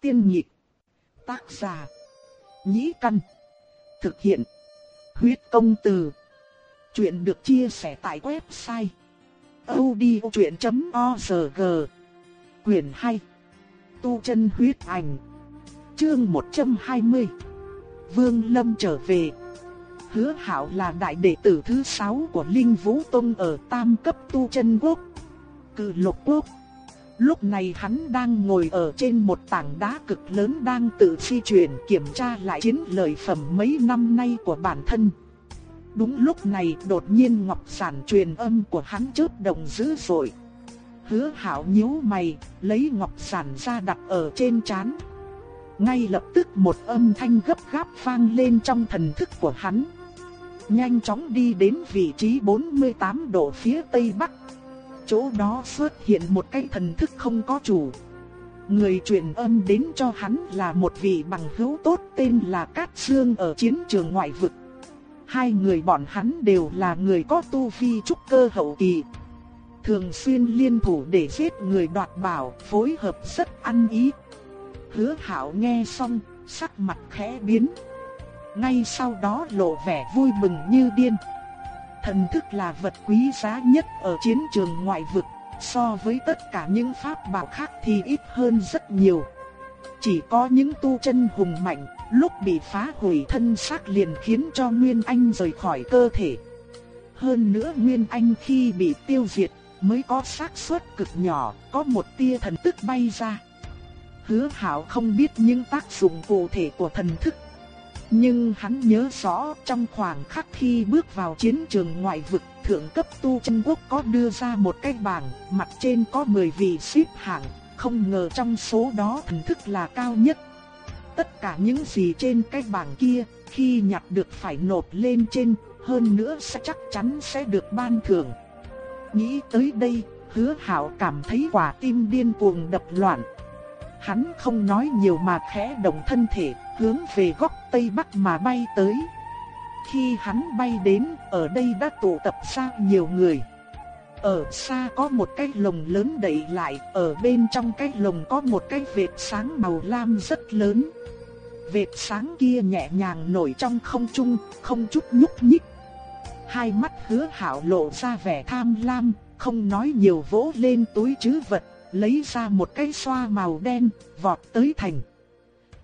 Tiên nhịp. Tác giả. Nhĩ căn. Thực hiện. Huyết công từ. Chuyện được chia sẻ tại website. odchuyện.org Quyền hay. Tu chân huyết ảnh. Chương 120. Vương Lâm trở về. Hứa Hạo là đại đệ tử thứ 6 của Linh Vũ Tông ở Tam cấp tu chân quốc. Cự Lục Quốc. Lúc này hắn đang ngồi ở trên một tảng đá cực lớn đang tự phi chuyển kiểm tra lại chiến lợi phẩm mấy năm nay của bản thân. Đúng lúc này đột nhiên ngọc sản truyền âm của hắn chớp động dữ dội. Hứa hảo nhíu mày, lấy ngọc sản ra đặt ở trên chán. Ngay lập tức một âm thanh gấp gáp vang lên trong thần thức của hắn. Nhanh chóng đi đến vị trí 48 độ phía tây bắc chỗ đó xuất hiện một cái thần thức không có chủ. Người truyền âm đến cho hắn là một vị bằng hữu tốt tên là Cát Sương ở chiến trường ngoại vực. Hai người bọn hắn đều là người có tu vi trúc cơ hậu kỳ. Thường xuyên liên thủ để giết người đoạt bảo, phối hợp rất ăn ý. Hứa hảo nghe xong, sắc mặt khẽ biến. Ngay sau đó lộ vẻ vui mừng như điên. Thần thức là vật quý giá nhất ở chiến trường ngoại vực, so với tất cả những pháp bảo khác thì ít hơn rất nhiều. Chỉ có những tu chân hùng mạnh, lúc bị phá hủy thân xác liền khiến cho Nguyên Anh rời khỏi cơ thể. Hơn nữa Nguyên Anh khi bị tiêu diệt mới có xác suất cực nhỏ, có một tia thần thức bay ra. Hứa Hảo không biết những tác dụng cụ thể của thần thức nhưng hắn nhớ rõ trong khoảng khắc khi bước vào chiến trường ngoại vực, thượng cấp tu chân quốc có đưa ra một cái bảng, mặt trên có 10 vị xếp hạng, không ngờ trong số đó thần thức là cao nhất. Tất cả những gì trên cái bảng kia, khi nhặt được phải nộp lên trên, hơn nữa sẽ chắc chắn sẽ được ban thưởng. Nghĩ tới đây, hứa hảo cảm thấy quả tim điên cuồng đập loạn. Hắn không nói nhiều mà khẽ động thân thể, hướng về góc tây bắc mà bay tới. Khi hắn bay đến, ở đây đã tụ tập ra nhiều người. Ở xa có một cái lồng lớn đậy lại, ở bên trong cái lồng có một cái vệt sáng màu lam rất lớn. Vệt sáng kia nhẹ nhàng nổi trong không trung, không chút nhúc nhích. Hai mắt hứa hảo lộ ra vẻ tham lam, không nói nhiều vỗ lên túi chứ vật, lấy ra một cái xoa màu đen, vọt tới thành.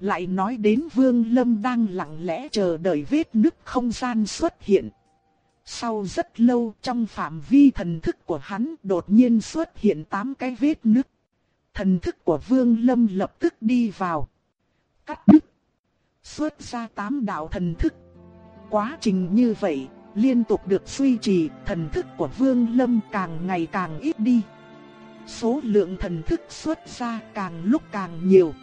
Lại nói đến Vương Lâm đang lặng lẽ chờ đợi vết nứt không gian xuất hiện. Sau rất lâu trong phạm vi thần thức của hắn đột nhiên xuất hiện tám cái vết nứt. Thần thức của Vương Lâm lập tức đi vào. Cắt đứt. Xuất ra tám đạo thần thức. Quá trình như vậy, liên tục được duy trì, thần thức của Vương Lâm càng ngày càng ít đi. Số lượng thần thức xuất ra càng lúc càng nhiều.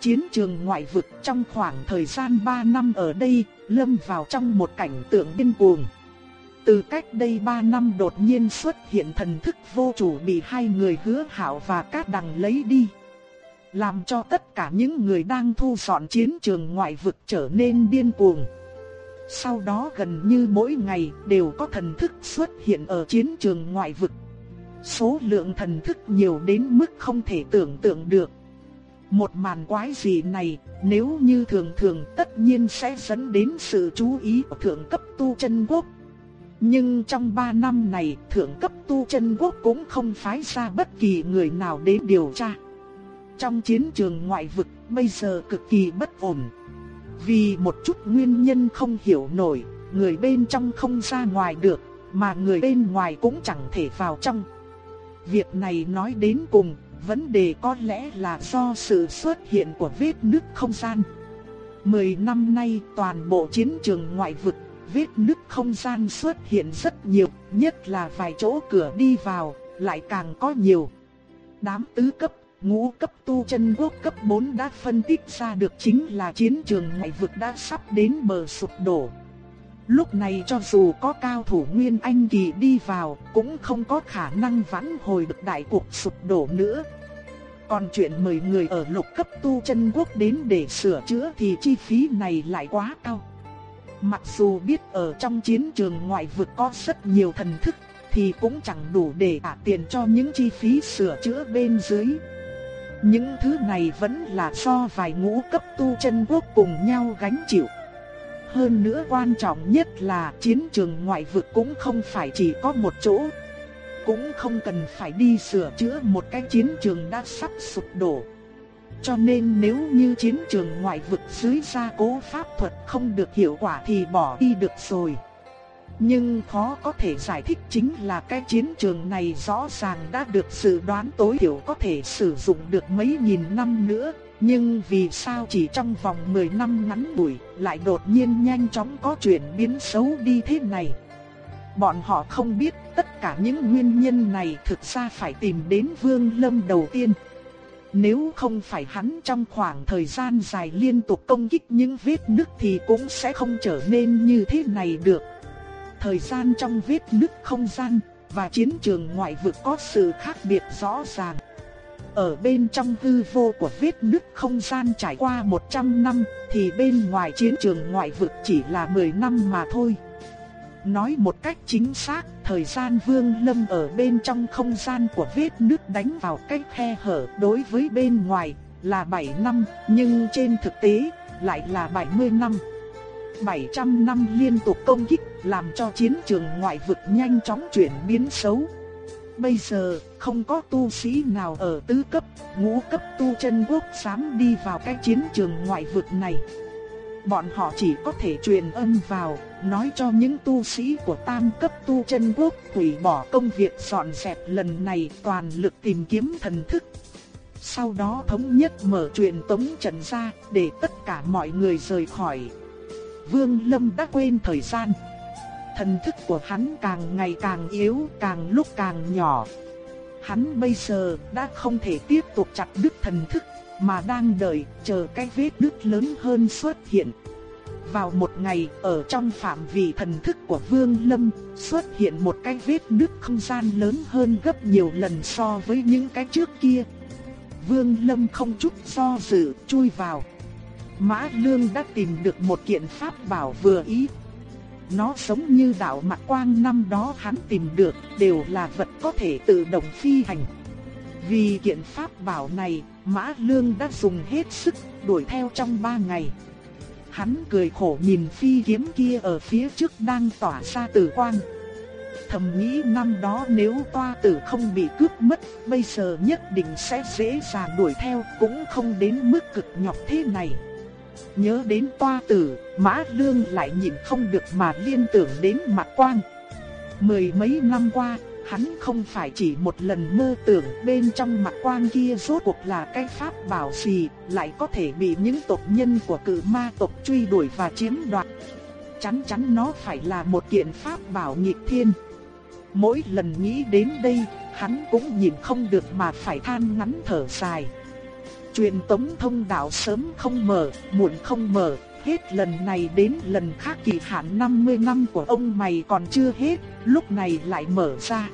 Chiến trường ngoại vực trong khoảng thời gian 3 năm ở đây, lâm vào trong một cảnh tượng điên cuồng. Từ cách đây 3 năm đột nhiên xuất hiện thần thức vô chủ bị hai người hứa hảo và cát đằng lấy đi. Làm cho tất cả những người đang thu dọn chiến trường ngoại vực trở nên điên cuồng. Sau đó gần như mỗi ngày đều có thần thức xuất hiện ở chiến trường ngoại vực. Số lượng thần thức nhiều đến mức không thể tưởng tượng được. Một màn quái gì này, nếu như thường thường tất nhiên sẽ dẫn đến sự chú ý của thượng cấp tu chân quốc. Nhưng trong 3 năm này, thượng cấp tu chân quốc cũng không phái ra bất kỳ người nào đến điều tra. Trong chiến trường ngoại vực, bây giờ cực kỳ bất ổn. Vì một chút nguyên nhân không hiểu nổi, người bên trong không ra ngoài được, mà người bên ngoài cũng chẳng thể vào trong. Việc này nói đến cùng Vấn đề có lẽ là do sự xuất hiện của vết nứt không gian. Mười năm nay toàn bộ chiến trường ngoại vực, vết nứt không gian xuất hiện rất nhiều, nhất là vài chỗ cửa đi vào, lại càng có nhiều. Đám tứ cấp, ngũ cấp tu chân quốc cấp 4 đã phân tích ra được chính là chiến trường ngoại vực đã sắp đến bờ sụp đổ. Lúc này cho dù có cao thủ Nguyên Anh Kỳ đi vào, cũng không có khả năng vãn hồi được đại cuộc sụp đổ nữa. Còn chuyện mời người ở lục cấp tu chân quốc đến để sửa chữa thì chi phí này lại quá cao. Mặc dù biết ở trong chiến trường ngoại vực có rất nhiều thần thức, thì cũng chẳng đủ để trả tiền cho những chi phí sửa chữa bên dưới. Những thứ này vẫn là do vài ngũ cấp tu chân quốc cùng nhau gánh chịu. Hơn nữa quan trọng nhất là chiến trường ngoại vực cũng không phải chỉ có một chỗ. Cũng không cần phải đi sửa chữa một cái chiến trường đã sắp sụp đổ. Cho nên nếu như chiến trường ngoại vực dưới gia cố pháp thuật không được hiệu quả thì bỏ đi được rồi. Nhưng khó có thể giải thích chính là cái chiến trường này rõ ràng đã được dự đoán tối thiểu có thể sử dụng được mấy nghìn năm nữa. Nhưng vì sao chỉ trong vòng 10 năm ngắn ngủi lại đột nhiên nhanh chóng có chuyển biến xấu đi thế này? Bọn họ không biết tất cả những nguyên nhân này thực ra phải tìm đến Vương Lâm đầu tiên. Nếu không phải hắn trong khoảng thời gian dài liên tục công kích những vết nứt thì cũng sẽ không trở nên như thế này được. Thời gian trong vết nứt không gian và chiến trường ngoại vực có sự khác biệt rõ ràng. Ở bên trong hư vô của vết nứt không gian trải qua 100 năm thì bên ngoài chiến trường ngoại vực chỉ là 10 năm mà thôi. Nói một cách chính xác, thời gian Vương Lâm ở bên trong không gian của vết nứt đánh vào cái khe hở đối với bên ngoài là 7 năm, nhưng trên thực tế lại là 70 năm. 700 năm liên tục công kích làm cho chiến trường ngoại vực nhanh chóng chuyển biến xấu. Bây giờ, không có tu sĩ nào ở tứ cấp, ngũ cấp tu chân quốc dám đi vào cái chiến trường ngoại vực này. Bọn họ chỉ có thể truyền âm vào, nói cho những tu sĩ của tam cấp tu chân quốc hủy bỏ công việc dọn dẹp lần này toàn lực tìm kiếm thần thức. Sau đó thống nhất mở truyền tống trận ra để tất cả mọi người rời khỏi. Vương Lâm đã quên thời gian. Thần thức của hắn càng ngày càng yếu, càng lúc càng nhỏ. Hắn bây giờ đã không thể tiếp tục chặt đứt thần thức, mà đang đợi chờ cái vết đứt lớn hơn xuất hiện. Vào một ngày, ở trong phạm vi thần thức của Vương Lâm, xuất hiện một cái vết nứt không gian lớn hơn gấp nhiều lần so với những cái trước kia. Vương Lâm không chút do dự, chui vào. Mã Lương đã tìm được một kiện pháp bảo vừa ý. Nó giống như đạo mặt quang năm đó hắn tìm được, đều là vật có thể tự động phi hành. Vì kiện pháp bảo này, Mã Lương đã dùng hết sức đuổi theo trong ba ngày. Hắn cười khổ nhìn phi kiếm kia ở phía trước đang tỏa ra tử quang. Thầm nghĩ năm đó nếu toa tử không bị cướp mất, bây giờ nhất định sẽ dễ dàng đuổi theo, cũng không đến mức cực nhọc thế này. Nhớ đến toa tử, Mã Lương lại nhìn không được mà liên tưởng đến mặt quang. Mười mấy năm qua, hắn không phải chỉ một lần mơ tưởng bên trong mặt quang kia rốt cuộc là cái pháp bảo gì, lại có thể bị những tộc nhân của cự ma tộc truy đuổi và chiếm đoạt. Chắn chắn nó phải là một kiện pháp bảo nghịch thiên. Mỗi lần nghĩ đến đây, hắn cũng nhìn không được mà phải than ngắn thở dài. Truyền tống thông đạo sớm không mở, muộn không mở, hết lần này đến lần khác kỳ hạn 50 năm của ông mày còn chưa hết, lúc này lại mở ra.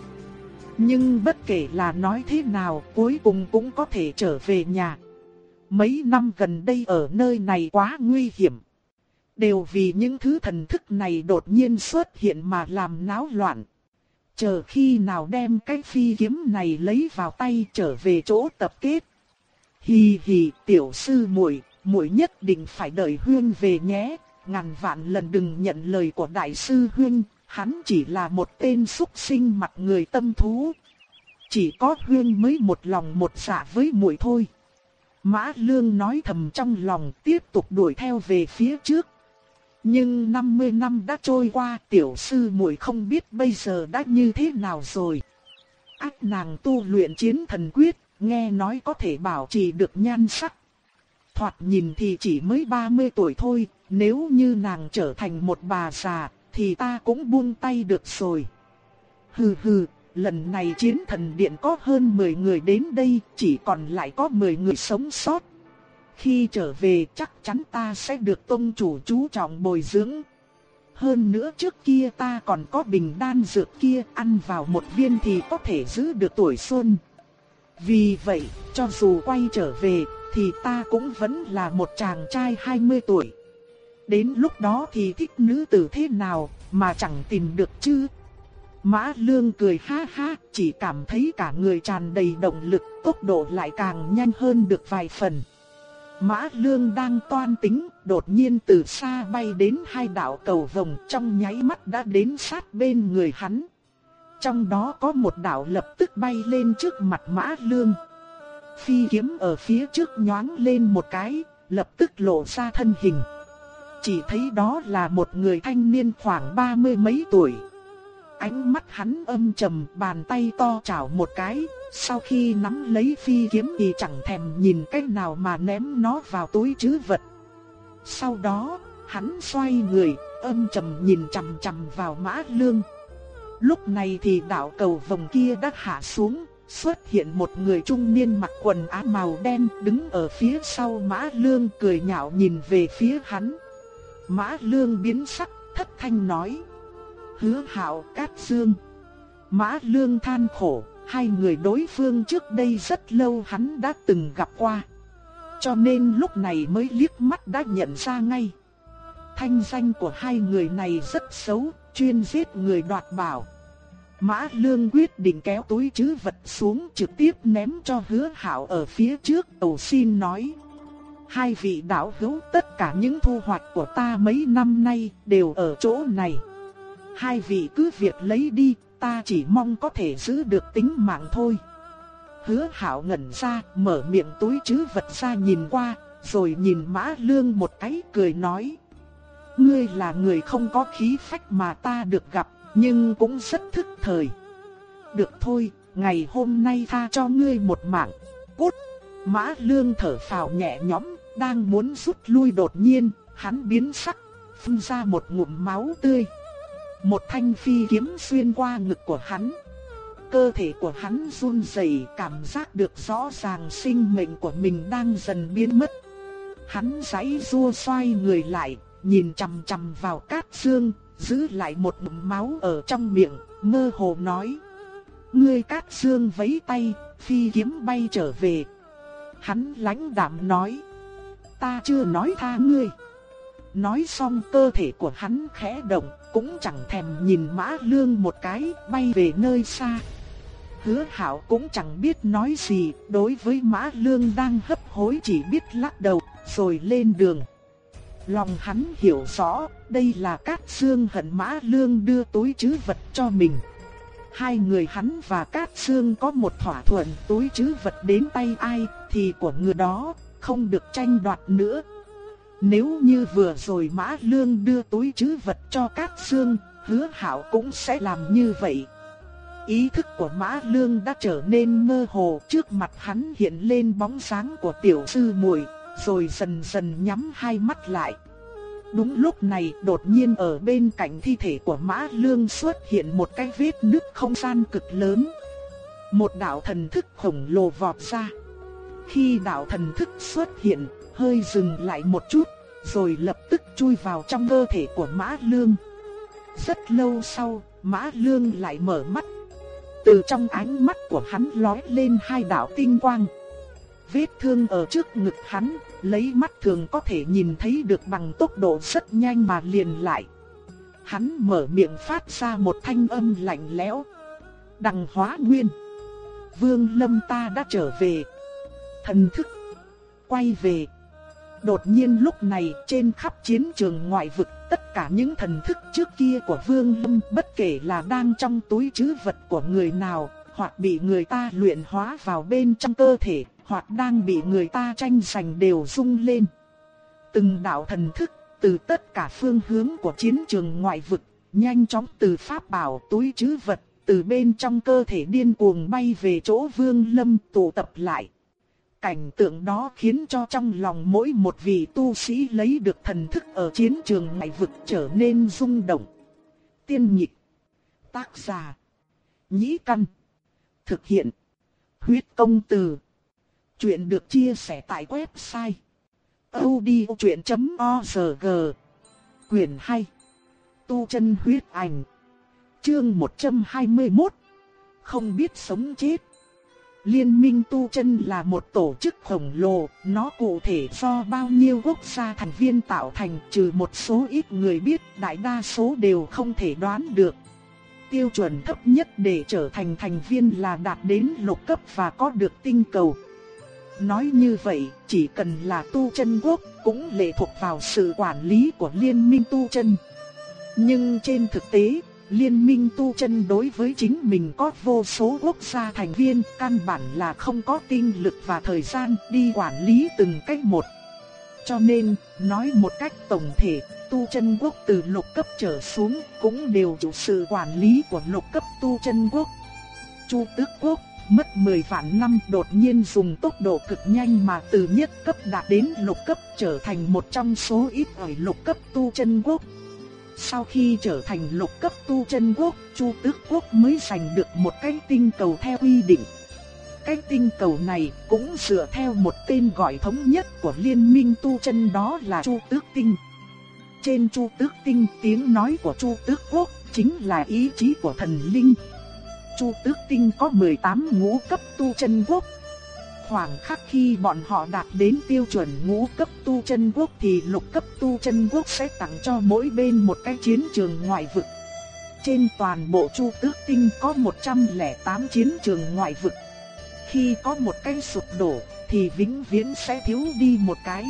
Nhưng bất kể là nói thế nào, cuối cùng cũng có thể trở về nhà. Mấy năm gần đây ở nơi này quá nguy hiểm. Đều vì những thứ thần thức này đột nhiên xuất hiện mà làm náo loạn. Chờ khi nào đem cái phi kiếm này lấy vào tay trở về chỗ tập kết. Hì hì, tiểu sư muội, muội nhất định phải đợi huyên về nhé, ngàn vạn lần đừng nhận lời của đại sư huyên, hắn chỉ là một tên xúc sinh mặt người tâm thú. Chỉ có huyên mới một lòng một dạ với muội thôi. Mã Lương nói thầm trong lòng tiếp tục đuổi theo về phía trước. Nhưng 50 năm đã trôi qua tiểu sư muội không biết bây giờ đã như thế nào rồi. Ác nàng tu luyện chiến thần quyết, nghe nói có thể bảo trì được nhan sắc. Thoạt nhìn thì chỉ mới 30 tuổi thôi, nếu như nàng trở thành một bà già, thì ta cũng buông tay được rồi. Hừ hừ, lần này chiến thần điện có hơn 10 người đến đây, chỉ còn lại có 10 người sống sót. Khi trở về chắc chắn ta sẽ được tông chủ chú trọng bồi dưỡng. Hơn nữa trước kia ta còn có bình đan dược kia ăn vào một viên thì có thể giữ được tuổi xuân. Vì vậy, cho dù quay trở về, thì ta cũng vẫn là một chàng trai 20 tuổi. Đến lúc đó thì thích nữ tử thế nào mà chẳng tìm được chứ. Mã Lương cười ha ha, chỉ cảm thấy cả người tràn đầy động lực, tốc độ lại càng nhanh hơn được vài phần. Mã Lương đang toan tính, đột nhiên từ xa bay đến hai đạo cầu vồng trong nháy mắt đã đến sát bên người hắn. Trong đó có một đạo lập tức bay lên trước mặt Mã Lương. Phi kiếm ở phía trước nhoáng lên một cái, lập tức lộ ra thân hình. Chỉ thấy đó là một người thanh niên khoảng ba mươi mấy tuổi. Ánh mắt hắn âm trầm, bàn tay to chảo một cái, sau khi nắm lấy phi kiếm thì chẳng thèm nhìn cách nào mà ném nó vào túi trữ vật. Sau đó, hắn xoay người, âm trầm nhìn chằm chằm vào mã lương. Lúc này thì đạo cầu vòng kia đã hạ xuống, xuất hiện một người trung niên mặc quần áo màu đen đứng ở phía sau mã lương cười nhạo nhìn về phía hắn. Mã lương biến sắc, thất thanh nói. Hứa hạo cát dương. Mã lương than khổ, hai người đối phương trước đây rất lâu hắn đã từng gặp qua. Cho nên lúc này mới liếc mắt đã nhận ra ngay. Thanh danh của hai người này rất xấu, chuyên giết người đoạt bảo. Mã Lương quyết định kéo túi chứ vật xuống trực tiếp ném cho hứa hảo ở phía trước cầu xin nói. Hai vị đạo hữu tất cả những thu hoạch của ta mấy năm nay đều ở chỗ này. Hai vị cứ việc lấy đi, ta chỉ mong có thể giữ được tính mạng thôi. Hứa hảo ngẩn ra, mở miệng túi chứ vật ra nhìn qua, rồi nhìn mã lương một cái cười nói. Ngươi là người không có khí phách mà ta được gặp, nhưng cũng rất thức thời. Được thôi, ngày hôm nay tha cho ngươi một mạng. Cút! Mã lương thở phào nhẹ nhõm, đang muốn rút lui đột nhiên, hắn biến sắc, phun ra một ngụm máu tươi. Một thanh phi kiếm xuyên qua ngực của hắn. Cơ thể của hắn run rẩy, cảm giác được rõ ràng sinh mệnh của mình đang dần biến mất. Hắn giãy rua xoay người lại, nhìn chằm chằm vào Cát Dương, giữ lại một bụng máu ở trong miệng, mơ hồ nói: "Ngươi Cát xương vẫy tay, phi kiếm bay trở về." Hắn lãnh đạm nói: "Ta chưa nói tha ngươi." Nói xong cơ thể của hắn khẽ động, cũng chẳng thèm nhìn Mã Lương một cái, bay về nơi xa. Hứa Hạo cũng chẳng biết nói gì, đối với Mã Lương đang hấp hối chỉ biết lắc đầu, rồi lên đường. Lòng hắn hiểu rõ, đây là Cát xương hận Mã Lương đưa túi trữ vật cho mình. Hai người hắn và Cát xương có một thỏa thuận túi trữ vật đến tay ai thì của người đó, không được tranh đoạt nữa. Nếu như vừa rồi Mã Lương đưa túi trữ vật cho Cát xương hứa hảo cũng sẽ làm như vậy. Ý thức của Mã Lương đã trở nên mơ hồ trước mặt hắn hiện lên bóng sáng của tiểu sư muội rồi dần dần nhắm hai mắt lại. Đúng lúc này đột nhiên ở bên cạnh thi thể của Mã Lương xuất hiện một cái vết nứt không gian cực lớn. Một đạo thần thức khổng lồ vọt ra. Khi đạo thần thức xuất hiện, hơi dừng lại một chút, rồi lập tức chui vào trong cơ thể của Mã Lương. Rất lâu sau, Mã Lương lại mở mắt. Từ trong ánh mắt của hắn lóe lên hai đạo tinh quang. Vết thương ở trước ngực hắn, lấy mắt thường có thể nhìn thấy được bằng tốc độ rất nhanh mà liền lại. Hắn mở miệng phát ra một thanh âm lạnh lẽo. Đằng hóa nguyên. Vương lâm ta đã trở về. Thần thức. Quay về. Đột nhiên lúc này trên khắp chiến trường ngoại vực tất cả những thần thức trước kia của Vương Lâm bất kể là đang trong túi chứ vật của người nào hoặc bị người ta luyện hóa vào bên trong cơ thể hoặc đang bị người ta tranh giành đều rung lên. Từng đạo thần thức từ tất cả phương hướng của chiến trường ngoại vực, nhanh chóng từ pháp bảo túi trữ vật từ bên trong cơ thể điên cuồng bay về chỗ Vương Lâm tụ tập lại. Cảnh tượng đó khiến cho trong lòng mỗi một vị tu sĩ lấy được thần thức ở chiến trường ngoại vực trở nên rung động. Tiên nhịp. Tác giả. Nhĩ căn. Thực hiện. Huyết công từ. Chuyện được chia sẻ tại website. odchuyện.org Quyền hay Tu chân huyết ảnh. Chương 121. Không biết sống chết. Liên minh tu chân là một tổ chức khổng lồ, nó cụ thể do bao nhiêu quốc gia thành viên tạo thành trừ một số ít người biết đại đa số đều không thể đoán được. tiêu chuẩn thấp nhất để trở thành thành viên là đạt đến lục cấp và có được tinh cầu. Nói như vậy, chỉ cần là tu chân quốc cũng lệ thuộc vào sự quản lý của liên minh tu chân. Nhưng trên thực tế, liên minh tu chân đối với chính mình có vô số quốc gia thành viên, căn bản là không có tinh lực và thời gian đi quản lý từng cách một. Cho nên, nói một cách tổng thể, tu chân quốc từ lục cấp trở xuống cũng đều chịu sự quản lý của lục cấp tu chân quốc. Chu tước quốc mất 10 vạn năm đột nhiên dùng tốc độ cực nhanh mà từ nhất cấp đạt đến lục cấp trở thành một trong số ít ở lục cấp tu chân quốc. Sau khi trở thành lục cấp tu chân quốc, Chu Tước quốc mới giành được một cái tinh cầu theo quy định. Cái tinh cầu này cũng dựa theo một tên gọi thống nhất của liên minh tu chân đó là Chu Tước tinh. Trên Chu Tước tinh tiếng nói của Chu Tước quốc chính là ý chí của thần linh. Chu Tước Tinh có 18 ngũ cấp tu chân quốc. Khoảng khắc khi bọn họ đạt đến tiêu chuẩn ngũ cấp tu chân quốc thì lục cấp tu chân quốc sẽ tặng cho mỗi bên một cái chiến trường ngoại vực. Trên toàn bộ Chu Tước Tinh có 108 chiến trường ngoại vực. Khi có một cái sụp đổ thì vĩnh viễn sẽ thiếu đi một cái.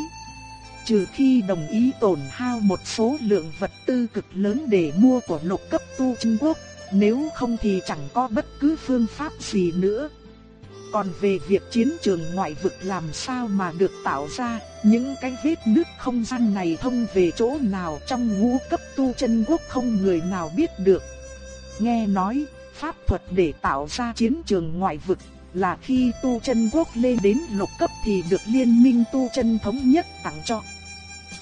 Trừ khi đồng ý tổn hao một số lượng vật tư cực lớn để mua của lục cấp tu chân quốc nếu không thì chẳng có bất cứ phương pháp gì nữa. Còn về việc chiến trường ngoại vực làm sao mà được tạo ra, những cái vết nứt không gian này thông về chỗ nào trong ngũ cấp tu chân quốc không người nào biết được. Nghe nói, pháp thuật để tạo ra chiến trường ngoại vực là khi tu chân quốc lên đến lục cấp thì được liên minh tu chân thống nhất tặng cho.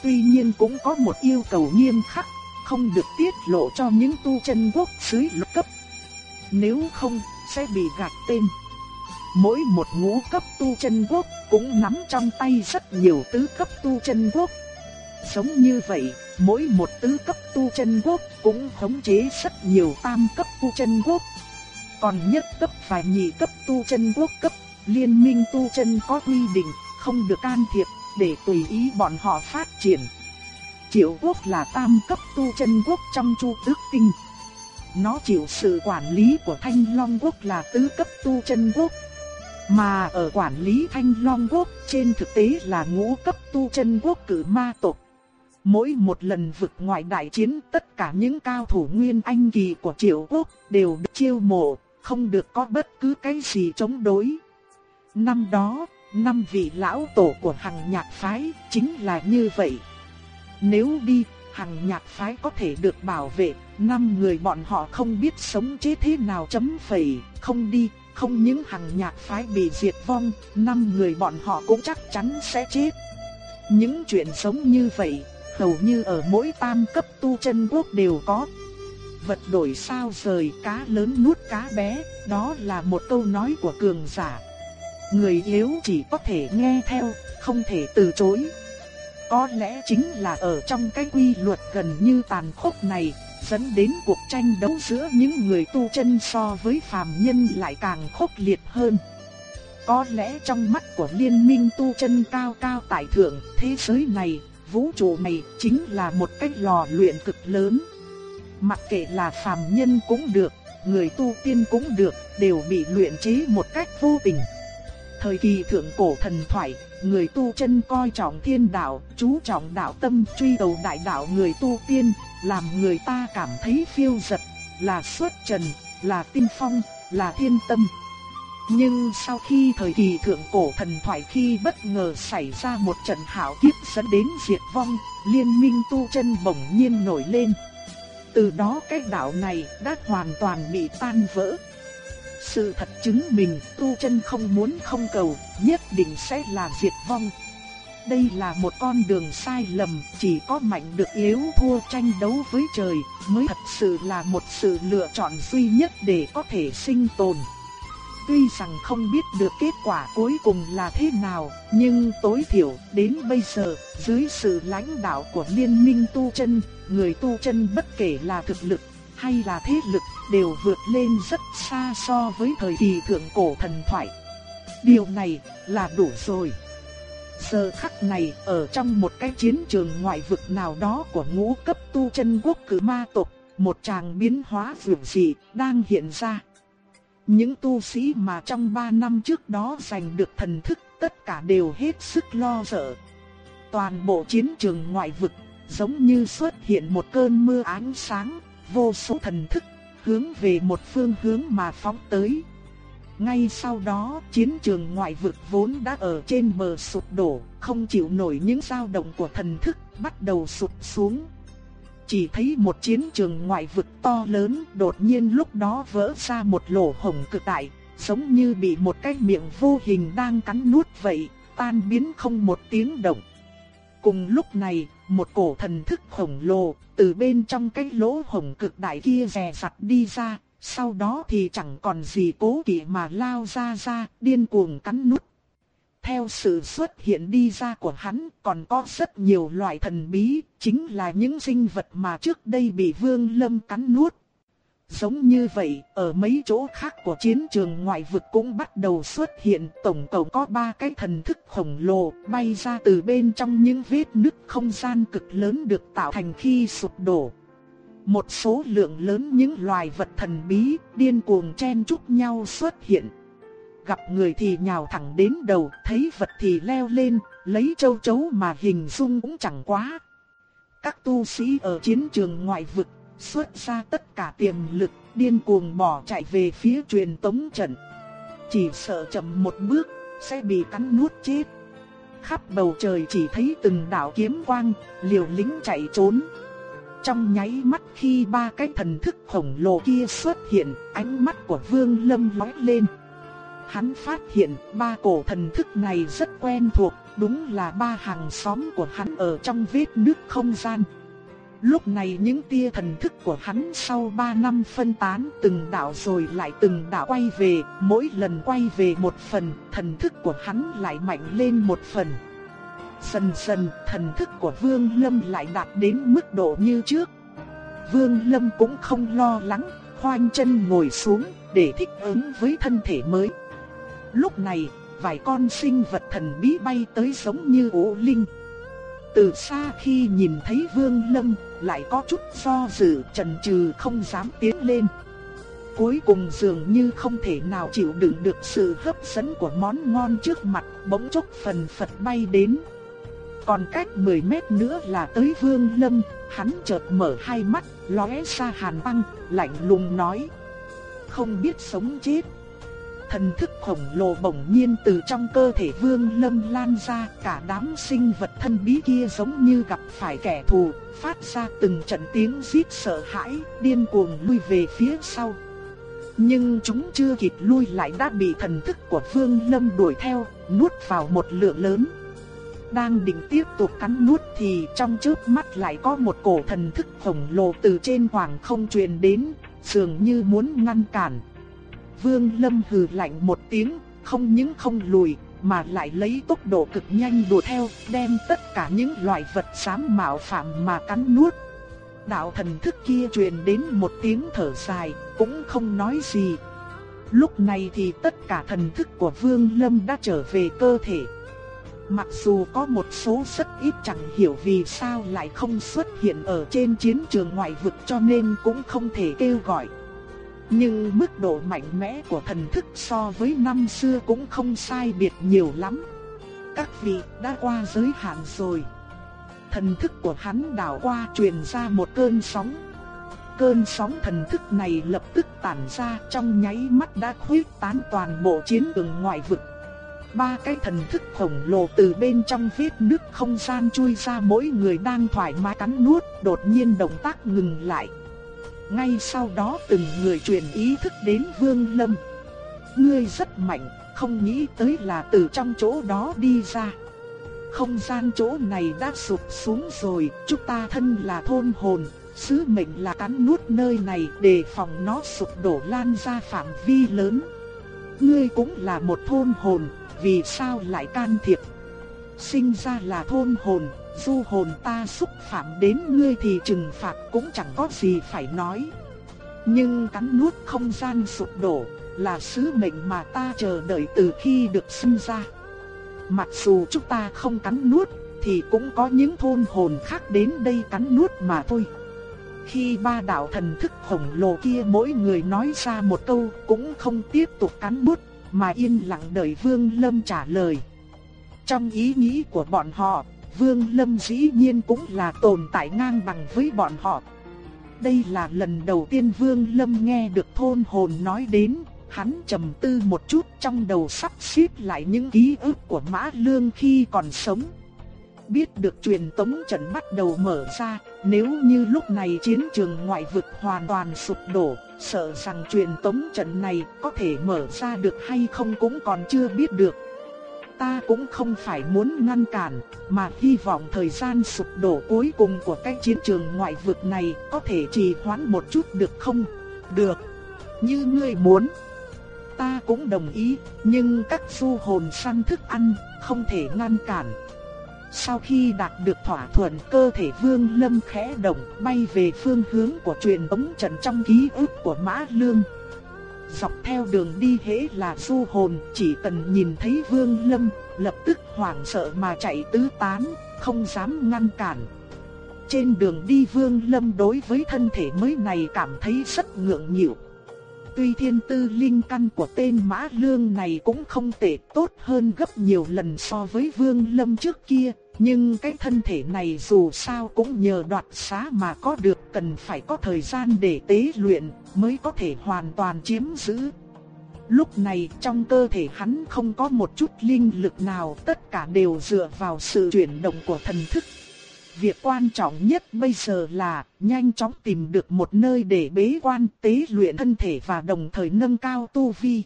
Tuy nhiên cũng có một yêu cầu nghiêm khắc không được tiết lộ cho những tu chân quốc dưới lục cấp. Nếu không, sẽ bị gạt tên. Mỗi một ngũ cấp tu chân quốc cũng nắm trong tay rất nhiều tứ cấp tu chân quốc. Giống như vậy, mỗi một tứ cấp tu chân quốc cũng khống chế rất nhiều tam cấp tu chân quốc. Còn nhất cấp và nhị cấp tu chân quốc cấp, liên minh tu chân có quy định, không được can thiệp, để tùy ý bọn họ phát triển. Triệu quốc là tam cấp tu chân quốc trong chu tước tinh. Nó chịu sự quản lý của Thanh Long quốc là tứ cấp tu chân quốc. Mà ở quản lý Thanh Long quốc trên thực tế là ngũ cấp tu chân quốc cử ma tộc. Mỗi một lần vực ngoại đại chiến tất cả những cao thủ nguyên anh kỳ của triệu quốc đều được chiêu mộ, không được có bất cứ cái gì chống đối. Năm đó, năm vị lão tổ của hằng nhạc phái chính là như vậy. Nếu đi, hằng nhạc phái có thể được bảo vệ, năm người bọn họ không biết sống chết thế nào chấm phẩy, không đi, không những hằng nhạc phái bị diệt vong, năm người bọn họ cũng chắc chắn sẽ chết. Những chuyện sống như vậy, hầu như ở mỗi tam cấp tu chân quốc đều có. Vật đổi sao rời cá lớn nuốt cá bé, đó là một câu nói của cường giả. Người yếu chỉ có thể nghe theo, không thể từ chối. Có lẽ chính là ở trong cái quy luật gần như tàn khốc này, dẫn đến cuộc tranh đấu giữa những người tu chân so với phàm nhân lại càng khốc liệt hơn. Có lẽ trong mắt của liên minh tu chân cao cao tại thượng, thế giới này, vũ trụ này chính là một cái lò luyện cực lớn. Mặc kệ là phàm nhân cũng được, người tu tiên cũng được, đều bị luyện chế một cách vô tình. Thời kỳ thượng cổ thần thoại, người tu chân coi trọng thiên đạo, chú trọng đạo tâm, truy cầu đại đạo người tu tiên, làm người ta cảm thấy phiêu dật, là xuất trần, là tiên phong, là thiên tâm. Nhưng sau khi thời kỳ thượng cổ thần thoại khi bất ngờ xảy ra một trận hạo kiếp dẫn đến diệt vong, liên minh tu chân bỗng nhiên nổi lên. Từ đó cái đạo này đã hoàn toàn bị tan vỡ. Sự thật chứng minh tu chân không muốn không cầu, nhất định sẽ là diệt vong. Đây là một con đường sai lầm, chỉ có mạnh được yếu thua tranh đấu với trời, mới thật sự là một sự lựa chọn duy nhất để có thể sinh tồn. Tuy rằng không biết được kết quả cuối cùng là thế nào, nhưng tối thiểu đến bây giờ, dưới sự lãnh đạo của liên minh tu chân, người tu chân bất kể là thực lực hay là thế lực đều vượt lên rất xa so với thời kỳ thượng cổ thần thoại. Điều này là đủ rồi. Giờ khắc này ở trong một cái chiến trường ngoại vực nào đó của ngũ cấp tu chân quốc cử ma tộc, một tràng biến hóa vượt dị đang hiện ra. Những tu sĩ mà trong 3 năm trước đó giành được thần thức tất cả đều hết sức lo sợ. Toàn bộ chiến trường ngoại vực giống như xuất hiện một cơn mưa ánh sáng, vô số thần thức hướng về một phương hướng mà phóng tới. Ngay sau đó, chiến trường ngoại vực vốn đã ở trên bờ sụp đổ, không chịu nổi những dao động của thần thức, bắt đầu sụp xuống. Chỉ thấy một chiến trường ngoại vực to lớn, đột nhiên lúc đó vỡ ra một lỗ hổng cực đại, giống như bị một cái miệng vô hình đang cắn nuốt vậy, tan biến không một tiếng động. Cùng lúc này, một cổ thần thức khổng lồ từ bên trong cái lỗ hổng cực đại kia rè rặt đi ra, sau đó thì chẳng còn gì cố kỵ mà lao ra ra, điên cuồng cắn nút. Theo sự xuất hiện đi ra của hắn còn có rất nhiều loại thần bí, chính là những sinh vật mà trước đây bị vương lâm cắn nuốt. Giống như vậy, ở mấy chỗ khác của chiến trường ngoại vực cũng bắt đầu xuất hiện tổng cộng có ba cái thần thức khổng lồ bay ra từ bên trong những vết nứt không gian cực lớn được tạo thành khi sụp đổ. Một số lượng lớn những loài vật thần bí điên cuồng chen chúc nhau xuất hiện. Gặp người thì nhào thẳng đến đầu, thấy vật thì leo lên, lấy châu chấu mà hình dung cũng chẳng quá. Các tu sĩ ở chiến trường ngoại vực xuất ra tất cả tiềm lực, điên cuồng bỏ chạy về phía truyền tống trận. Chỉ sợ chậm một bước, sẽ bị cắn nuốt chết. Khắp bầu trời chỉ thấy từng đạo kiếm quang, liều lính chạy trốn. Trong nháy mắt khi ba cái thần thức khổng lồ kia xuất hiện, ánh mắt của Vương Lâm lóe lên. Hắn phát hiện ba cổ thần thức này rất quen thuộc, đúng là ba hàng xóm của hắn ở trong vết nước không gian. Lúc này những tia thần thức của hắn sau 3 năm phân tán từng đạo rồi lại từng đạo quay về, mỗi lần quay về một phần, thần thức của hắn lại mạnh lên một phần. Dần dần, thần thức của Vương Lâm lại đạt đến mức độ như trước. Vương Lâm cũng không lo lắng, khoanh chân ngồi xuống để thích ứng với thân thể mới. Lúc này, vài con sinh vật thần bí bay tới giống như ố linh. Từ xa khi nhìn thấy Vương Lâm, lại có chút do dự chần chừ không dám tiến lên. Cuối cùng dường như không thể nào chịu đựng được sự hấp dẫn của món ngon trước mặt, bỗng chốc phần phật bay đến. Còn cách 10 mét nữa là tới Vương Lâm, hắn chợt mở hai mắt, lóe ra hàn băng, lạnh lùng nói: "Không biết sống chết." Thần thức khổng lồ bỗng nhiên từ trong cơ thể Vương Lâm lan ra, cả đám sinh vật thân bí kia giống như gặp phải kẻ thù, phát ra từng trận tiếng rít sợ hãi, điên cuồng lui về phía sau. Nhưng chúng chưa kịp lui lại đã bị thần thức của Vương Lâm đuổi theo, nuốt vào một lượng lớn. Đang định tiếp tục cắn nuốt thì trong chớp mắt lại có một cổ thần thức khổng lồ từ trên hoàng không truyền đến, dường như muốn ngăn cản. Vương Lâm hừ lạnh một tiếng, không những không lùi, mà lại lấy tốc độ cực nhanh đuổi theo, đem tất cả những loại vật dám mạo phạm mà cắn nuốt. Đạo thần thức kia truyền đến một tiếng thở dài, cũng không nói gì. Lúc này thì tất cả thần thức của Vương Lâm đã trở về cơ thể. Mặc dù có một số rất ít chẳng hiểu vì sao lại không xuất hiện ở trên chiến trường ngoại vực cho nên cũng không thể kêu gọi. Nhưng mức độ mạnh mẽ của thần thức so với năm xưa cũng không sai biệt nhiều lắm. Các vị đã qua giới hạn rồi. Thần thức của hắn đảo qua truyền ra một cơn sóng. Cơn sóng thần thức này lập tức tản ra trong nháy mắt đã khuếch tán toàn bộ chiến trường ngoại vực. Ba cái thần thức khổng lồ từ bên trong vết nước không gian chui ra mỗi người đang thoải mái cắn nuốt, đột nhiên động tác ngừng lại. Ngay sau đó từng người truyền ý thức đến Vương Lâm. Ngươi rất mạnh, không nghĩ tới là từ trong chỗ đó đi ra. Không gian chỗ này đã sụp xuống rồi, chúng ta thân là thôn hồn, sứ mệnh là cắn nuốt nơi này để phòng nó sụp đổ lan ra phạm vi lớn. Ngươi cũng là một thôn hồn, vì sao lại can thiệp? Sinh ra là thôn hồn, du hồn ta xúc phạm đến ngươi thì trừng phạt cũng chẳng có gì phải nói. Nhưng cắn nuốt không gian sụp đổ là sứ mệnh mà ta chờ đợi từ khi được sinh ra. Mặc dù chúng ta không cắn nuốt thì cũng có những thôn hồn khác đến đây cắn nuốt mà thôi. Khi ba đạo thần thức khổng lồ kia mỗi người nói ra một câu cũng không tiếp tục cắn bút, mà yên lặng đợi Vương Lâm trả lời. Trong ý nghĩ của bọn họ, Vương Lâm dĩ nhiên cũng là tồn tại ngang bằng với bọn họ. Đây là lần đầu tiên Vương Lâm nghe được thôn hồn nói đến, hắn trầm tư một chút trong đầu sắp xếp lại những ký ức của Mã Lương khi còn sống. Biết được truyền tống trận bắt đầu mở ra, nếu như lúc này chiến trường ngoại vực hoàn toàn sụp đổ, sợ rằng truyền tống trận này có thể mở ra được hay không cũng còn chưa biết được. Ta cũng không phải muốn ngăn cản, mà hy vọng thời gian sụp đổ cuối cùng của cái chiến trường ngoại vực này có thể trì hoãn một chút được không? Được, như ngươi muốn. Ta cũng đồng ý, nhưng các du hồn săn thức ăn, không thể ngăn cản. Sau khi đạt được thỏa thuận cơ thể vương lâm khẽ động bay về phương hướng của truyền ống trận trong ký ức của Mã Lương. Dọc theo đường đi hễ là du hồn chỉ cần nhìn thấy vương lâm lập tức hoảng sợ mà chạy tứ tán, không dám ngăn cản. Trên đường đi vương lâm đối với thân thể mới này cảm thấy rất ngượng nghịu. Tuy thiên tư linh căn của tên mã lương này cũng không tệ tốt hơn gấp nhiều lần so với vương lâm trước kia, nhưng cái thân thể này dù sao cũng nhờ đoạt xá mà có được, cần phải có thời gian để tế luyện mới có thể hoàn toàn chiếm giữ. Lúc này trong cơ thể hắn không có một chút linh lực nào, tất cả đều dựa vào sự chuyển động của thần thức. Việc quan trọng nhất bây giờ là nhanh chóng tìm được một nơi để bế quan tế luyện thân thể và đồng thời nâng cao tu vi.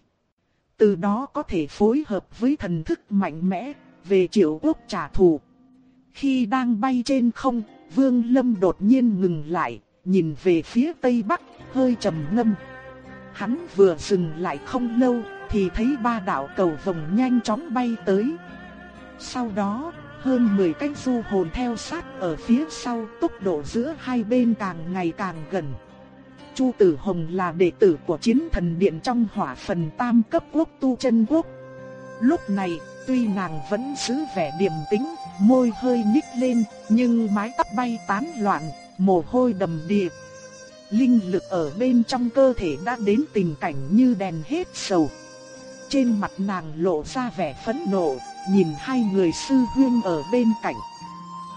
Từ đó có thể phối hợp với thần thức mạnh mẽ, về triệu quốc trả thù. Khi đang bay trên không, Vương Lâm đột nhiên ngừng lại, nhìn về phía tây bắc, hơi trầm ngâm. Hắn vừa dừng lại không lâu, thì thấy ba đạo cầu vồng nhanh chóng bay tới. Sau đó, hơn 10 cái du hồn theo sát ở phía sau, tốc độ giữa hai bên càng ngày càng gần. Chu Tử Hồng là đệ tử của chiến thần điện trong hỏa phần tam cấp quốc tu chân quốc. Lúc này, tuy nàng vẫn giữ vẻ điềm tĩnh, môi hơi nhích lên, nhưng mái tóc bay tán loạn, mồ hôi đầm đìa. Linh lực ở bên trong cơ thể đã đến tình cảnh như đèn hết sầu. Trên mặt nàng lộ ra vẻ phẫn nộ, nhìn hai người sư huyên ở bên cạnh.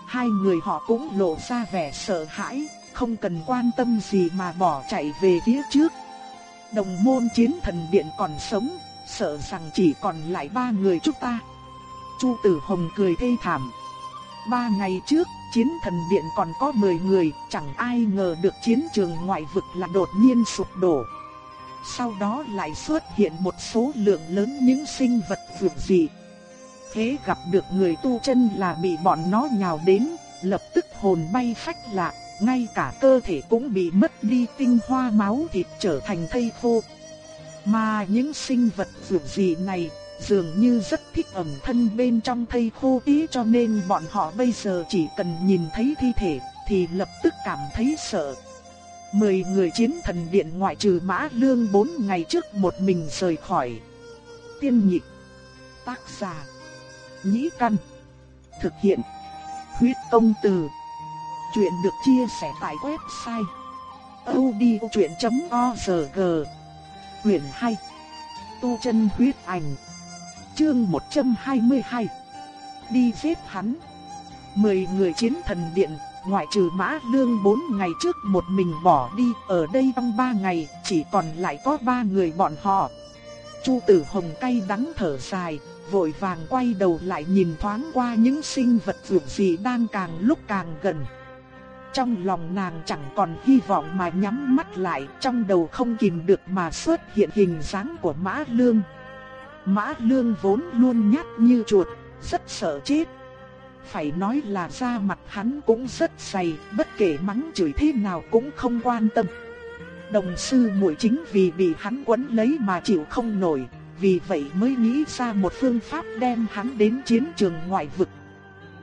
Hai người họ cũng lộ ra vẻ sợ hãi, không cần quan tâm gì mà bỏ chạy về phía trước. Đồng môn chiến thần điện còn sống, sợ rằng chỉ còn lại ba người chúng ta. Chu Tử Hồng cười thê thảm. Ba ngày trước, chiến thần điện còn có 10 người, chẳng ai ngờ được chiến trường ngoại vực là đột nhiên sụp đổ. Sau đó lại xuất hiện một số lượng lớn những sinh vật vượt dị. Thế gặp được người tu chân là bị bọn nó nhào đến, lập tức hồn bay phách lạc, ngay cả cơ thể cũng bị mất đi tinh hoa máu thịt trở thành thây khô. Mà những sinh vật vượt dị này dường như rất thích ẩm thân bên trong thây khô ý cho nên bọn họ bây giờ chỉ cần nhìn thấy thi thể thì lập tức cảm thấy sợ. Mười người chiến thần điện ngoại trừ mã lương bốn ngày trước một mình rời khỏi. Tiên nhị, Tác giả. Nhĩ căn. Thực hiện. Huyết công từ. Chuyện được chia sẻ tại website. odchuyện.org Quyển 2 Tu chân huyết ảnh Chương 122 Đi giết hắn. Mười người chiến thần điện Ngoại trừ mã lương bốn ngày trước một mình bỏ đi Ở đây trong ba ngày Chỉ còn lại có ba người bọn họ. Chu tử hồng cay đắng thở dài Vội vàng quay đầu lại nhìn thoáng qua những sinh vật vượt gì đang càng lúc càng gần. Trong lòng nàng chẳng còn hy vọng mà nhắm mắt lại, trong đầu không kìm được mà xuất hiện hình dáng của Mã Lương. Mã Lương vốn luôn nhát như chuột, rất sợ chết. Phải nói là da mặt hắn cũng rất dày, bất kể mắng chửi thế nào cũng không quan tâm. Đồng sư muội chính vì bị hắn quấn lấy mà chịu không nổi, vì vậy mới nghĩ ra một phương pháp đem hắn đến chiến trường ngoại vực.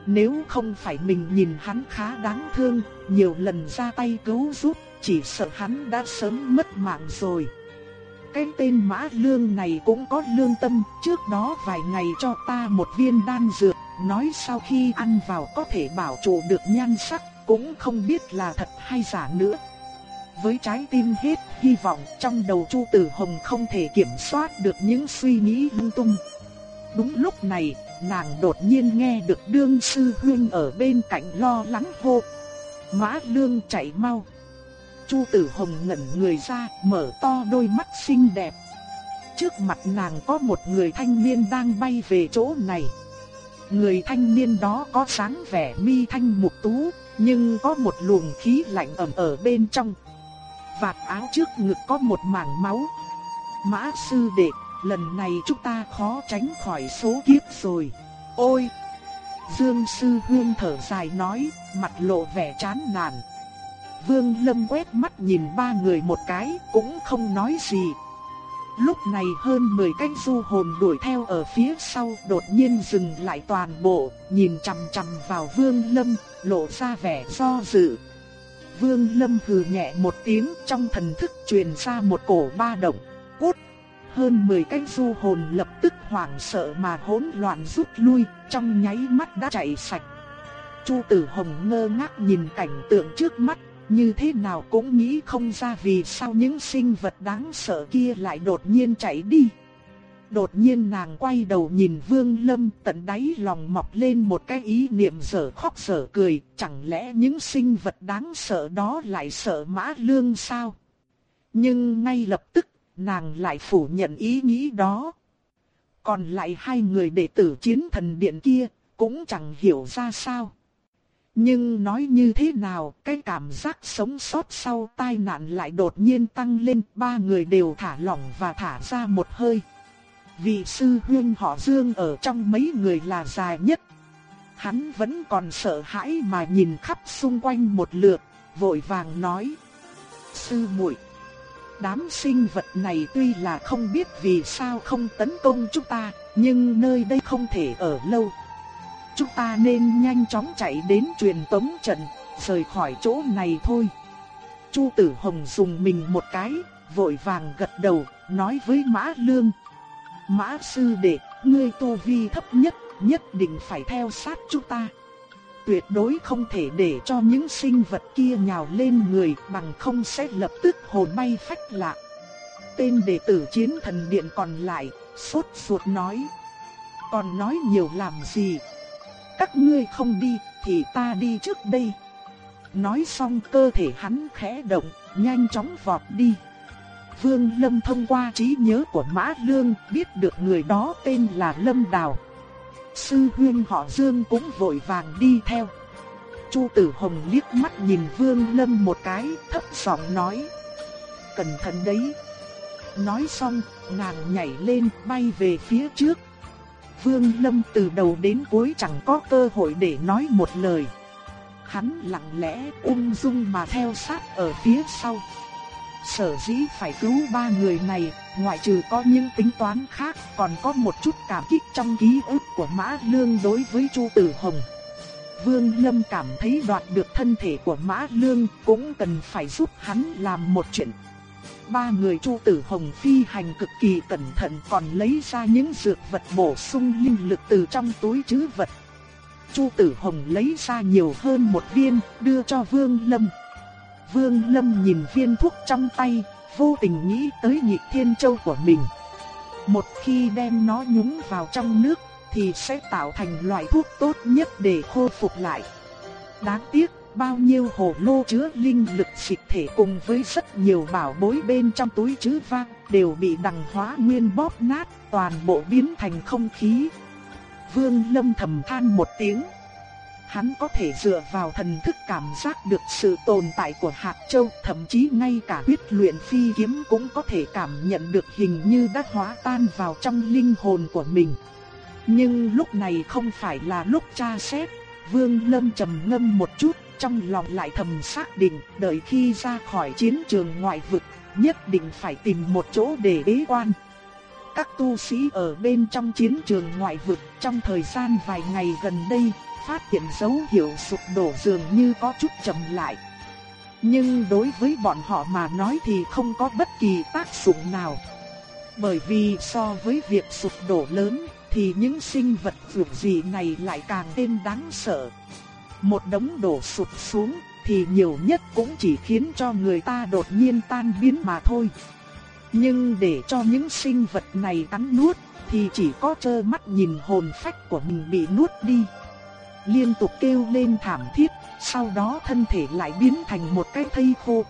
Nếu không phải mình nhìn hắn khá đáng thương, nhiều lần ra tay cứu giúp, chỉ sợ hắn đã sớm mất mạng rồi. Cái tên Mã Lương này cũng có lương tâm, trước đó vài ngày cho ta một viên đan dược, nói sau khi ăn vào có thể bảo trụ được nhan sắc, cũng không biết là thật hay giả nữa. Với trái tim hết hy vọng trong đầu Chu Tử Hồng không thể kiểm soát được những suy nghĩ lung tung. Đúng lúc này, nàng đột nhiên nghe được đương sư huyên ở bên cạnh lo lắng hô. Mã lương chạy mau. Chu Tử Hồng ngẩn người ra, mở to đôi mắt xinh đẹp. Trước mặt nàng có một người thanh niên đang bay về chỗ này. Người thanh niên đó có sáng vẻ mi thanh mục tú, nhưng có một luồng khí lạnh ẩm ở bên trong. Vạt áo trước ngực có một mảng máu. Mã sư đệ, lần này chúng ta khó tránh khỏi số kiếp rồi. Ôi! Dương sư hương thở dài nói, mặt lộ vẻ chán nản. Vương Lâm quét mắt nhìn ba người một cái, cũng không nói gì. Lúc này hơn 10 cái du hồn đuổi theo ở phía sau đột nhiên dừng lại toàn bộ, nhìn chằm chằm vào Vương Lâm, lộ ra vẻ do dự. Vương Lâm hừ nhẹ một tiếng trong thần thức truyền ra một cổ ba động, cút. Hơn 10 cái du hồn lập tức hoảng sợ mà hỗn loạn rút lui, trong nháy mắt đã chạy sạch. Chu Tử Hồng ngơ ngác nhìn cảnh tượng trước mắt, như thế nào cũng nghĩ không ra vì sao những sinh vật đáng sợ kia lại đột nhiên chạy đi. Đột nhiên nàng quay đầu nhìn Vương Lâm tận đáy lòng mọc lên một cái ý niệm dở khóc dở cười, chẳng lẽ những sinh vật đáng sợ đó lại sợ mã lương sao? Nhưng ngay lập tức, nàng lại phủ nhận ý nghĩ đó. Còn lại hai người đệ tử chiến thần điện kia, cũng chẳng hiểu ra sao. Nhưng nói như thế nào, cái cảm giác sống sót sau tai nạn lại đột nhiên tăng lên, ba người đều thả lỏng và thả ra một hơi. Vị sư huynh họ Dương ở trong mấy người là dài nhất. Hắn vẫn còn sợ hãi mà nhìn khắp xung quanh một lượt, vội vàng nói: "Sư muội, đám sinh vật này tuy là không biết vì sao không tấn công chúng ta, nhưng nơi đây không thể ở lâu." Chúng ta nên nhanh chóng chạy đến truyền tống trận, rời khỏi chỗ này thôi. Chu Tử Hồng dùng mình một cái, vội vàng gật đầu, nói với Mã Lương. Mã sư đệ, ngươi tu vi thấp nhất, nhất định phải theo sát chúng ta. Tuyệt đối không thể để cho những sinh vật kia nhào lên người bằng không sẽ lập tức hồn bay phách lạc. Tên đệ tử chiến thần điện còn lại, sốt ruột nói. Còn nói nhiều làm gì, các ngươi không đi, thì ta đi trước đây. Nói xong cơ thể hắn khẽ động, nhanh chóng vọt đi. Vương Lâm thông qua trí nhớ của Mã Lương biết được người đó tên là Lâm Đào. Sư huyên họ Dương cũng vội vàng đi theo. Chu Tử Hồng liếc mắt nhìn Vương Lâm một cái, thấp giọng nói: "Cẩn thận đấy." Nói xong, nàng nhảy lên bay về phía trước, Vương Lâm từ đầu đến cuối chẳng có cơ hội để nói một lời. Hắn lặng lẽ ung dung mà theo sát ở phía sau. Sở dĩ phải cứu ba người này, ngoại trừ có những tính toán khác, còn có một chút cảm kích trong ký ức của Mã Lương đối với Chu Tử Hồng. Vương Lâm cảm thấy đoạt được thân thể của Mã Lương cũng cần phải giúp hắn làm một chuyện ba người Chu Tử Hồng phi hành cực kỳ cẩn thận còn lấy ra những dược vật bổ sung linh lực từ trong túi trữ vật. Chu Tử Hồng lấy ra nhiều hơn một viên, đưa cho Vương Lâm. Vương Lâm nhìn viên thuốc trong tay, vô tình nghĩ tới nhị thiên châu của mình. Một khi đem nó nhúng vào trong nước, thì sẽ tạo thành loại thuốc tốt nhất để khôi phục lại. Đáng tiếc bao nhiêu hồ lô chứa linh lực dịch thể cùng với rất nhiều bảo bối bên trong túi chứa vang đều bị đằng hóa nguyên bóp nát, toàn bộ biến thành không khí. Vương Lâm thầm than một tiếng. Hắn có thể dựa vào thần thức cảm giác được sự tồn tại của hạt châu, thậm chí ngay cả huyết luyện phi kiếm cũng có thể cảm nhận được hình như đã hóa tan vào trong linh hồn của mình. Nhưng lúc này không phải là lúc tra xét, Vương Lâm trầm ngâm một chút, trong lòng lại thầm xác định, đợi khi ra khỏi chiến trường ngoại vực, nhất định phải tìm một chỗ để bế quan. Các tu sĩ ở bên trong chiến trường ngoại vực trong thời gian vài ngày gần đây, phát hiện dấu hiệu sụp đổ dường như có chút chậm lại. Nhưng đối với bọn họ mà nói thì không có bất kỳ tác dụng nào. Bởi vì so với việc sụp đổ lớn thì những sinh vật vượt gì này lại càng thêm đáng sợ một đống đổ sụp xuống thì nhiều nhất cũng chỉ khiến cho người ta đột nhiên tan biến mà thôi. Nhưng để cho những sinh vật này cắn nuốt thì chỉ có trơ mắt nhìn hồn phách của mình bị nuốt đi. Liên tục kêu lên thảm thiết, sau đó thân thể lại biến thành một cái thây khô.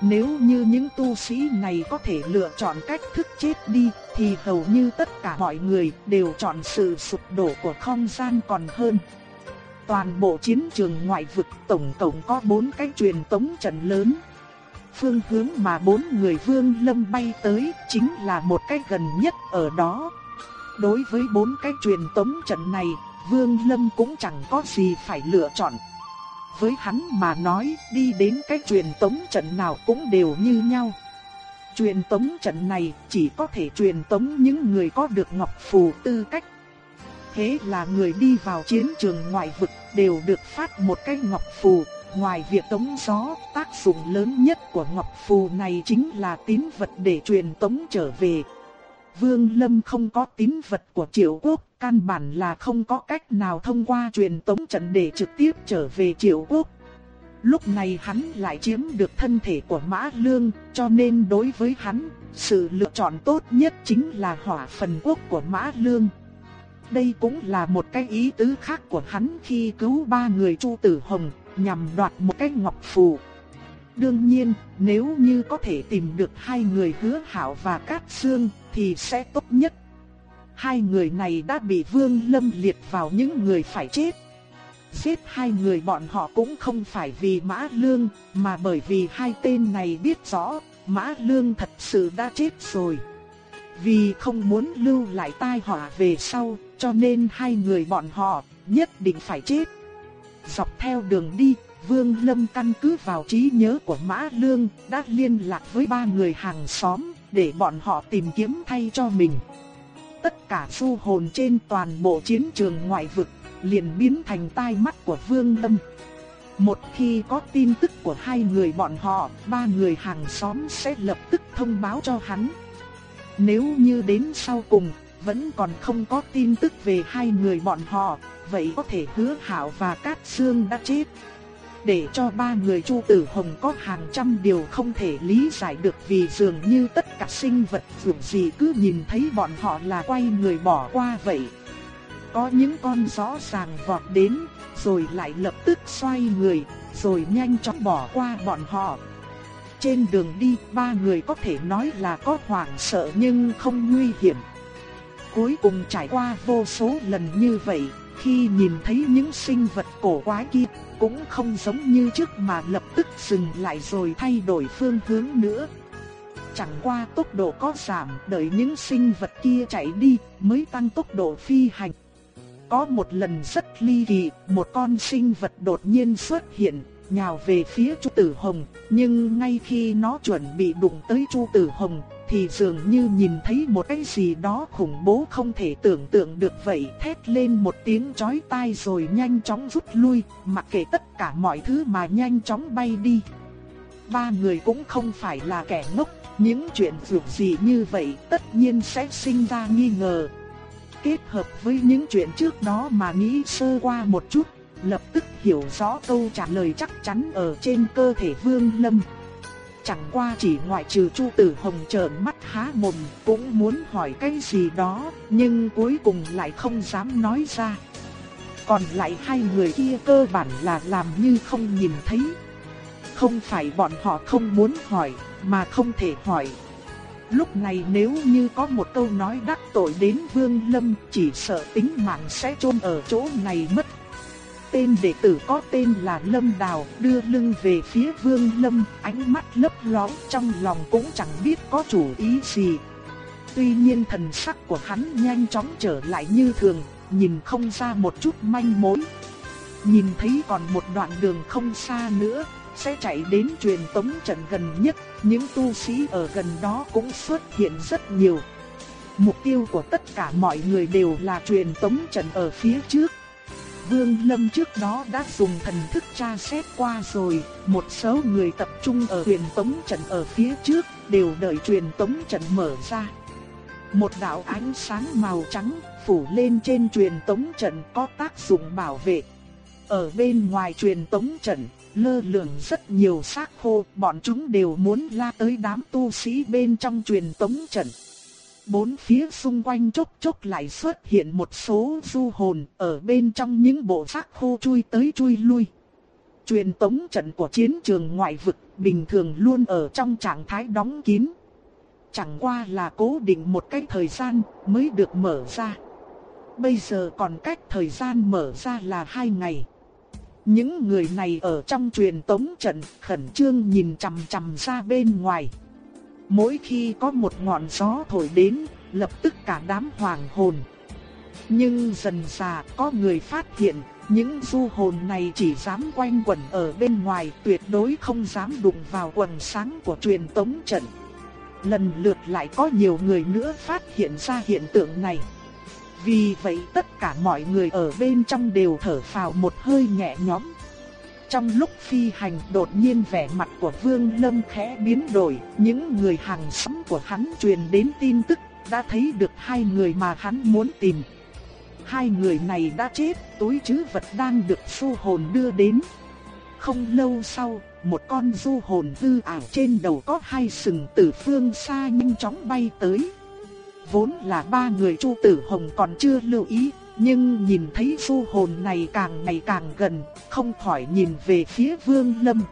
Nếu như những tu sĩ này có thể lựa chọn cách thức chết đi, thì hầu như tất cả mọi người đều chọn sự sụp đổ của không gian còn hơn. Toàn bộ chiến trường ngoại vực tổng tổng có 4 cái truyền tống trận lớn. Phương hướng mà bốn người vương lâm bay tới chính là một cái gần nhất ở đó. Đối với bốn cái truyền tống trận này, vương lâm cũng chẳng có gì phải lựa chọn. Với hắn mà nói đi đến cái truyền tống trận nào cũng đều như nhau. Truyền tống trận này chỉ có thể truyền tống những người có được ngọc phù tư cách. Thế là người đi vào chiến trường ngoại vực đều được phát một cái ngọc phù. Ngoài việc tống gió, tác dụng lớn nhất của ngọc phù này chính là tín vật để truyền tống trở về. Vương Lâm không có tín vật của triệu quốc, căn bản là không có cách nào thông qua truyền tống trận để trực tiếp trở về triệu quốc. Lúc này hắn lại chiếm được thân thể của Mã Lương, cho nên đối với hắn, sự lựa chọn tốt nhất chính là hỏa phần quốc của Mã Lương. Đây cũng là một cái ý tứ khác của hắn khi cứu ba người Chu Tử Hồng, nhằm đoạt một cái ngọc phù. Đương nhiên, nếu như có thể tìm được hai người hứa hảo và cát xương, thì sẽ tốt nhất. Hai người này đã bị Vương Lâm liệt vào những người phải chết. Giết hai người bọn họ cũng không phải vì Mã Lương, mà bởi vì hai tên này biết rõ, Mã Lương thật sự đã chết rồi. Vì không muốn lưu lại tai họa về sau, cho nên hai người bọn họ nhất định phải chết. Dọc theo đường đi, Vương Lâm căn cứ vào trí nhớ của Mã Lương, đã liên lạc với ba người hàng xóm, để bọn họ tìm kiếm thay cho mình. Tất cả phu hồn trên toàn bộ chiến trường ngoại vực, liền biến thành tai mắt của Vương Lâm. Một khi có tin tức của hai người bọn họ, ba người hàng xóm sẽ lập tức thông báo cho hắn. Nếu như đến sau cùng, vẫn còn không có tin tức về hai người bọn họ, vậy có thể hứa hảo và Cát Sương đã chết. Để cho ba người Chu Tử Hồng có hàng trăm điều không thể lý giải được vì dường như tất cả sinh vật dù gì cứ nhìn thấy bọn họ là quay người bỏ qua vậy. Có những con rõ ràng vọt đến, rồi lại lập tức xoay người, rồi nhanh chóng bỏ qua bọn họ. Trên đường đi, ba người có thể nói là có hoảng sợ nhưng không nguy hiểm. Cuối cùng trải qua vô số lần như vậy, khi nhìn thấy những sinh vật cổ quái kia, cũng không giống như trước mà lập tức dừng lại rồi thay đổi phương hướng nữa. Chẳng qua tốc độ có giảm, đợi những sinh vật kia chạy đi mới tăng tốc độ phi hành. Có một lần rất ly kỳ, một con sinh vật đột nhiên xuất hiện, nhào về phía Chu Tử Hồng, nhưng ngay khi nó chuẩn bị đụng tới Chu Tử Hồng, thì dường như nhìn thấy một cái gì đó khủng bố không thể tưởng tượng được vậy, thét lên một tiếng chói tai rồi nhanh chóng rút lui, mặc kệ tất cả mọi thứ mà nhanh chóng bay đi. Ba người cũng không phải là kẻ ngốc, những chuyện dường gì như vậy tất nhiên sẽ sinh ra nghi ngờ. Kết hợp với những chuyện trước đó mà nghĩ sơ qua một chút, lập tức hiểu rõ câu trả lời chắc chắn ở trên cơ thể Vương Lâm. Chẳng qua chỉ ngoại trừ Chu Tử Hồng trợn mắt há mồm, cũng muốn hỏi cái gì đó, nhưng cuối cùng lại không dám nói ra. Còn lại hai người kia cơ bản là làm như không nhìn thấy. Không phải bọn họ không muốn hỏi, mà không thể hỏi. Lúc này nếu như có một câu nói đắc tội đến Vương Lâm, chỉ sợ tính mạng sẽ chôn ở chỗ này mất tên đệ tử có tên là Lâm Đào đưa lưng về phía Vương Lâm, ánh mắt lấp lóe trong lòng cũng chẳng biết có chủ ý gì. Tuy nhiên thần sắc của hắn nhanh chóng trở lại như thường, nhìn không ra một chút manh mối. Nhìn thấy còn một đoạn đường không xa nữa, sẽ chạy đến truyền tống trận gần nhất, những tu sĩ ở gần đó cũng xuất hiện rất nhiều. Mục tiêu của tất cả mọi người đều là truyền tống trận ở phía trước. Vương Lâm trước đó đã dùng thần thức tra xét qua rồi, một số người tập trung ở truyền tống trận ở phía trước, đều đợi truyền tống trận mở ra. Một đạo ánh sáng màu trắng phủ lên trên truyền tống trận có tác dụng bảo vệ. Ở bên ngoài truyền tống trận, lơ lửng rất nhiều xác khô, bọn chúng đều muốn la tới đám tu sĩ bên trong truyền tống trận. Bốn phía xung quanh chốc chốc lại xuất hiện một số du hồn ở bên trong những bộ xác khô chui tới chui lui. Truyền tống trận của chiến trường ngoại vực bình thường luôn ở trong trạng thái đóng kín. Chẳng qua là cố định một cái thời gian mới được mở ra. Bây giờ còn cách thời gian mở ra là hai ngày. Những người này ở trong truyền tống trận khẩn trương nhìn chằm chằm ra bên ngoài. Mỗi khi có một ngọn gió thổi đến, lập tức cả đám hoàng hồn. Nhưng dần dà có người phát hiện, những du hồn này chỉ dám quanh quẩn ở bên ngoài, tuyệt đối không dám đụng vào quần sáng của truyền tống trận. Lần lượt lại có nhiều người nữa phát hiện ra hiện tượng này. Vì vậy tất cả mọi người ở bên trong đều thở phào một hơi nhẹ nhõm. Trong lúc phi hành đột nhiên vẻ mặt của Vương Lâm khẽ biến đổi, những người hàng xóm của hắn truyền đến tin tức, đã thấy được hai người mà hắn muốn tìm. Hai người này đã chết, túi trữ vật đang được du hồn đưa đến. Không lâu sau, một con du hồn hư ảo trên đầu có hai sừng từ phương xa nhanh chóng bay tới. Vốn là ba người Chu Tử Hồng còn chưa lưu ý, nhưng nhìn thấy du hồn này càng ngày càng gần, không khỏi nhìn về phía Vương Lâm.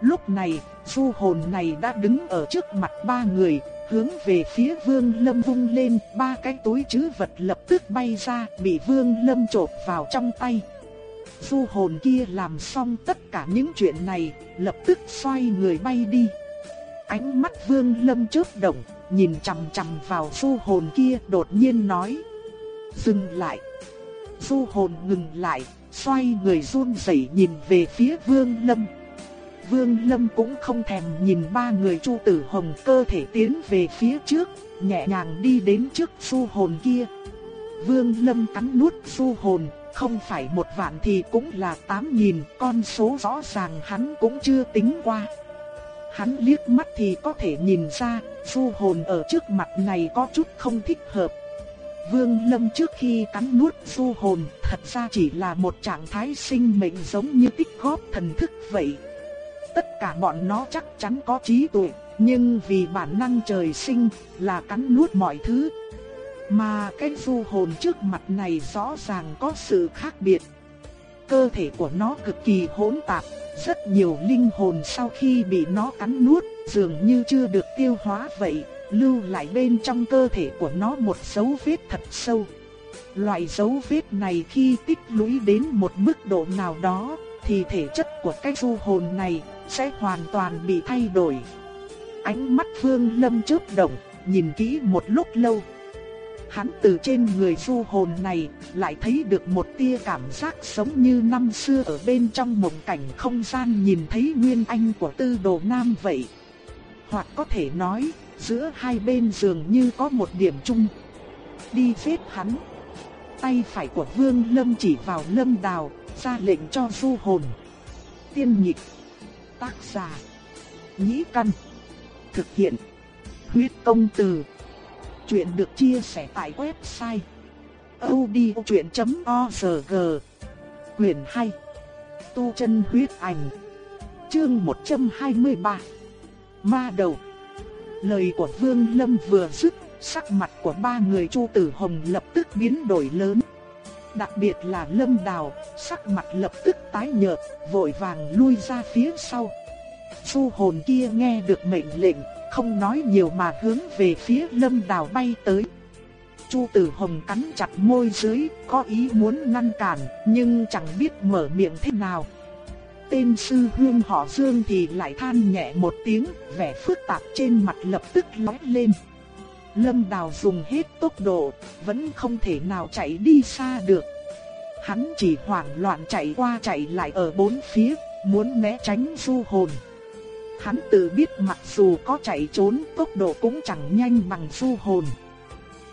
Lúc này, du hồn này đã đứng ở trước mặt ba người, hướng về phía Vương Lâm vung lên, ba cái túi trữ vật lập tức bay ra, bị Vương Lâm chộp vào trong tay. Du hồn kia làm xong tất cả những chuyện này, lập tức xoay người bay đi. Ánh mắt Vương Lâm chớp động, nhìn chằm chằm vào du hồn kia, đột nhiên nói: "Dừng lại." Du hồn ngừng lại, xoay người run rẩy nhìn về phía Vương Lâm. Vương Lâm cũng không thèm nhìn ba người Chu Tử Hồng cơ thể tiến về phía trước, nhẹ nhàng đi đến trước du hồn kia. Vương Lâm cắn nuốt du hồn, không phải một vạn thì cũng là tám nghìn, con số rõ ràng hắn cũng chưa tính qua. Hắn liếc mắt thì có thể nhìn ra, du hồn ở trước mặt này có chút không thích hợp. Vương Lâm trước khi cắn nuốt du hồn, thật ra chỉ là một trạng thái sinh mệnh giống như tích góp thần thức vậy. Tất cả bọn nó chắc chắn có trí tuệ, nhưng vì bản năng trời sinh là cắn nuốt mọi thứ. Mà cái du hồn trước mặt này rõ ràng có sự khác biệt. Cơ thể của nó cực kỳ hỗn tạp, rất nhiều linh hồn sau khi bị nó cắn nuốt dường như chưa được tiêu hóa vậy, lưu lại bên trong cơ thể của nó một dấu vết thật sâu. Loại dấu vết này khi tích lũy đến một mức độ nào đó, thì thể chất của cái du hồn này sẽ hoàn toàn bị thay đổi. Ánh mắt Vương Lâm chớp động, nhìn kỹ một lúc lâu. Hắn từ trên người du hồn này lại thấy được một tia cảm giác sống như năm xưa ở bên trong mộng cảnh không gian nhìn thấy nguyên anh của tư đồ nam vậy. Hoặc có thể nói, giữa hai bên dường như có một điểm chung. Đi giết hắn. Tay phải của Vương Lâm chỉ vào Lâm Đào, ra lệnh cho du hồn. Tiên nhịp. Tác giả. Nhĩ căn. Thực hiện. Huyết công từ. Chuyện được chia sẻ tại website. odchuyện.org Quyền 2. Tu chân huyết ảnh. Chương 123. Ma đầu. Lời của Vương Lâm vừa dứt, sắc mặt của ba người Chu Tử Hồng lập tức biến đổi lớn. Đặc biệt là Lâm Đào, sắc mặt lập tức tái nhợt, vội vàng lui ra phía sau. Chu hồn kia nghe được mệnh lệnh, không nói nhiều mà hướng về phía Lâm Đào bay tới. Chu Tử Hồng cắn chặt môi dưới, có ý muốn ngăn cản, nhưng chẳng biết mở miệng thế nào tên sư huynh họ Dương thì lại than nhẹ một tiếng, vẻ phức tạp trên mặt lập tức lóe lên. Lâm Đào dùng hết tốc độ, vẫn không thể nào chạy đi xa được. Hắn chỉ hoảng loạn chạy qua chạy lại ở bốn phía, muốn né tránh du hồn. Hắn tự biết mặc dù có chạy trốn, tốc độ cũng chẳng nhanh bằng du hồn.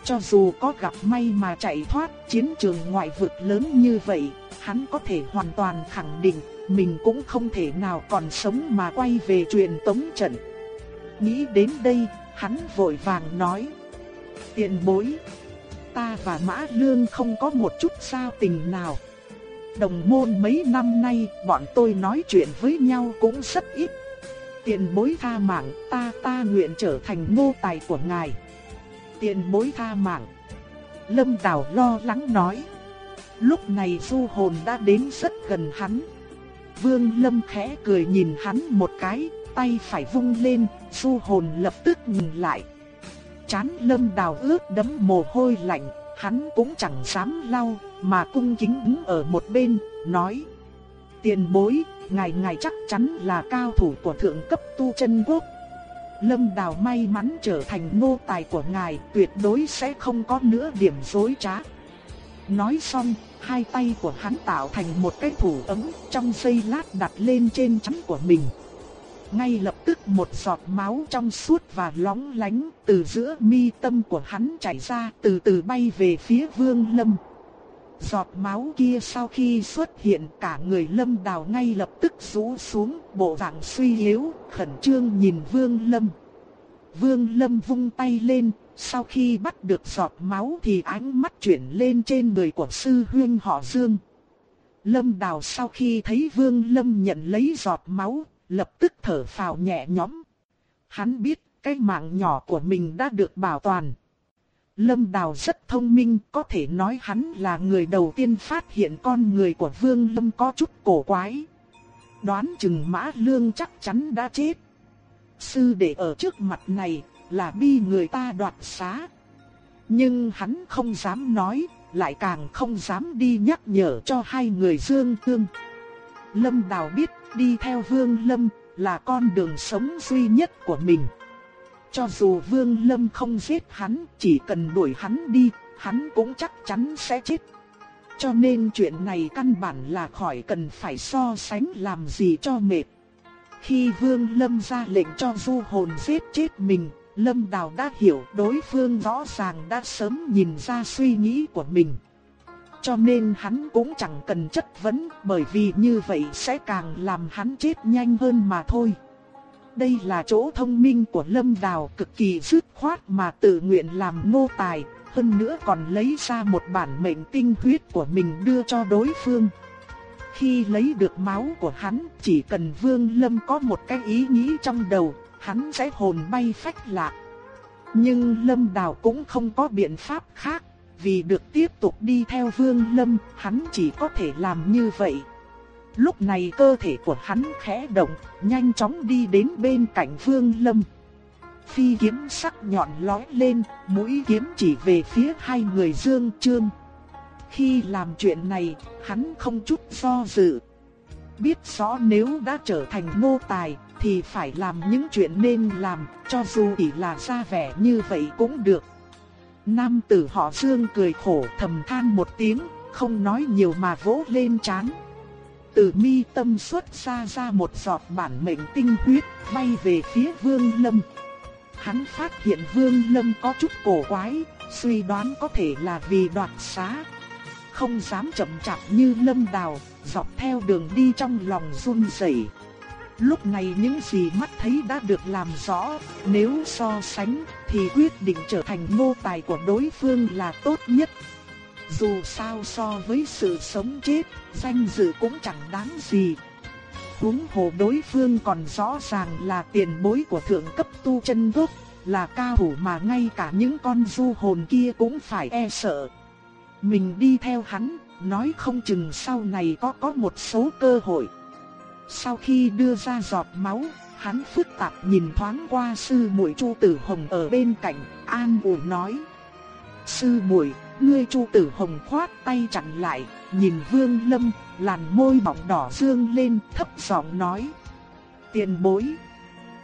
Cho dù có gặp may mà chạy thoát chiến trường ngoại vực lớn như vậy, hắn có thể hoàn toàn khẳng định mình cũng không thể nào còn sống mà quay về truyền tống trận. Nghĩ đến đây, hắn vội vàng nói. tiện bối, ta và Mã Lương không có một chút giao tình nào. Đồng môn mấy năm nay, bọn tôi nói chuyện với nhau cũng rất ít. tiện bối tha mạng, ta ta nguyện trở thành nô tài của ngài. tiện bối tha mạng. Lâm Đào lo lắng nói. Lúc này du hồn đã đến rất gần hắn. Vương Lâm khẽ cười nhìn hắn một cái, tay phải vung lên, du hồn lập tức ngừng lại. Chán Lâm Đào ướt đẫm mồ hôi lạnh, hắn cũng chẳng dám lau, mà cung kính đứng ở một bên, nói: "Tiền bối, ngài ngài chắc chắn là cao thủ của thượng cấp tu chân quốc. Lâm Đào may mắn trở thành nô tài của ngài, tuyệt đối sẽ không có nữa điểm dối trá." Nói xong, hai tay của hắn tạo thành một cái thủ ấm, trong giây lát đặt lên trên chắn của mình. Ngay lập tức một giọt máu trong suốt và lóng lánh từ giữa mi tâm của hắn chảy ra từ từ bay về phía vương lâm. Giọt máu kia sau khi xuất hiện cả người lâm đào ngay lập tức rũ xuống bộ dạng suy yếu, khẩn trương nhìn vương lâm. Vương lâm vung tay lên, sau khi bắt được giọt máu thì ánh mắt chuyển lên trên người của sư huynh họ Dương. Lâm Đào sau khi thấy Vương Lâm nhận lấy giọt máu, lập tức thở phào nhẹ nhõm. Hắn biết cái mạng nhỏ của mình đã được bảo toàn. Lâm Đào rất thông minh, có thể nói hắn là người đầu tiên phát hiện con người của Vương Lâm có chút cổ quái. Đoán chừng Mã Lương chắc chắn đã chết. Sư đệ ở trước mặt này là bi người ta đoạt xá. Nhưng hắn không dám nói, lại càng không dám đi nhắc nhở cho hai người Dương Tương. Lâm Đào biết đi theo Vương Lâm là con đường sống duy nhất của mình. Cho dù Vương Lâm không giết hắn, chỉ cần đuổi hắn đi, hắn cũng chắc chắn sẽ chết. Cho nên chuyện này căn bản là khỏi cần phải so sánh làm gì cho mệt. Khi Vương Lâm ra lệnh cho du hồn giết chết mình, Lâm Đào đã hiểu đối phương rõ ràng đã sớm nhìn ra suy nghĩ của mình. Cho nên hắn cũng chẳng cần chất vấn bởi vì như vậy sẽ càng làm hắn chết nhanh hơn mà thôi. Đây là chỗ thông minh của Lâm Đào cực kỳ dứt khoát mà tự nguyện làm nô tài, hơn nữa còn lấy ra một bản mệnh tinh huyết của mình đưa cho đối phương. Khi lấy được máu của hắn, chỉ cần Vương Lâm có một cái ý nghĩ trong đầu, hắn sẽ hồn bay phách lạc. Nhưng Lâm Đào cũng không có biện pháp khác, vì được tiếp tục đi theo Vương Lâm, hắn chỉ có thể làm như vậy. Lúc này cơ thể của hắn khẽ động, nhanh chóng đi đến bên cạnh Vương Lâm. Phi kiếm sắc nhọn lói lên, mũi kiếm chỉ về phía hai người Dương Trương. Khi làm chuyện này, hắn không chút do dự. Biết rõ nếu đã trở thành nô tài, thì phải làm những chuyện nên làm, cho dù chỉ là ra vẻ như vậy cũng được. Nam tử họ Dương cười khổ thầm than một tiếng, không nói nhiều mà vỗ lên chán. Từ mi tâm xuất ra ra một giọt bản mệnh tinh huyết bay về phía Vương Lâm. Hắn phát hiện Vương Lâm có chút cổ quái, suy đoán có thể là vì đoạt xá. Không dám chậm chạp như Lâm Đào, dọc theo đường đi trong lòng run rẩy. Lúc này những gì mắt thấy đã được làm rõ, nếu so sánh thì quyết định trở thành nô tài của đối phương là tốt nhất. Dù sao so với sự sống chết, danh dự cũng chẳng đáng gì. Huống hồ đối phương còn rõ ràng là tiền bối của thượng cấp tu chân gốc, là cao thủ mà ngay cả những con du hồn kia cũng phải e sợ. Mình đi theo hắn, nói không chừng sau này có có một số cơ hội. Sau khi đưa ra giọt máu, hắn phức tạp nhìn thoáng qua sư muội Chu Tử Hồng ở bên cạnh, an ủi nói: "Sư muội, ngươi Chu Tử Hồng khoát tay chặn lại, nhìn Vương Lâm, làn môi mỏng đỏ dương lên, thấp giọng nói: "Tiền bối,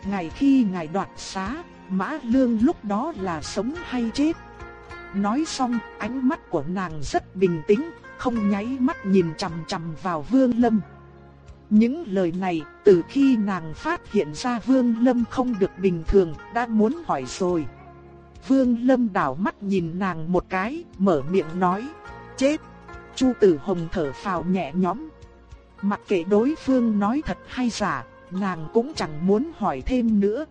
ngày khi ngài đoạt xá, Mã Lương lúc đó là sống hay chết?" Nói xong, ánh mắt của nàng rất bình tĩnh, không nháy mắt nhìn chằm chằm vào Vương Lâm. Những lời này, từ khi nàng phát hiện ra Vương Lâm không được bình thường, đã muốn hỏi rồi. Vương Lâm đảo mắt nhìn nàng một cái, mở miệng nói, chết. Chu Tử Hồng thở phào nhẹ nhõm. Mặc kệ đối phương nói thật hay giả, nàng cũng chẳng muốn hỏi thêm nữa.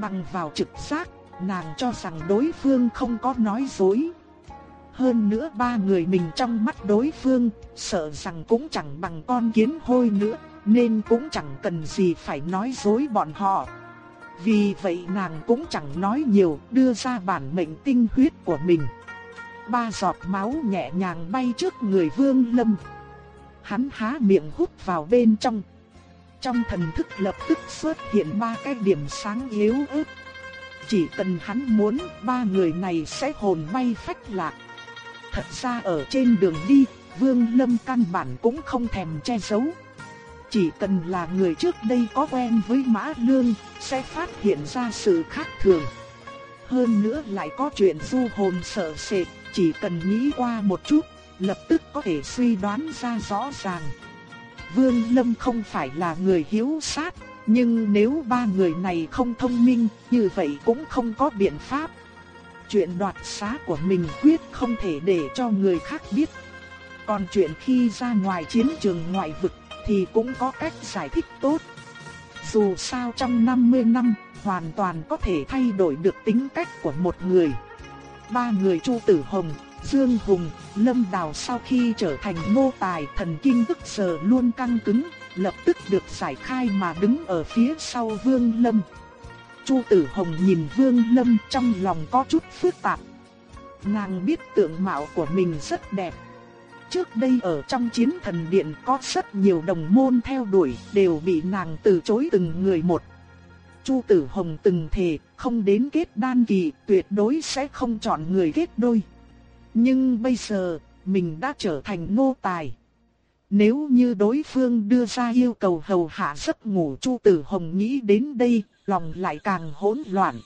Bằng vào trực giác, nàng cho rằng đối phương không có nói dối. Hơn nữa ba người mình trong mắt đối phương, sợ rằng cũng chẳng bằng con kiến hôi nữa, nên cũng chẳng cần gì phải nói dối bọn họ. Vì vậy nàng cũng chẳng nói nhiều, đưa ra bản mệnh tinh huyết của mình. Ba giọt máu nhẹ nhàng bay trước người Vương Lâm. Hắn há miệng hút vào bên trong. Trong thần thức lập tức xuất hiện ba cái điểm sáng yếu ớt. Chỉ cần hắn muốn, ba người này sẽ hồn bay phách lạc. Thật ra ở trên đường đi, Vương Lâm căn bản cũng không thèm che giấu. Chỉ cần là người trước đây có quen với Mã Lương, sẽ phát hiện ra sự khác thường. Hơn nữa lại có chuyện du hồn sợ sệt, chỉ cần nghĩ qua một chút, lập tức có thể suy đoán ra rõ ràng. Vương Lâm không phải là người hiếu sát, nhưng nếu ba người này không thông minh, như vậy cũng không có biện pháp. Chuyện đoạt xá của mình quyết không thể để cho người khác biết. Còn chuyện khi ra ngoài chiến trường ngoại vực thì cũng có cách giải thích tốt. Dù sao trong 50 năm, hoàn toàn có thể thay đổi được tính cách của một người. Ba người Chu Tử Hồng, Dương Hùng, Lâm Đào sau khi trở thành nô tài thần kinh tức giờ luôn căng cứng, lập tức được giải khai mà đứng ở phía sau Vương Lâm. Chu Tử Hồng nhìn Vương Lâm trong lòng có chút phức tạp. Nàng biết tượng mạo của mình rất đẹp. Trước đây ở trong chiến thần điện có rất nhiều đồng môn theo đuổi đều bị nàng từ chối từng người một. Chu Tử Hồng từng thề không đến kết đan kỳ tuyệt đối sẽ không chọn người kết đôi. Nhưng bây giờ mình đã trở thành nô tài. Nếu như đối phương đưa ra yêu cầu hầu hạ giấc ngủ Chu Tử Hồng nghĩ đến đây, lòng lại càng hỗn loạn.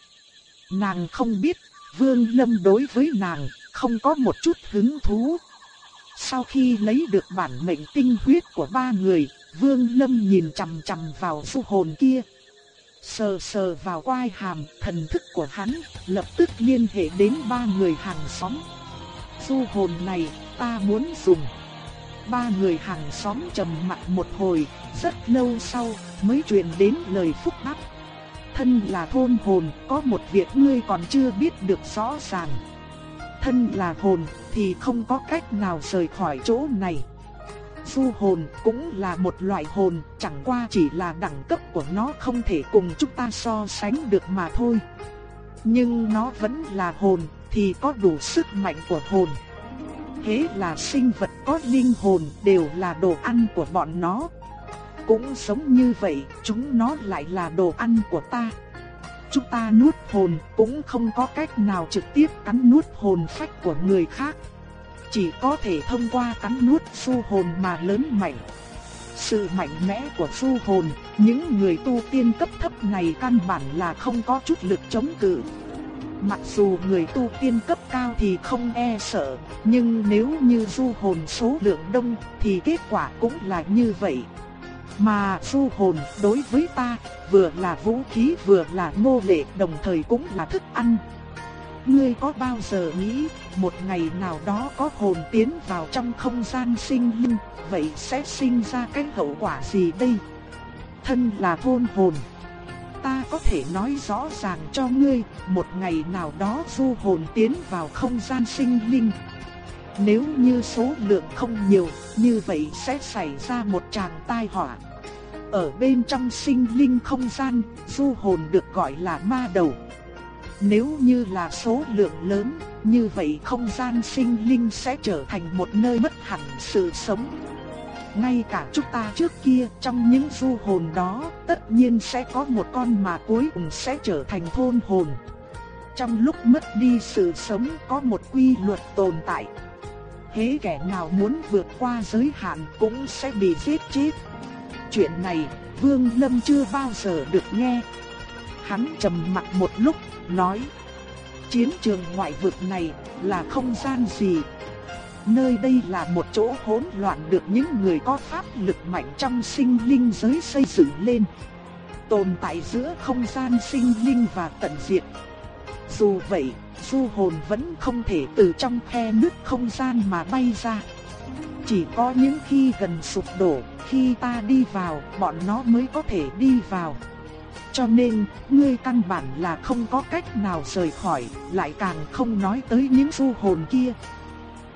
Nàng không biết, Vương Lâm đối với nàng không có một chút hứng thú. Sau khi lấy được bản mệnh tinh huyết của ba người, Vương Lâm nhìn chằm chằm vào phu hồn kia. Sờ sờ vào quai hàm, thần thức của hắn lập tức liên hệ đến ba người hàng xóm. du hồn này, ta muốn dùng. Ba người hàng xóm trầm mặt một hồi, rất lâu sau mới truyền đến lời phúc đáp. Thân là thôn hồn, có một việc ngươi còn chưa biết được rõ ràng. Thân là hồn thì không có cách nào rời khỏi chỗ này. Du hồn cũng là một loại hồn, chẳng qua chỉ là đẳng cấp của nó không thể cùng chúng ta so sánh được mà thôi. Nhưng nó vẫn là hồn, thì có đủ sức mạnh của hồn thế là sinh vật có linh hồn đều là đồ ăn của bọn nó. Cũng giống như vậy, chúng nó lại là đồ ăn của ta. Chúng ta nuốt hồn cũng không có cách nào trực tiếp cắn nuốt hồn phách của người khác. Chỉ có thể thông qua cắn nuốt su hồn mà lớn mạnh. Sự mạnh mẽ của su hồn, những người tu tiên cấp thấp này căn bản là không có chút lực chống cự. Mặc dù người tu tiên cấp cao thì không e sợ, nhưng nếu như du hồn số lượng đông thì kết quả cũng là như vậy. Mà du hồn đối với ta vừa là vũ khí vừa là nô lệ đồng thời cũng là thức ăn. Ngươi có bao giờ nghĩ một ngày nào đó có hồn tiến vào trong không gian sinh linh, vậy sẽ sinh ra cái hậu quả gì đây? Thân là thôn hồn ta có thể nói rõ ràng cho ngươi, một ngày nào đó du hồn tiến vào không gian sinh linh. Nếu như số lượng không nhiều, như vậy sẽ xảy ra một tràng tai họa. Ở bên trong sinh linh không gian, du hồn được gọi là ma đầu. Nếu như là số lượng lớn, như vậy không gian sinh linh sẽ trở thành một nơi mất hẳn sự sống ngay cả chúng ta trước kia trong những du hồn đó, tất nhiên sẽ có một con mà cuối cùng sẽ trở thành thôn hồn. Trong lúc mất đi sự sống có một quy luật tồn tại. Hễ kẻ nào muốn vượt qua giới hạn cũng sẽ bị giết chết. Chuyện này, Vương Lâm chưa bao giờ được nghe. Hắn trầm mặt một lúc, nói: "Chiến trường ngoại vực này là không gian gì?" Nơi đây là một chỗ hỗn loạn được những người có pháp lực mạnh trong sinh linh giới xây dựng lên. Tồn tại giữa không gian sinh linh và tận diệt. Dù vậy, du hồn vẫn không thể từ trong khe nước không gian mà bay ra. Chỉ có những khi gần sụp đổ, khi ta đi vào, bọn nó mới có thể đi vào. Cho nên, ngươi căn bản là không có cách nào rời khỏi, lại càng không nói tới những du hồn kia.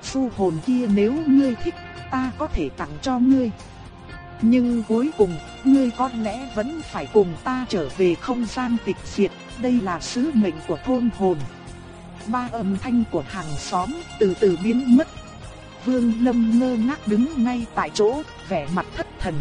su hồn kia nếu ngươi thích, ta có thể tặng cho ngươi. Nhưng cuối cùng, ngươi có lẽ vẫn phải cùng ta trở về không gian tịch diệt, đây là sứ mệnh của thôn hồn. Ba âm thanh của hàng xóm từ từ biến mất. Vương Lâm ngơ ngác đứng ngay tại chỗ, vẻ mặt thất thần.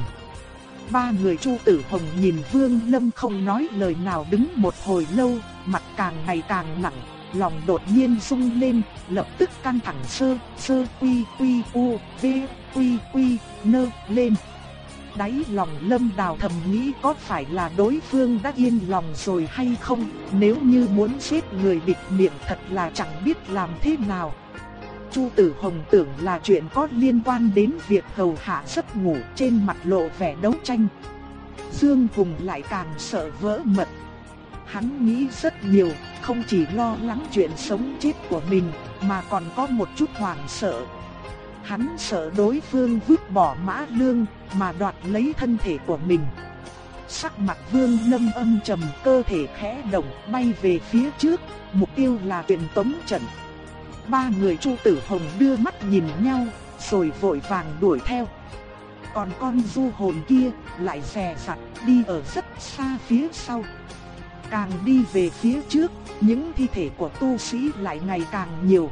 Ba người Chu Tử Hồng nhìn Vương Lâm không nói lời nào đứng một hồi lâu, mặt càng ngày càng nặng, lòng đột nhiên rung lên, lập tức căng thẳng sơ, sơ quy quy u, v, quy quy, nơ lên. Đáy lòng lâm đào thầm nghĩ có phải là đối phương đã yên lòng rồi hay không, nếu như muốn giết người địch miệng thật là chẳng biết làm thế nào. Chu Tử Hồng tưởng là chuyện có liên quan đến việc hầu hạ giấc ngủ trên mặt lộ vẻ đấu tranh. Dương Hùng lại càng sợ vỡ mật. Hắn nghĩ rất nhiều, không chỉ lo lắng chuyện sống chết của mình, mà còn có một chút hoảng sợ. Hắn sợ đối phương vứt bỏ mã lương, mà đoạt lấy thân thể của mình. Sắc mặt vương lâm âm trầm cơ thể khẽ động bay về phía trước, mục tiêu là tuyển tống trận. Ba người Chu Tử Hồng đưa mắt nhìn nhau, rồi vội vàng đuổi theo. Còn con du hồn kia lại xè sặt đi ở rất xa phía sau. Càng đi về phía trước, những thi thể của tu sĩ lại ngày càng nhiều.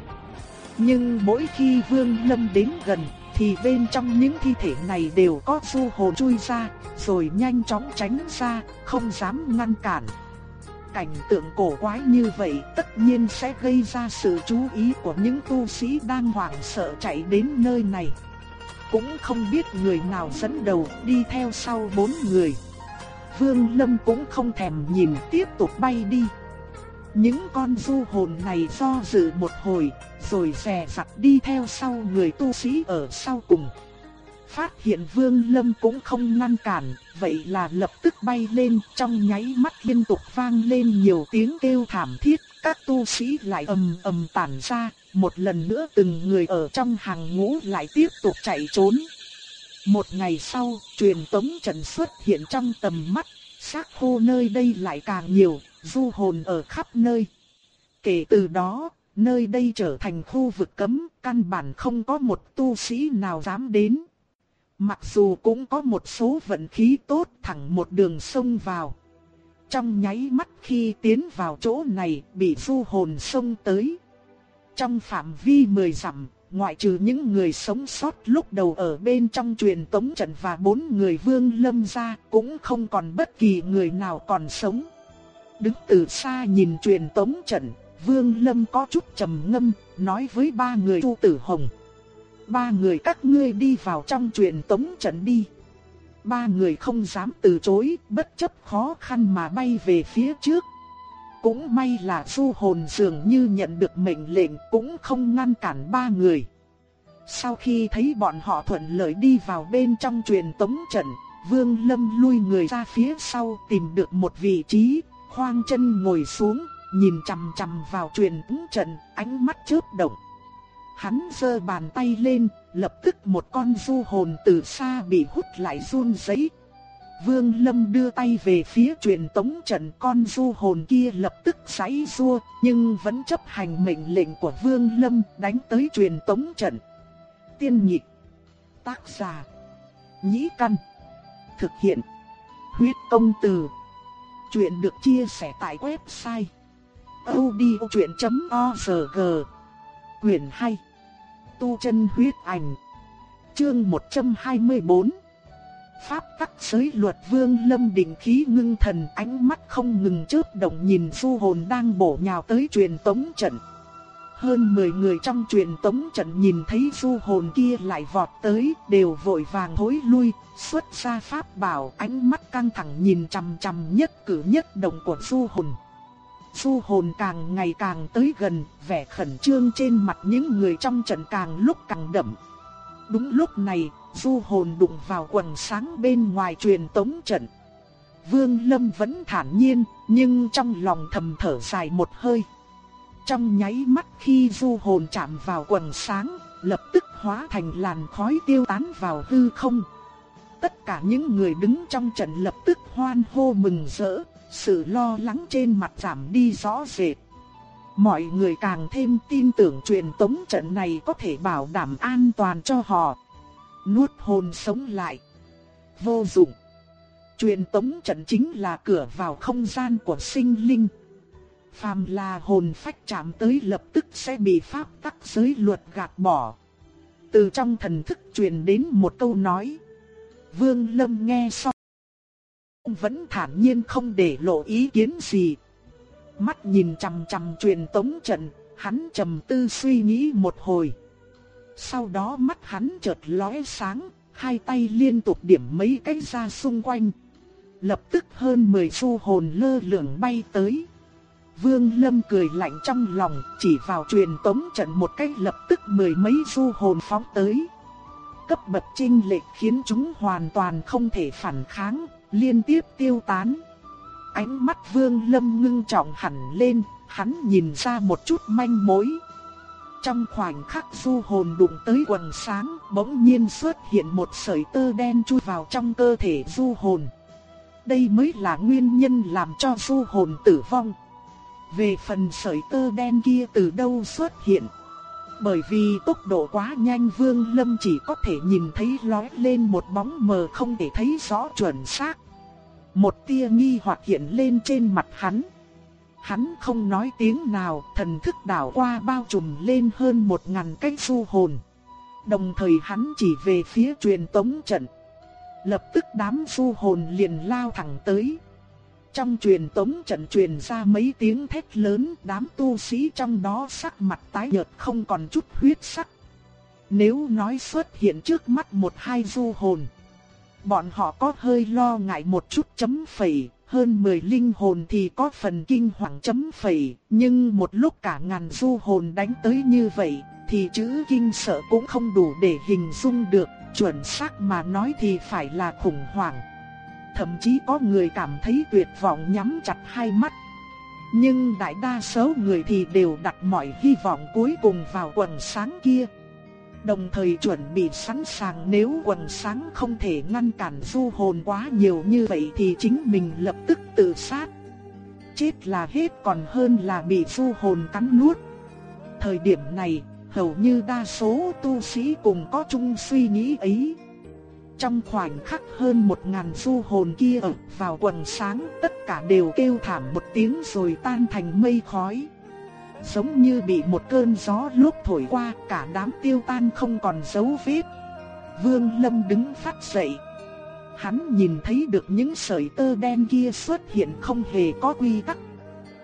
Nhưng mỗi khi Vương Lâm đến gần, thì bên trong những thi thể này đều có du hồn chui ra, rồi nhanh chóng tránh ra, không dám ngăn cản. Cảnh tượng cổ quái như vậy tất nhiên sẽ gây ra sự chú ý của những tu sĩ đang hoảng sợ chạy đến nơi này. Cũng không biết người nào dẫn đầu đi theo sau bốn người. Vương Lâm cũng không thèm nhìn tiếp tục bay đi. Những con du hồn này do dự một hồi, rồi xè sặt đi theo sau người tu sĩ ở sau cùng. Phát hiện Vương Lâm cũng không ngăn cản, vậy là lập tức bay lên trong nháy mắt liên tục vang lên nhiều tiếng kêu thảm thiết, các tu sĩ lại ầm ầm tản ra, một lần nữa từng người ở trong hàng ngũ lại tiếp tục chạy trốn. Một ngày sau, truyền tống trận xuất hiện trong tầm mắt, xác khô nơi đây lại càng nhiều, du hồn ở khắp nơi. Kể từ đó, nơi đây trở thành khu vực cấm, căn bản không có một tu sĩ nào dám đến. Mặc dù cũng có một số vận khí tốt thẳng một đường sông vào. Trong nháy mắt khi tiến vào chỗ này bị du hồn sông tới. Trong phạm vi mười dặm, ngoại trừ những người sống sót lúc đầu ở bên trong truyền tống trận và bốn người vương lâm ra, cũng không còn bất kỳ người nào còn sống. Đứng từ xa nhìn truyền tống trận, vương lâm có chút trầm ngâm, nói với ba người Chu Tử Hồng. Ba người các ngươi đi vào trong truyền tống trận đi. Ba người không dám từ chối, bất chấp khó khăn mà bay về phía trước. Cũng may là du hồn dường như nhận được mệnh lệnh cũng không ngăn cản ba người. Sau khi thấy bọn họ thuận lợi đi vào bên trong truyền tống trận, Vương Lâm lui người ra phía sau tìm được một vị trí, khoang chân ngồi xuống, nhìn chằm chằm vào truyền tống trận, ánh mắt chớp động. Hắn giơ bàn tay lên, lập tức một con du hồn từ xa bị hút lại run rẩy. Vương Lâm đưa tay về phía truyền tống trận con du hồn kia lập tức giãy rua, nhưng vẫn chấp hành mệnh lệnh của Vương Lâm đánh tới truyền tống trận. Tiên nhịp, tác giả, nhĩ căn, thực hiện, huyết công từ. Chuyện được chia sẻ tại website odchuyện.org, quyển hay tu chân huyết ảnh. Chương 124 Pháp tắc giới luật vương lâm định khí ngưng thần ánh mắt không ngừng chớp động nhìn phu hồn đang bổ nhào tới truyền tống trận. Hơn 10 người trong truyền tống trận nhìn thấy phu hồn kia lại vọt tới, đều vội vàng thối lui, xuất ra pháp bảo, ánh mắt căng thẳng nhìn chằm chằm nhất cử nhất động của phu hồn. Du hồn càng ngày càng tới gần, vẻ khẩn trương trên mặt những người trong trận càng lúc càng đậm. Đúng lúc này, du hồn đụng vào quần sáng bên ngoài truyền tống trận. Vương Lâm vẫn thản nhiên, nhưng trong lòng thầm thở dài một hơi. Trong nháy mắt khi du hồn chạm vào quần sáng, lập tức hóa thành làn khói tiêu tán vào hư không. Tất cả những người đứng trong trận lập tức hoan hô mừng rỡ, sự lo lắng trên mặt giảm đi rõ rệt. Mọi người càng thêm tin tưởng truyền tống trận này có thể bảo đảm an toàn cho họ. Nuốt hồn sống lại. Vô dụng. Truyền tống trận chính là cửa vào không gian của sinh linh. Phàm là hồn phách chạm tới lập tức sẽ bị pháp tắc giới luật gạt bỏ. Từ trong thần thức truyền đến một câu nói. Vương Lâm nghe xong. Vẫn thản nhiên không để lộ ý kiến gì. Mắt nhìn chằm chằm truyền tống trận, hắn trầm tư suy nghĩ một hồi. Sau đó mắt hắn chợt lóe sáng, hai tay liên tục điểm mấy cái ra xung quanh. Lập tức hơn 10 xu hồn lơ lửng bay tới. Vương Lâm cười lạnh trong lòng, chỉ vào truyền tống trận một cách lập tức mười mấy du hồn phóng tới. Cấp bậc trinh lệch khiến chúng hoàn toàn không thể phản kháng, liên tiếp tiêu tán. Ánh mắt Vương Lâm ngưng trọng hẳn lên, hắn nhìn ra một chút manh mối. Trong khoảnh khắc du hồn đụng tới quần sáng, bỗng nhiên xuất hiện một sợi tơ đen chui vào trong cơ thể du hồn. Đây mới là nguyên nhân làm cho du hồn tử vong. Về phần sợi tơ đen kia từ đâu xuất hiện? Bởi vì tốc độ quá nhanh Vương Lâm chỉ có thể nhìn thấy lóe lên một bóng mờ không thể thấy rõ chuẩn xác. Một tia nghi hoặc hiện lên trên mặt hắn. Hắn không nói tiếng nào, thần thức đảo qua bao trùm lên hơn một ngàn cái du hồn. Đồng thời hắn chỉ về phía truyền tống trận. Lập tức đám du hồn liền lao thẳng tới. Trong truyền tống trận truyền ra mấy tiếng thét lớn, đám tu sĩ trong đó sắc mặt tái nhợt không còn chút huyết sắc. Nếu nói xuất hiện trước mắt một hai du hồn, bọn họ có hơi lo ngại một chút chấm phẩy, hơn 10 linh hồn thì có phần kinh hoàng chấm phẩy, nhưng một lúc cả ngàn du hồn đánh tới như vậy, thì chữ kinh sợ cũng không đủ để hình dung được, chuẩn xác mà nói thì phải là khủng hoảng thậm chí có người cảm thấy tuyệt vọng nhắm chặt hai mắt. Nhưng đại đa số người thì đều đặt mọi hy vọng cuối cùng vào quần sáng kia. Đồng thời chuẩn bị sẵn sàng nếu quần sáng không thể ngăn cản du hồn quá nhiều như vậy thì chính mình lập tức tự sát. Chết là hết còn hơn là bị du hồn cắn nuốt. Thời điểm này, hầu như đa số tu sĩ cùng có chung suy nghĩ ấy. Trong khoảnh khắc hơn một ngàn du hồn kia ở vào quần sáng, tất cả đều kêu thảm một tiếng rồi tan thành mây khói. Giống như bị một cơn gió lúc thổi qua, cả đám tiêu tan không còn dấu vết. Vương Lâm đứng phát dậy. Hắn nhìn thấy được những sợi tơ đen kia xuất hiện không hề có quy tắc.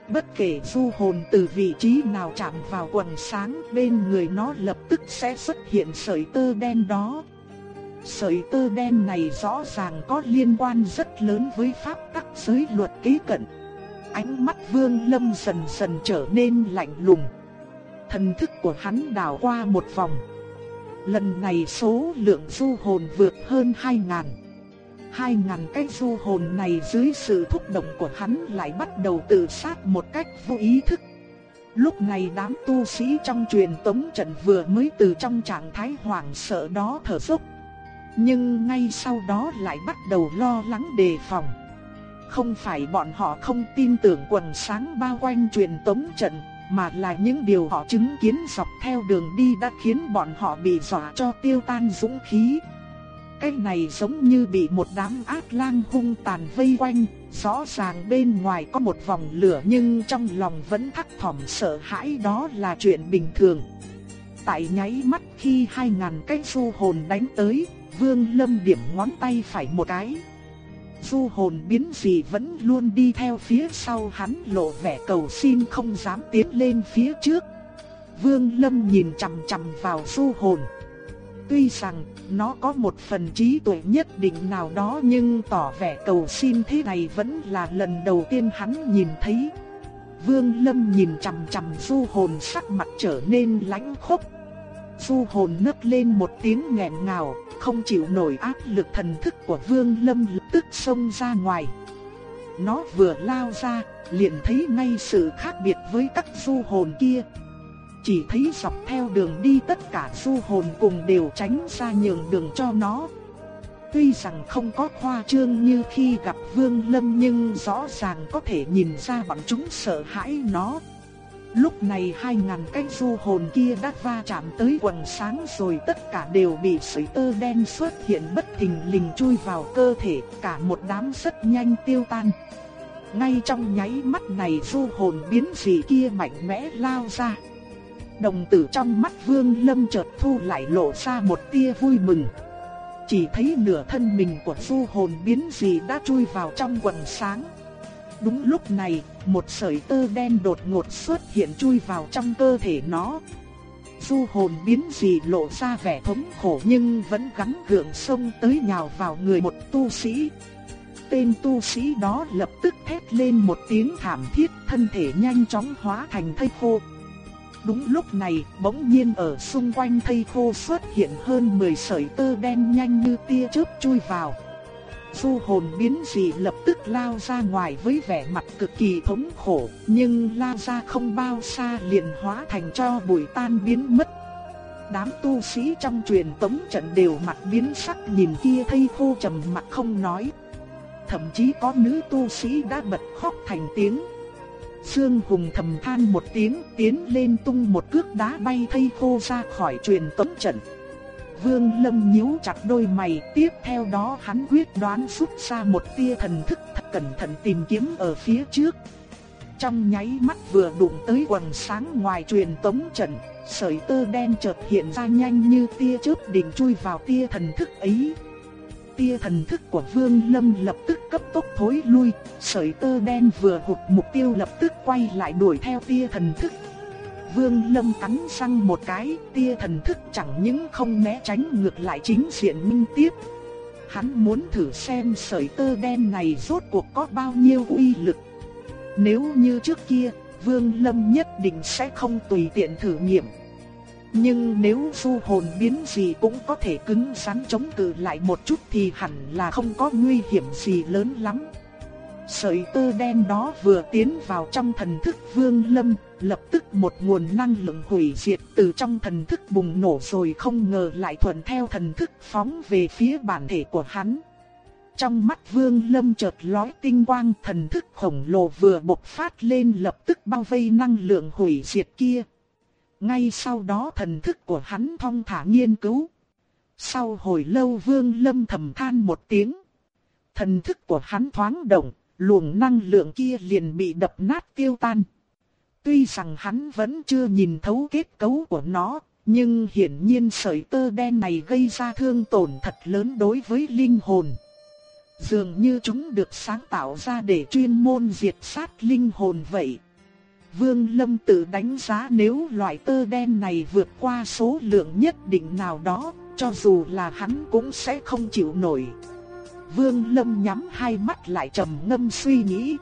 Bất kể du hồn từ vị trí nào chạm vào quần sáng, bên người nó lập tức sẽ xuất hiện sợi tơ đen đó. Sợi tơ đen này rõ ràng có liên quan rất lớn với pháp tắc giới luật ký cận. Ánh mắt Vương Lâm dần dần trở nên lạnh lùng. Thần thức của hắn đảo qua một vòng. Lần này số lượng du hồn vượt hơn 2 ngàn. 2 ngàn cái du hồn này dưới sự thúc động của hắn lại bắt đầu tự sát một cách vô ý thức. Lúc này đám tu sĩ trong truyền tống trận vừa mới từ trong trạng thái hoảng sợ đó thở dốc nhưng ngay sau đó lại bắt đầu lo lắng đề phòng. Không phải bọn họ không tin tưởng quần sáng bao quanh truyền tống trận, mà là những điều họ chứng kiến dọc theo đường đi đã khiến bọn họ bị dọa cho tiêu tan dũng khí. Cái này giống như bị một đám ác lang hung tàn vây quanh, rõ ràng bên ngoài có một vòng lửa nhưng trong lòng vẫn thắc thỏm sợ hãi đó là chuyện bình thường. Tại nháy mắt khi hai ngàn cái du hồn đánh tới, Vương Lâm điểm ngón tay phải một cái. Du hồn biến gì vẫn luôn đi theo phía sau hắn lộ vẻ cầu xin không dám tiến lên phía trước. Vương Lâm nhìn chằm chằm vào du hồn. Tuy rằng nó có một phần trí tuệ nhất định nào đó nhưng tỏ vẻ cầu xin thế này vẫn là lần đầu tiên hắn nhìn thấy. Vương Lâm nhìn chằm chằm du hồn sắc mặt trở nên lãnh khốc. Du hồn nấc lên một tiếng nghẹn ngào, không chịu nổi áp lực thần thức của Vương Lâm lập tức xông ra ngoài. Nó vừa lao ra, liền thấy ngay sự khác biệt với các du hồn kia. Chỉ thấy dọc theo đường đi tất cả du hồn cùng đều tránh ra nhường đường cho nó. Tuy rằng không có khoa trương như khi gặp Vương Lâm nhưng rõ ràng có thể nhìn ra bọn chúng sợ hãi nó. Lúc này hai ngàn cái du hồn kia đã va chạm tới quần sáng rồi tất cả đều bị sợi tơ đen xuất hiện bất thình lình chui vào cơ thể, cả một đám rất nhanh tiêu tan. Ngay trong nháy mắt này du hồn biến dị kia mạnh mẽ lao ra. Đồng tử trong mắt Vương Lâm chợt thu lại lộ ra một tia vui mừng. Chỉ thấy nửa thân mình của du hồn biến dị đã chui vào trong quần sáng. Đúng lúc này, một sợi tơ đen đột ngột xuất hiện chui vào trong cơ thể nó. Du hồn biến dị lộ ra vẻ thống khổ nhưng vẫn gắng gượng xông tới nhào vào người một tu sĩ. Tên tu sĩ đó lập tức thét lên một tiếng thảm thiết, thân thể nhanh chóng hóa thành thây khô. Đúng lúc này, bỗng nhiên ở xung quanh thây khô xuất hiện hơn 10 sợi tơ đen nhanh như tia chớp chui vào. Du hồn biến dị lập tức lao ra ngoài với vẻ mặt cực kỳ thống khổ, nhưng lao ra không bao xa liền hóa thành cho bụi tan biến mất. Đám tu sĩ trong truyền tống trận đều mặt biến sắc nhìn kia thây khô trầm mặt không nói. Thậm chí có nữ tu sĩ đã bật khóc thành tiếng. Dương Hùng thầm than một tiếng tiến lên tung một cước đá bay thây khô ra khỏi truyền tống trận. Vương Lâm nhíu chặt đôi mày, tiếp theo đó hắn quyết đoán xuất ra một tia thần thức thật cẩn thận tìm kiếm ở phía trước. Trong nháy mắt vừa đụng tới quần sáng ngoài truyền tống trận, sợi tơ đen chợt hiện ra nhanh như tia chớp định chui vào tia thần thức ấy. Tia thần thức của Vương Lâm lập tức cấp tốc thối lui, sợi tơ đen vừa hụt mục tiêu lập tức quay lại đuổi theo tia thần thức Vương Lâm cắn răng một cái, tia thần thức chẳng những không né tránh ngược lại chính diện minh tiếp. Hắn muốn thử xem sợi tơ đen này rốt cuộc có bao nhiêu uy lực. Nếu như trước kia, Vương Lâm nhất định sẽ không tùy tiện thử nghiệm. Nhưng nếu du hồn biến gì cũng có thể cứng rắn chống cự lại một chút thì hẳn là không có nguy hiểm gì lớn lắm. Sợi tơ đen đó vừa tiến vào trong thần thức Vương Lâm, lập tức một nguồn năng lượng hủy diệt từ trong thần thức bùng nổ rồi không ngờ lại thuận theo thần thức phóng về phía bản thể của hắn. Trong mắt Vương Lâm chợt lóe tinh quang, thần thức khổng lồ vừa bộc phát lên lập tức bao vây năng lượng hủy diệt kia. Ngay sau đó thần thức của hắn thong thả nghiên cứu. Sau hồi lâu Vương Lâm thầm than một tiếng. Thần thức của hắn thoáng động, luồng năng lượng kia liền bị đập nát tiêu tan. Tuy rằng hắn vẫn chưa nhìn thấu kết cấu của nó, nhưng hiển nhiên sợi tơ đen này gây ra thương tổn thật lớn đối với linh hồn. Dường như chúng được sáng tạo ra để chuyên môn diệt sát linh hồn vậy. Vương Lâm tự đánh giá nếu loại tơ đen này vượt qua số lượng nhất định nào đó, cho dù là hắn cũng sẽ không chịu nổi. Vương Lâm nhắm hai mắt lại trầm ngâm suy nghĩ.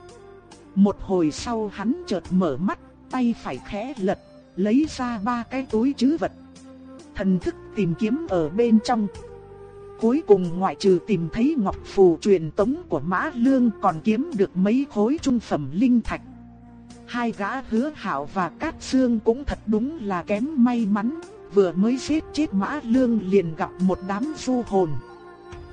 Một hồi sau hắn chợt mở mắt, tay phải khẽ lật, lấy ra ba cái túi trữ vật. Thần thức tìm kiếm ở bên trong. Cuối cùng ngoại trừ tìm thấy ngọc phù truyền tống của Mã Lương còn kiếm được mấy khối trung phẩm linh thạch. Hai gã hứa hảo và cát xương cũng thật đúng là kém may mắn, vừa mới giết chết Mã Lương liền gặp một đám du hồn.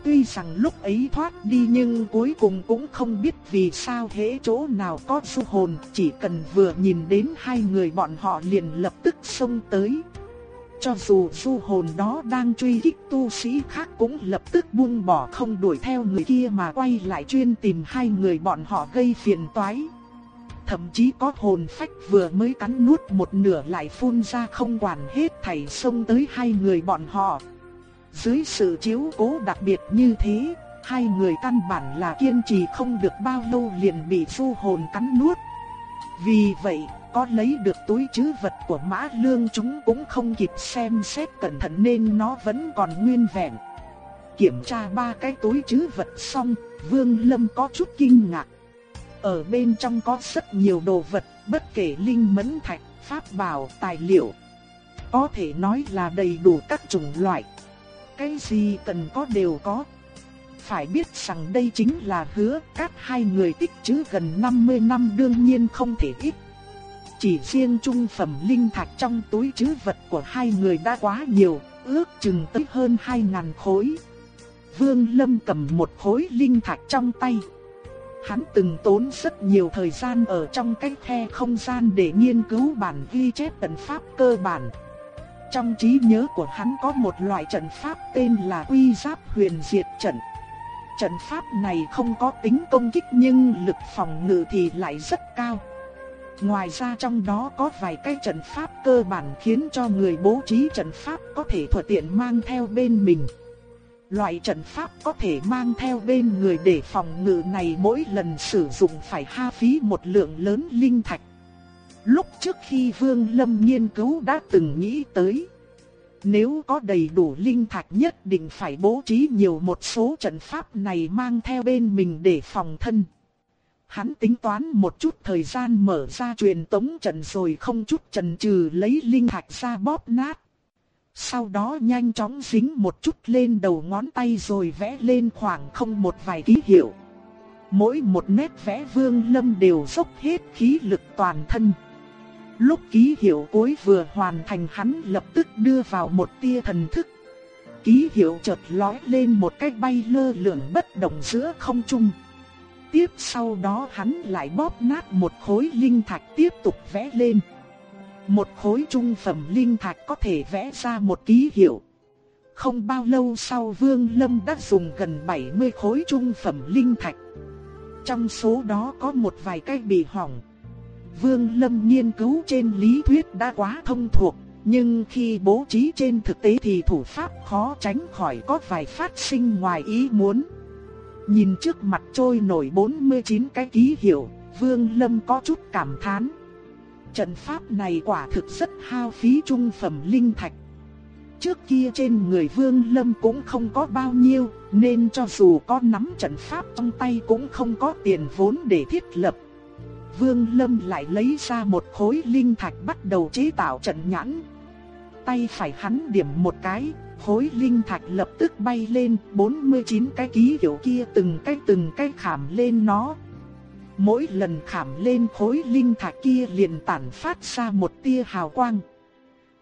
Tuy rằng lúc ấy thoát đi nhưng cuối cùng cũng không biết vì sao thế chỗ nào có du hồn, chỉ cần vừa nhìn đến hai người bọn họ liền lập tức xông tới. Cho dù du hồn đó đang truy kích tu sĩ khác cũng lập tức buông bỏ không đuổi theo người kia mà quay lại chuyên tìm hai người bọn họ gây phiền toái. Thậm chí có hồn phách vừa mới cắn nuốt một nửa lại phun ra không quản hết thảy xông tới hai người bọn họ. Dưới sự chiếu cố đặc biệt như thế, hai người căn bản là kiên trì không được bao lâu liền bị phu hồn cắn nuốt. Vì vậy, có lấy được túi chứ vật của mã lương chúng cũng không kịp xem xét cẩn thận nên nó vẫn còn nguyên vẹn. Kiểm tra ba cái túi chứ vật xong, Vương Lâm có chút kinh ngạc. Ở bên trong có rất nhiều đồ vật, bất kể linh mẫn thạch, pháp bảo, tài liệu. Có thể nói là đầy đủ các chủng loại cái gì cần có đều có. Phải biết rằng đây chính là hứa các hai người tích trữ gần 50 năm đương nhiên không thể ít. Chỉ riêng trung phẩm linh thạch trong túi trữ vật của hai người đã quá nhiều, ước chừng tới hơn 2.000 khối. Vương Lâm cầm một khối linh thạch trong tay. Hắn từng tốn rất nhiều thời gian ở trong cái khe không gian để nghiên cứu bản ghi chép tận pháp cơ bản. Trong trí nhớ của hắn có một loại trận pháp tên là Quy Giáp Huyền Diệt Trận. Trận pháp này không có tính công kích nhưng lực phòng ngự thì lại rất cao. Ngoài ra trong đó có vài cái trận pháp cơ bản khiến cho người bố trí trận pháp có thể thuận tiện mang theo bên mình. Loại trận pháp có thể mang theo bên người để phòng ngự này mỗi lần sử dụng phải ha phí một lượng lớn linh thạch. Lúc trước khi Vương Lâm nghiên cứu đã từng nghĩ tới. Nếu có đầy đủ linh thạch nhất định phải bố trí nhiều một số trận pháp này mang theo bên mình để phòng thân. Hắn tính toán một chút thời gian mở ra truyền tống trận rồi không chút chần chừ lấy linh thạch ra bóp nát. Sau đó nhanh chóng dính một chút lên đầu ngón tay rồi vẽ lên khoảng không một vài ký hiệu. Mỗi một nét vẽ vương lâm đều dốc hết khí lực toàn thân. Lúc ký hiệu cuối vừa hoàn thành hắn lập tức đưa vào một tia thần thức. Ký hiệu chợt lói lên một cái bay lơ lửng bất động giữa không trung. Tiếp sau đó hắn lại bóp nát một khối linh thạch tiếp tục vẽ lên. Một khối trung phẩm linh thạch có thể vẽ ra một ký hiệu. Không bao lâu sau Vương Lâm đã dùng gần 70 khối trung phẩm linh thạch. Trong số đó có một vài cái bị hỏng. Vương Lâm nghiên cứu trên lý thuyết đã quá thông thuộc, nhưng khi bố trí trên thực tế thì thủ pháp khó tránh khỏi có vài phát sinh ngoài ý muốn. Nhìn trước mặt trôi nổi 49 cái ký hiệu, Vương Lâm có chút cảm thán. Trận pháp này quả thực rất hao phí trung phẩm linh thạch. Trước kia trên người Vương Lâm cũng không có bao nhiêu, nên cho dù có nắm trận pháp trong tay cũng không có tiền vốn để thiết lập. Vương Lâm lại lấy ra một khối linh thạch bắt đầu chế tạo trận nhãn. Tay phải hắn điểm một cái, khối linh thạch lập tức bay lên, 49 cái ký hiệu kia từng cái từng cái khảm lên nó. Mỗi lần khảm lên khối linh thạch kia liền tản phát ra một tia hào quang.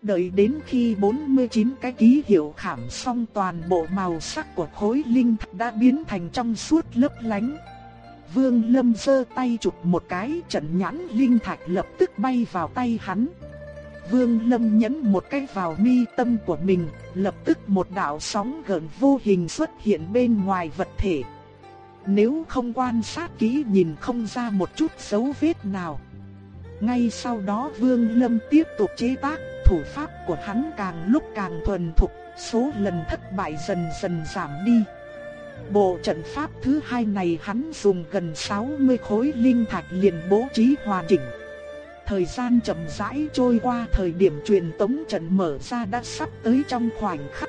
Đợi đến khi 49 cái ký hiệu khảm xong toàn bộ màu sắc của khối linh thạch đã biến thành trong suốt lấp lánh. Vương Lâm giơ tay chụp một cái trận nhãn linh thạch lập tức bay vào tay hắn. Vương Lâm nhấn một cái vào mi tâm của mình, lập tức một đạo sóng gần vô hình xuất hiện bên ngoài vật thể. Nếu không quan sát kỹ nhìn không ra một chút dấu vết nào. Ngay sau đó Vương Lâm tiếp tục chế tác, thủ pháp của hắn càng lúc càng thuần thục, số lần thất bại dần dần giảm đi. Bộ trận pháp thứ hai này hắn dùng gần 60 khối linh thạch liền bố trí hoàn chỉnh. Thời gian chậm rãi trôi qua thời điểm truyền tống trận mở ra đã sắp tới trong khoảnh khắc.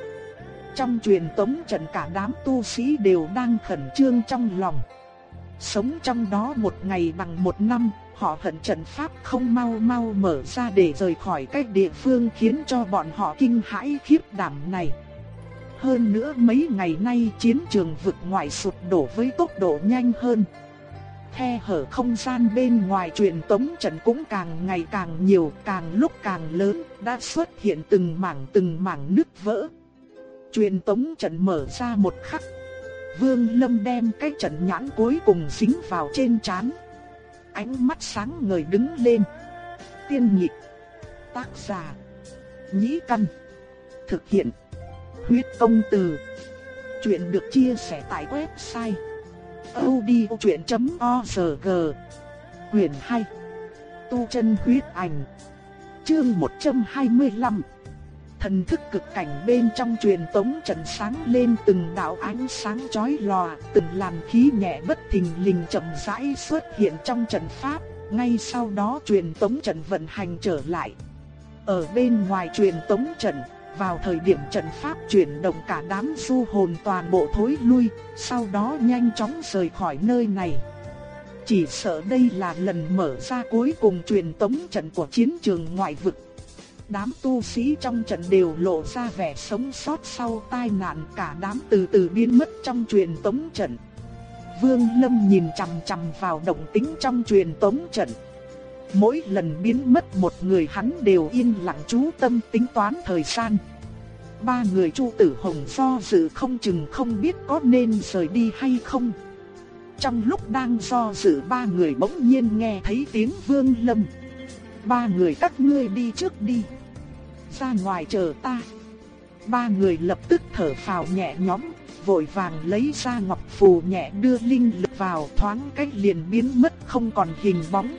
Trong truyền tống trận cả đám tu sĩ đều đang khẩn trương trong lòng. Sống trong đó một ngày bằng một năm, họ hận trận pháp không mau mau mở ra để rời khỏi cái địa phương khiến cho bọn họ kinh hãi khiếp đảm này. Hơn nữa mấy ngày nay chiến trường vực ngoại sụt đổ với tốc độ nhanh hơn. Khe hở không gian bên ngoài truyền tống trận cũng càng ngày càng nhiều, càng lúc càng lớn, đã xuất hiện từng mảng từng mảng nứt vỡ. Truyền tống trận mở ra một khắc. Vương Lâm đem cái trận nhãn cuối cùng dính vào trên trán. Ánh mắt sáng ngời đứng lên. Tiên nhịp. Tác giả. Nhĩ căn. Thực hiện. Huyết công từ. Chuyện được chia sẻ tại website audiochuyen.org. Quyền 2 Tu chân huyết ảnh Chương 125 Thần thức cực cảnh bên trong truyền tống trận sáng lên từng đạo ánh sáng chói lòa, từng làn khí nhẹ bất thình lình chậm rãi xuất hiện trong trận pháp, ngay sau đó truyền tống trận vận hành trở lại. Ở bên ngoài truyền tống trận, vào thời điểm trận pháp chuyển động cả đám du hồn toàn bộ thối lui, sau đó nhanh chóng rời khỏi nơi này. Chỉ sợ đây là lần mở ra cuối cùng truyền tống trận của chiến trường ngoại vực. Đám tu sĩ trong trận đều lộ ra vẻ sống sót sau tai nạn cả đám từ từ biến mất trong truyền tống trận. Vương Lâm nhìn chằm chằm vào động tĩnh trong truyền tống trận. Mỗi lần biến mất một người hắn đều yên lặng chú tâm tính toán thời gian. Ba người Chu Tử Hồng do dự không chừng không biết có nên rời đi hay không. Trong lúc đang do dự ba người bỗng nhiên nghe thấy tiếng Vương Lâm. Ba người các ngươi đi trước đi. Ra ngoài chờ ta. Ba người lập tức thở phào nhẹ nhõm, vội vàng lấy ra ngọc phù nhẹ đưa linh lực vào thoáng cách liền biến mất không còn hình bóng.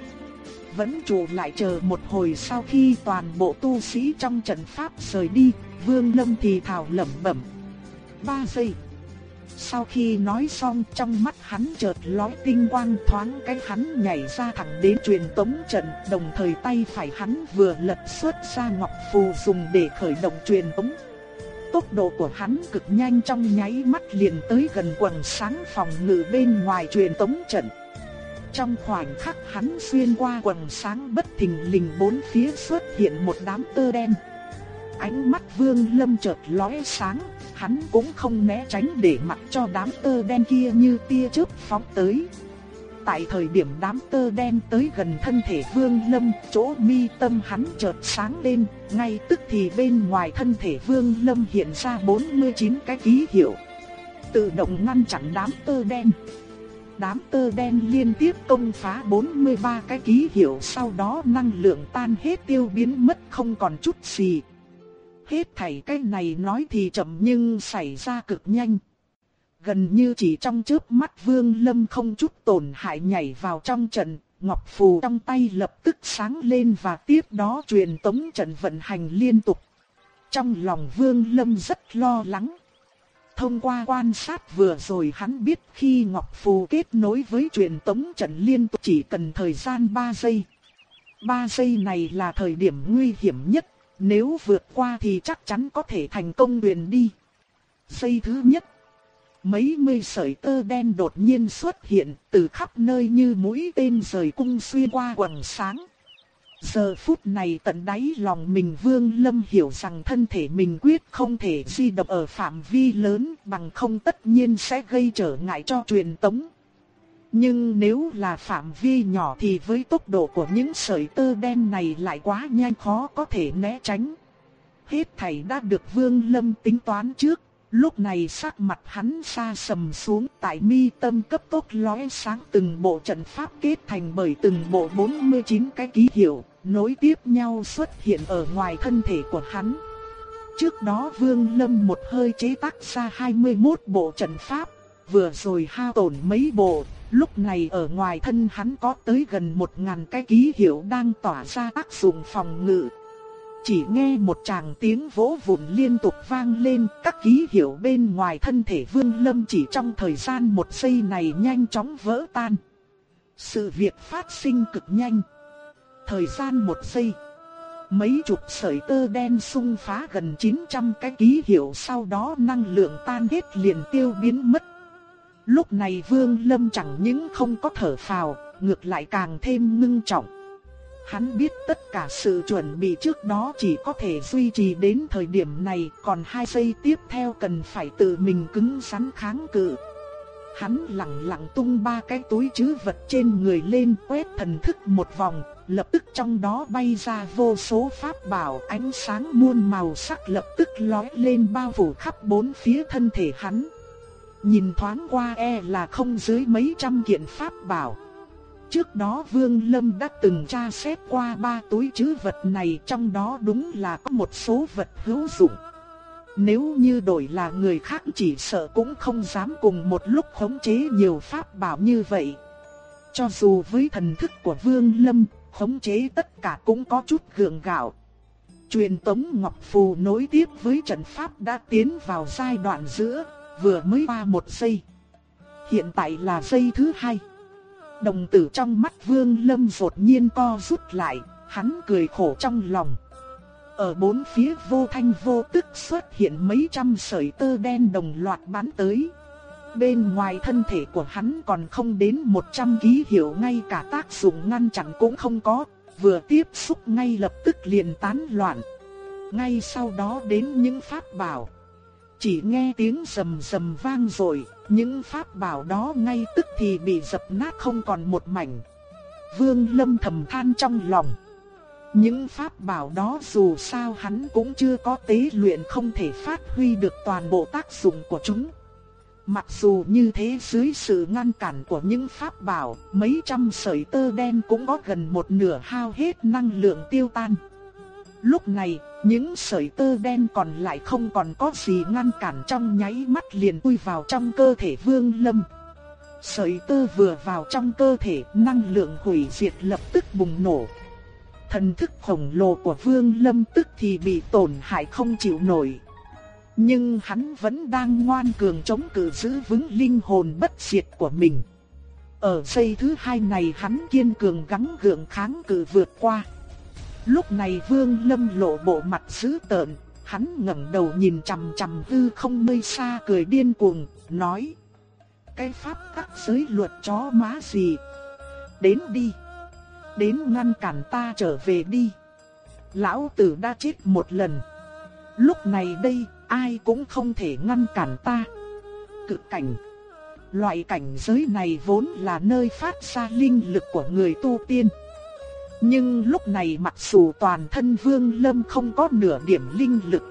Vẫn trụ lại chờ một hồi sau khi toàn bộ tu sĩ trong trận pháp rời đi, Vương Lâm thì thào lẩm bẩm. Ba giây. Sau khi nói xong trong mắt hắn chợt lóe tinh quang thoáng cái hắn nhảy ra thẳng đến truyền tống trận, đồng thời tay phải hắn vừa lật xuất ra ngọc phù dùng để khởi động truyền tống. Tốc độ của hắn cực nhanh trong nháy mắt liền tới gần quần sáng phòng ngự bên ngoài truyền tống trận. Trong khoảnh khắc hắn xuyên qua quần sáng bất thình lình bốn phía xuất hiện một đám tơ đen. Ánh mắt Vương Lâm chợt lóe sáng, hắn cũng không né tránh để mặc cho đám tơ đen kia như tia chớp phóng tới. Tại thời điểm đám tơ đen tới gần thân thể Vương Lâm, chỗ mi tâm hắn chợt sáng lên, ngay tức thì bên ngoài thân thể Vương Lâm hiện ra 49 cái ký hiệu. Tự động ngăn chặn đám tơ đen. Đám tơ đen liên tiếp công phá 43 cái ký hiệu sau đó năng lượng tan hết tiêu biến mất không còn chút gì. Hết thảy cái này nói thì chậm nhưng xảy ra cực nhanh. Gần như chỉ trong chớp mắt Vương Lâm không chút tổn hại nhảy vào trong trận, ngọc phù trong tay lập tức sáng lên và tiếp đó truyền tống trận vận hành liên tục. Trong lòng Vương Lâm rất lo lắng. Thông qua quan sát vừa rồi hắn biết khi Ngọc Phù kết nối với truyền tống trận liên tục chỉ cần thời gian 3 giây. 3 giây này là thời điểm nguy hiểm nhất, nếu vượt qua thì chắc chắn có thể thành công truyền đi. Giây thứ nhất. Mấy mươi sợi tơ đen đột nhiên xuất hiện từ khắp nơi như mũi tên rời cung xuyên qua quần sáng. Giờ phút này tận đáy lòng mình Vương Lâm hiểu rằng thân thể mình quyết không thể di động ở phạm vi lớn bằng không tất nhiên sẽ gây trở ngại cho truyền tống. Nhưng nếu là phạm vi nhỏ thì với tốc độ của những sợi tơ đen này lại quá nhanh khó có thể né tránh. Hết thảy đã được Vương Lâm tính toán trước, lúc này sắc mặt hắn xa sầm xuống tại mi tâm cấp tốc lóe sáng từng bộ trận pháp kết thành bởi từng bộ 49 cái ký hiệu, nối tiếp nhau xuất hiện ở ngoài thân thể của hắn. Trước đó Vương Lâm một hơi chế tác ra 21 bộ trận pháp, vừa rồi hao tổn mấy bộ, lúc này ở ngoài thân hắn có tới gần một ngàn cái ký hiệu đang tỏa ra tác dụng phòng ngự. Chỉ nghe một tràng tiếng vỗ vụn liên tục vang lên, các ký hiệu bên ngoài thân thể Vương Lâm chỉ trong thời gian một giây này nhanh chóng vỡ tan. Sự việc phát sinh cực nhanh. Thời gian một giây. Mấy chục sợi tơ đen xung phá gần 900 cái ký hiệu sau đó năng lượng tan hết liền tiêu biến mất. Lúc này Vương Lâm chẳng những không có thở phào, ngược lại càng thêm ngưng trọng. Hắn biết tất cả sự chuẩn bị trước đó chỉ có thể duy trì đến thời điểm này, còn hai giây tiếp theo cần phải tự mình cứng rắn kháng cự. Hắn lặng lặng tung ba cái túi trữ vật trên người lên quét thần thức một vòng, lập tức trong đó bay ra vô số pháp bảo ánh sáng muôn màu sắc lập tức lóe lên bao phủ khắp bốn phía thân thể hắn. Nhìn thoáng qua e là không dưới mấy trăm kiện pháp bảo. Trước đó Vương Lâm đã từng tra xét qua ba túi trữ vật này trong đó đúng là có một số vật hữu dụng. Nếu như đổi là người khác chỉ sợ cũng không dám cùng một lúc khống chế nhiều pháp bảo như vậy. Cho dù với thần thức của Vương Lâm, khống chế tất cả cũng có chút gượng gạo. Truyền tống Ngọc Phù nối tiếp với trận pháp đã tiến vào giai đoạn giữa, vừa mới qua một giây. Hiện tại là giây thứ hai. Đồng tử trong mắt Vương Lâm đột nhiên co rút lại, hắn cười khổ trong lòng. Ở bốn phía vô thanh vô tức xuất hiện mấy trăm sợi tơ đen đồng loạt bắn tới. Bên ngoài thân thể của hắn còn không đến 100 ký hiệu ngay cả tác dụng ngăn chặn cũng không có, vừa tiếp xúc ngay lập tức liền tán loạn. Ngay sau đó đến những pháp bảo. Chỉ nghe tiếng rầm rầm vang rồi, những pháp bảo đó ngay tức thì bị dập nát không còn một mảnh. Vương Lâm thầm than trong lòng. Những pháp bảo đó dù sao hắn cũng chưa có tế luyện không thể phát huy được toàn bộ tác dụng của chúng. Mặc dù như thế dưới sự ngăn cản của những pháp bảo, mấy trăm sợi tơ đen cũng có gần một nửa hao hết năng lượng tiêu tan. Lúc này, những sợi tơ đen còn lại không còn có gì ngăn cản trong nháy mắt liền chui vào trong cơ thể Vương Lâm. Sợi tơ vừa vào trong cơ thể, năng lượng hủy diệt lập tức bùng nổ. Thần thức khổng lồ của Vương Lâm tức thì bị tổn hại không chịu nổi. Nhưng hắn vẫn đang ngoan cường chống cự giữ vững linh hồn bất diệt của mình. Ở giây thứ hai này hắn kiên cường gắng gượng kháng cự vượt qua. Lúc này Vương Lâm lộ bộ mặt dữ tợn, hắn ngẩng đầu nhìn chằm chằm hư không nơi xa cười điên cuồng, nói: "Cái pháp tắc giới luật chó má gì? Đến đi, đến ngăn cản ta trở về đi. Lão tử đã chết một lần, lúc này đây ai cũng không thể ngăn cản ta." Cực cảnh Loại cảnh giới này vốn là nơi phát ra linh lực của người tu tiên. Nhưng lúc này mặc dù toàn thân Vương Lâm không có nửa điểm linh lực,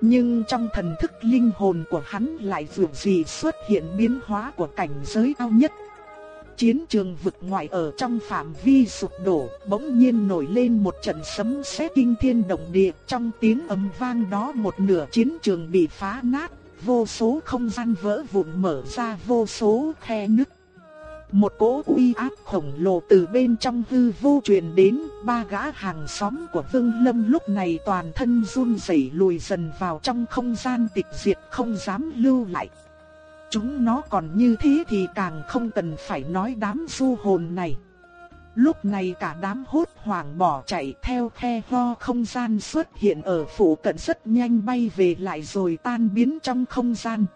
nhưng trong thần thức linh hồn của hắn lại vượt gì xuất hiện biến hóa của cảnh giới cao nhất. Chiến trường vực ngoại ở trong phạm vi sụp đổ, bỗng nhiên nổi lên một trận sấm sét kinh thiên động địa, trong tiếng ầm vang đó một nửa chiến trường bị phá nát, vô số không gian vỡ vụn mở ra vô số khe nứt. Một cỗ uy áp khổng lồ từ bên trong hư vô truyền đến, ba gã hàng xóm của Vương Lâm lúc này toàn thân run rẩy lùi dần vào trong không gian tịch diệt không dám lưu lại. Chúng nó còn như thế thì càng không cần phải nói đám du hồn này. Lúc này cả đám hốt hoảng bỏ chạy theo khe ho không gian xuất hiện ở phủ cận rất nhanh bay về lại rồi tan biến trong không gian.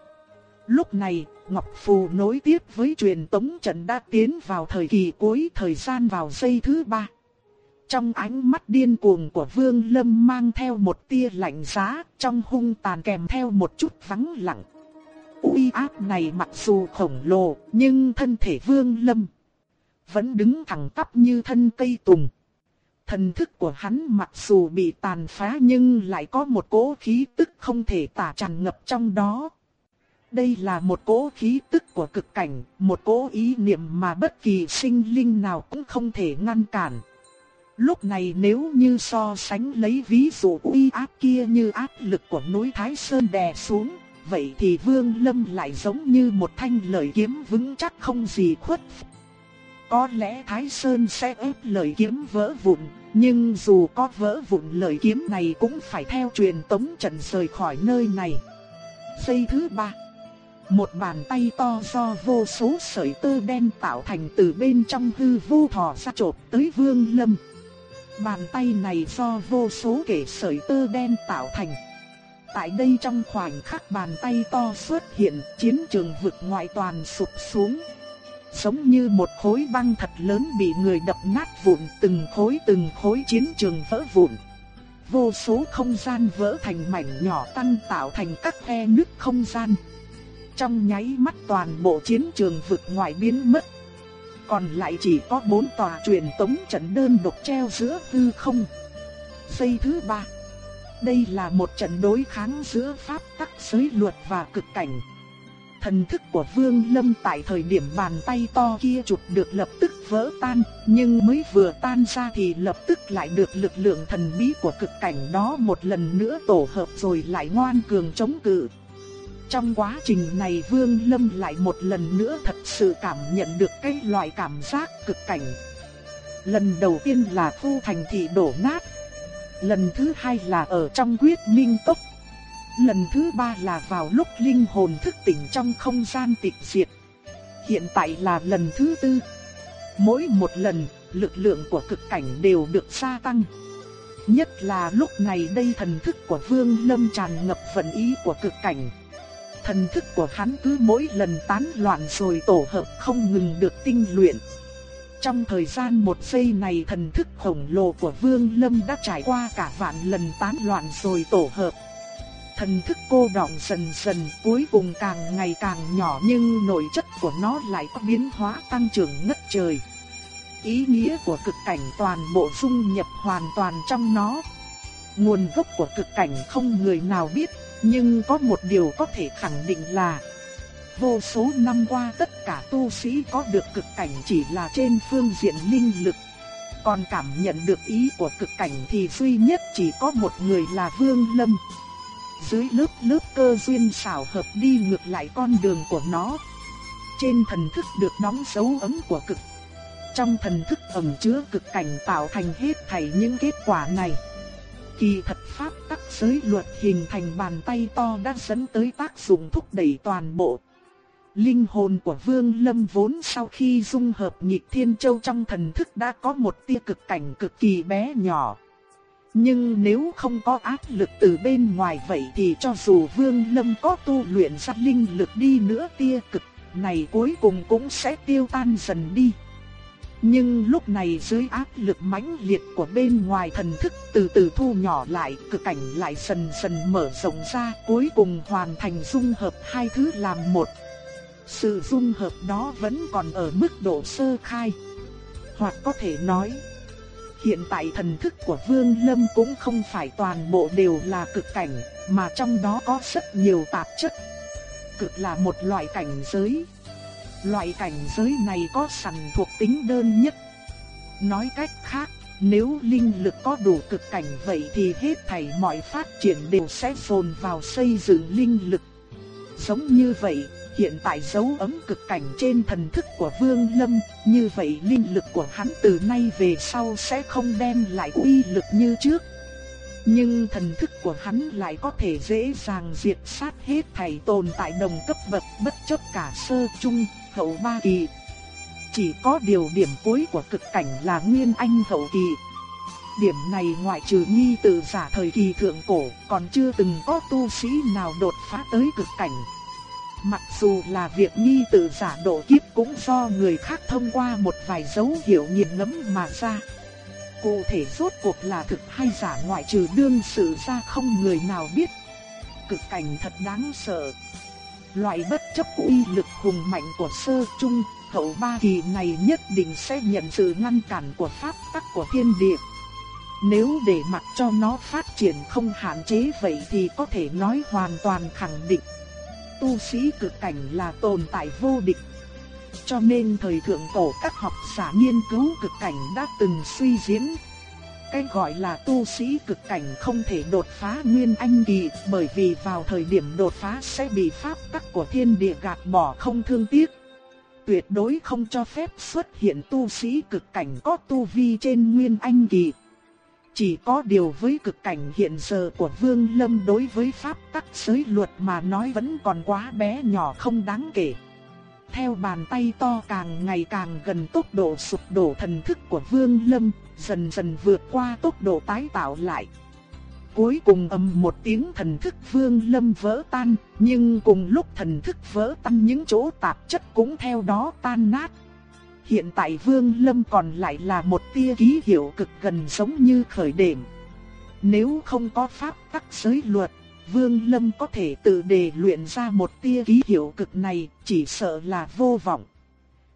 Lúc này, Ngọc Phù nối tiếp với truyền tống trận đã tiến vào thời kỳ cuối thời gian vào giây thứ ba. Trong ánh mắt điên cuồng của Vương Lâm mang theo một tia lạnh giá, trong hung tàn kèm theo một chút vắng lặng. Uy áp này mặc dù khổng lồ, nhưng thân thể Vương Lâm vẫn đứng thẳng tắp như thân cây tùng. Thần thức của hắn mặc dù bị tàn phá nhưng lại có một cỗ khí tức không thể tả tràn ngập trong đó. Đây là một cỗ khí tức của cực cảnh, một cỗ ý niệm mà bất kỳ sinh linh nào cũng không thể ngăn cản. Lúc này nếu như so sánh lấy ví dụ uy áp kia như áp lực của núi Thái Sơn đè xuống, vậy thì Vương Lâm lại giống như một thanh lợi kiếm vững chắc không gì khuất. Có lẽ Thái Sơn sẽ ép lợi kiếm vỡ vụn, nhưng dù có vỡ vụn lợi kiếm này cũng phải theo truyền tống trận rời khỏi nơi này. Giây thứ ba một bàn tay to do vô số sợi tơ đen tạo thành từ bên trong hư vô thò ra chộp tới vương lâm. Bàn tay này do vô số kể sợi tơ đen tạo thành. Tại đây trong khoảnh khắc bàn tay to xuất hiện, chiến trường vực ngoại toàn sụp xuống. Giống như một khối băng thật lớn bị người đập nát vụn, từng khối từng khối chiến trường vỡ vụn. Vô số không gian vỡ thành mảnh nhỏ tăng tạo thành các khe nứt không gian. Trong nháy mắt toàn bộ chiến trường vực ngoại biến mất. Còn lại chỉ có bốn tòa truyền tống trận đơn độc treo giữa hư không. Giây thứ ba. Đây là một trận đối kháng giữa pháp tắc giới luật và cực cảnh. Thần thức của Vương Lâm tại thời điểm bàn tay to kia chụp được lập tức vỡ tan, nhưng mới vừa tan ra thì lập tức lại được lực lượng thần bí của cực cảnh đó một lần nữa tổ hợp rồi lại ngoan cường chống cự. Trong quá trình này Vương Lâm lại một lần nữa thật sự cảm nhận được cái loại cảm giác cực cảnh. Lần đầu tiên là thu thành thị đổ nát. Lần thứ hai là ở trong quyết minh tốc. Lần thứ ba là vào lúc linh hồn thức tỉnh trong không gian tịch diệt. Hiện tại là lần thứ tư. Mỗi một lần, lực lượng của cực cảnh đều được gia tăng. Nhất là lúc này đây thần thức của Vương Lâm tràn ngập vận ý của cực cảnh thần thức của hắn cứ mỗi lần tán loạn rồi tổ hợp không ngừng được tinh luyện. Trong thời gian một giây này thần thức khổng lồ của Vương Lâm đã trải qua cả vạn lần tán loạn rồi tổ hợp. Thần thức cô đọng dần dần, cuối cùng càng ngày càng nhỏ nhưng nội chất của nó lại có biến hóa tăng trưởng ngất trời. Ý nghĩa của cực cảnh toàn bộ dung nhập hoàn toàn trong nó. Nguồn gốc của cực cảnh không người nào biết nhưng có một điều có thể khẳng định là, vô số năm qua tất cả tu sĩ có được cực cảnh chỉ là trên phương diện linh lực. Còn cảm nhận được ý của cực cảnh thì duy nhất chỉ có một người là Vương Lâm. Dưới lớp lớp cơ duyên xảo hợp đi ngược lại con đường của nó. Trên thần thức được đóng dấu ấm của cực. Trong thần thức ẩn chứa cực cảnh tạo thành hết thảy những kết quả này. Kỳ thật pháp tắc giới luật hình thành bàn tay to đã dẫn tới tác dụng thúc đẩy toàn bộ. Linh hồn của Vương Lâm vốn sau khi dung hợp nhịp thiên châu trong thần thức đã có một tia cực cảnh cực kỳ bé nhỏ. Nhưng nếu không có áp lực từ bên ngoài vậy thì cho dù Vương Lâm có tu luyện ra linh lực đi nữa tia cực này cuối cùng cũng sẽ tiêu tan dần đi. Nhưng lúc này dưới áp lực mãnh liệt của bên ngoài thần thức từ từ thu nhỏ lại, cực cảnh lại dần dần mở rộng ra, cuối cùng hoàn thành dung hợp hai thứ làm một. Sự dung hợp đó vẫn còn ở mức độ sơ khai. Hoặc có thể nói, hiện tại thần thức của Vương Lâm cũng không phải toàn bộ đều là cực cảnh, mà trong đó có rất nhiều tạp chất. Cực là một loại cảnh giới Loại cảnh giới này có sẵn thuộc tính đơn nhất. Nói cách khác, nếu linh lực có đủ cực cảnh vậy thì hết thảy mọi phát triển đều sẽ dồn vào xây dựng linh lực. Giống như vậy, hiện tại dấu ấm cực cảnh trên thần thức của Vương Lâm, như vậy linh lực của hắn từ nay về sau sẽ không đem lại uy lực như trước. Nhưng thần thức của hắn lại có thể dễ dàng diệt sát hết thảy tồn tại đồng cấp bậc bất chấp cả sơ trung, hậu ba kỳ. Chỉ có điều điểm cuối của cực cảnh là nguyên anh hậu kỳ. Điểm này ngoại trừ nghi tự giả thời kỳ thượng cổ, còn chưa từng có tu sĩ nào đột phá tới cực cảnh. Mặc dù là việc nghi tự giả độ kiếp cũng do người khác thông qua một vài dấu hiệu nghiền ngẫm mà ra. Cụ thể rốt cuộc là thực hay giả ngoại trừ đương sự ra không người nào biết. Cực cảnh thật đáng sợ. Loại bất chấp uy lực hùng mạnh của sơ trung, hậu ba kỳ này nhất định sẽ nhận sự ngăn cản của pháp tắc của thiên địa. Nếu để mặc cho nó phát triển không hạn chế vậy thì có thể nói hoàn toàn khẳng định. Tu sĩ cực cảnh là tồn tại vô địch. Cho nên thời thượng cổ các học giả nghiên cứu cực cảnh đã từng suy diễn cái gọi là tu sĩ cực cảnh không thể đột phá nguyên anh kỳ, bởi vì vào thời điểm đột phá sẽ bị pháp tắc của thiên địa gạt bỏ không thương tiếc. Tuyệt đối không cho phép xuất hiện tu sĩ cực cảnh có tu vi trên nguyên anh kỳ. Chỉ có điều với cực cảnh hiện giờ của Vương Lâm đối với pháp tắc giới luật mà nói vẫn còn quá bé nhỏ không đáng kể. Theo bàn tay to càng ngày càng gần tốc độ sụp đổ thần thức của Vương Lâm, dần dần vượt qua tốc độ tái tạo lại. Cuối cùng ầm một tiếng thần thức Vương Lâm vỡ tan, nhưng cùng lúc thần thức vỡ tan những chỗ tạp chất cũng theo đó tan nát. Hiện tại Vương Lâm còn lại là một tia ký hiệu cực gần giống như khởi điểm. Nếu không có pháp tắc giới luật, Vương Lâm có thể tự đề luyện ra một tia ký hiệu cực này, chỉ sợ là vô vọng.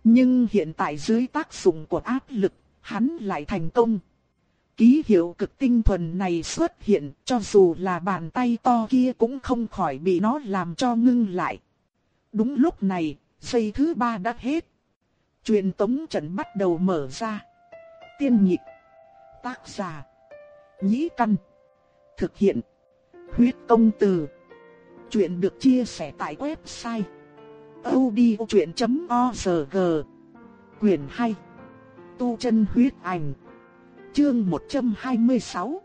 Nhưng hiện tại dưới tác dụng của áp lực, hắn lại thành công. Ký hiệu cực tinh thuần này xuất hiện, cho dù là bàn tay to kia cũng không khỏi bị nó làm cho ngưng lại. Đúng lúc này, giây thứ ba đã hết. Truyền tống trận bắt đầu mở ra. Tiên nhịp. Tác giả. Nhĩ căn. Thực hiện. Huyết công từ. Chuyện được chia sẻ tại website. odchuyện.org Quyền 2 Tu chân huyết ảnh. Chương 126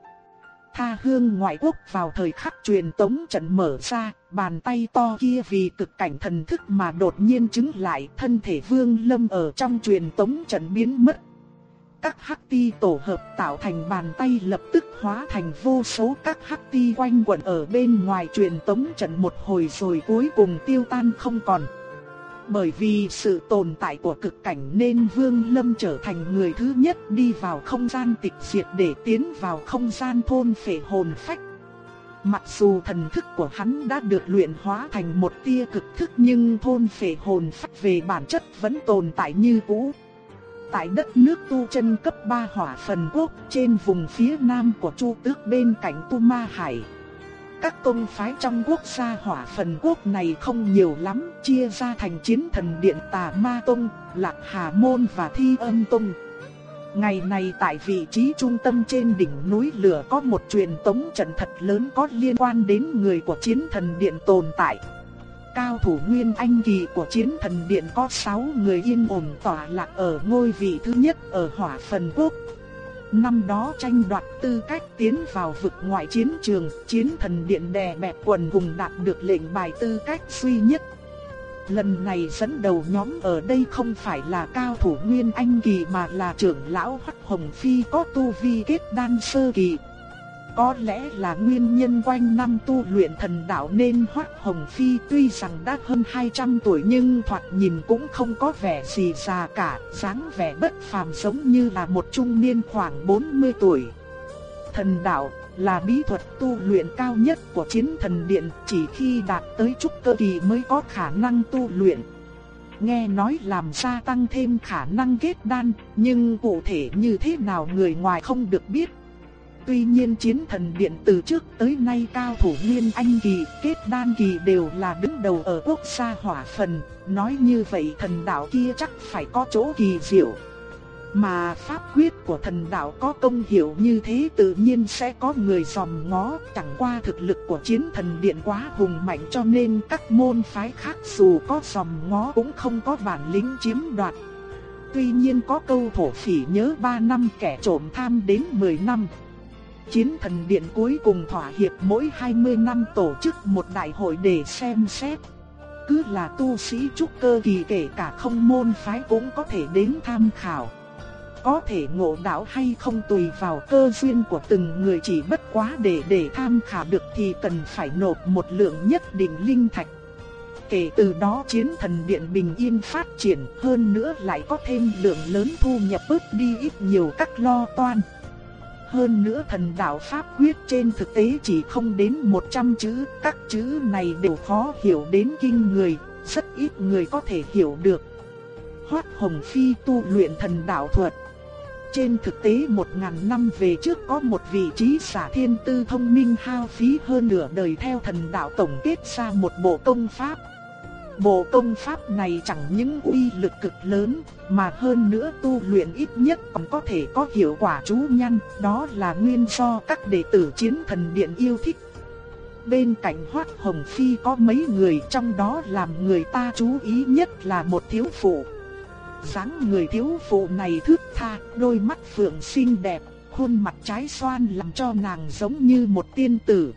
Tha hương ngoại quốc vào thời khắc truyền tống trận mở ra, bàn tay to kia vì cực cảnh thần thức mà đột nhiên chứng lại thân thể vương lâm ở trong truyền tống trận biến mất. Các hắc ti tổ hợp tạo thành bàn tay lập tức hóa thành vô số các hắc ti quanh quẩn ở bên ngoài truyền tống trận một hồi rồi cuối cùng tiêu tan không còn. Bởi vì sự tồn tại của cực cảnh nên Vương Lâm trở thành người thứ nhất đi vào không gian tịch diệt để tiến vào không gian thôn phệ hồn phách. Mặc dù thần thức của hắn đã được luyện hóa thành một tia cực thức nhưng thôn phệ hồn phách về bản chất vẫn tồn tại như cũ tại đất nước tu chân cấp 3 hỏa phần quốc trên vùng phía nam của Chu Tước bên cạnh Tu Ma Hải các tôn phái trong quốc gia hỏa phần quốc này không nhiều lắm, chia ra thành chiến thần điện tà ma tông, lạc hà môn và thi âm tông. Ngày này tại vị trí trung tâm trên đỉnh núi lửa có một truyền tống trận thật lớn có liên quan đến người của chiến thần điện tồn tại. Cao thủ Nguyên Anh Kỳ của chiến thần điện có 6 người yên ổn tỏa lạc ở ngôi vị thứ nhất ở hỏa phần quốc. Năm đó tranh đoạt tư cách tiến vào vực ngoại chiến trường, chiến thần điện đè bẹp quần hùng đạt được lệnh bài tư cách duy nhất. Lần này dẫn đầu nhóm ở đây không phải là cao thủ Nguyên Anh Kỳ mà là trưởng lão Hắc Hồng Phi có tu vi kết đan sơ kỳ. Có lẽ là nguyên nhân quanh năm tu luyện thần đạo nên Hoắc Hồng Phi tuy rằng đã hơn 200 tuổi nhưng thoạt nhìn cũng không có vẻ gì già cả, dáng vẻ bất phàm giống như là một trung niên khoảng 40 tuổi. Thần đạo là bí thuật tu luyện cao nhất của chiến thần điện, chỉ khi đạt tới trúc cơ kỳ mới có khả năng tu luyện. Nghe nói làm gia tăng thêm khả năng kết đan, nhưng cụ thể như thế nào người ngoài không được biết. Tuy nhiên chiến thần điện từ trước tới nay cao thủ Nguyên Anh Kỳ, kết đan kỳ đều là đứng đầu ở quốc gia hỏa phần, nói như vậy thần đạo kia chắc phải có chỗ kỳ diệu. Mà pháp quyết của thần đạo có công hiệu như thế tự nhiên sẽ có người dòm ngó, chẳng qua thực lực của chiến thần điện quá hùng mạnh cho nên các môn phái khác dù có dòm ngó cũng không có bản lĩnh chiếm đoạt. Tuy nhiên có câu thổ phỉ nhớ 3 năm kẻ trộm tham đến 10 năm. Chiến thần điện cuối cùng thỏa hiệp mỗi 20 năm tổ chức một đại hội để xem xét. Cứ là tu sĩ trúc cơ kỳ kể cả không môn phái cũng có thể đến tham khảo. Có thể ngộ đạo hay không tùy vào cơ duyên của từng người chỉ bất quá để để tham khảo được thì cần phải nộp một lượng nhất định linh thạch. Kể từ đó chiến thần điện bình yên phát triển, hơn nữa lại có thêm lượng lớn thu nhập bớt đi ít nhiều các lo toan. Hơn nữa thần đạo Pháp quyết trên thực tế chỉ không đến 100 chữ, các chữ này đều khó hiểu đến kinh người, rất ít người có thể hiểu được. Hoát Hồng Phi tu luyện thần đạo thuật. Trên thực tế một ngàn năm về trước có một vị trí giả thiên tư thông minh hao phí hơn nửa đời theo thần đạo tổng kết ra một bộ công pháp. Bộ công pháp này chẳng những uy lực cực lớn, mà hơn nữa tu luyện ít nhất còn có thể có hiệu quả chú nhăn, đó là nguyên do các đệ tử chiến thần điện yêu thích. Bên cạnh Hoát Hồng Phi có mấy người trong đó làm người ta chú ý nhất là một thiếu phụ. dáng người thiếu phụ này thướt tha, đôi mắt phượng xinh đẹp, khuôn mặt trái xoan làm cho nàng giống như một tiên tử.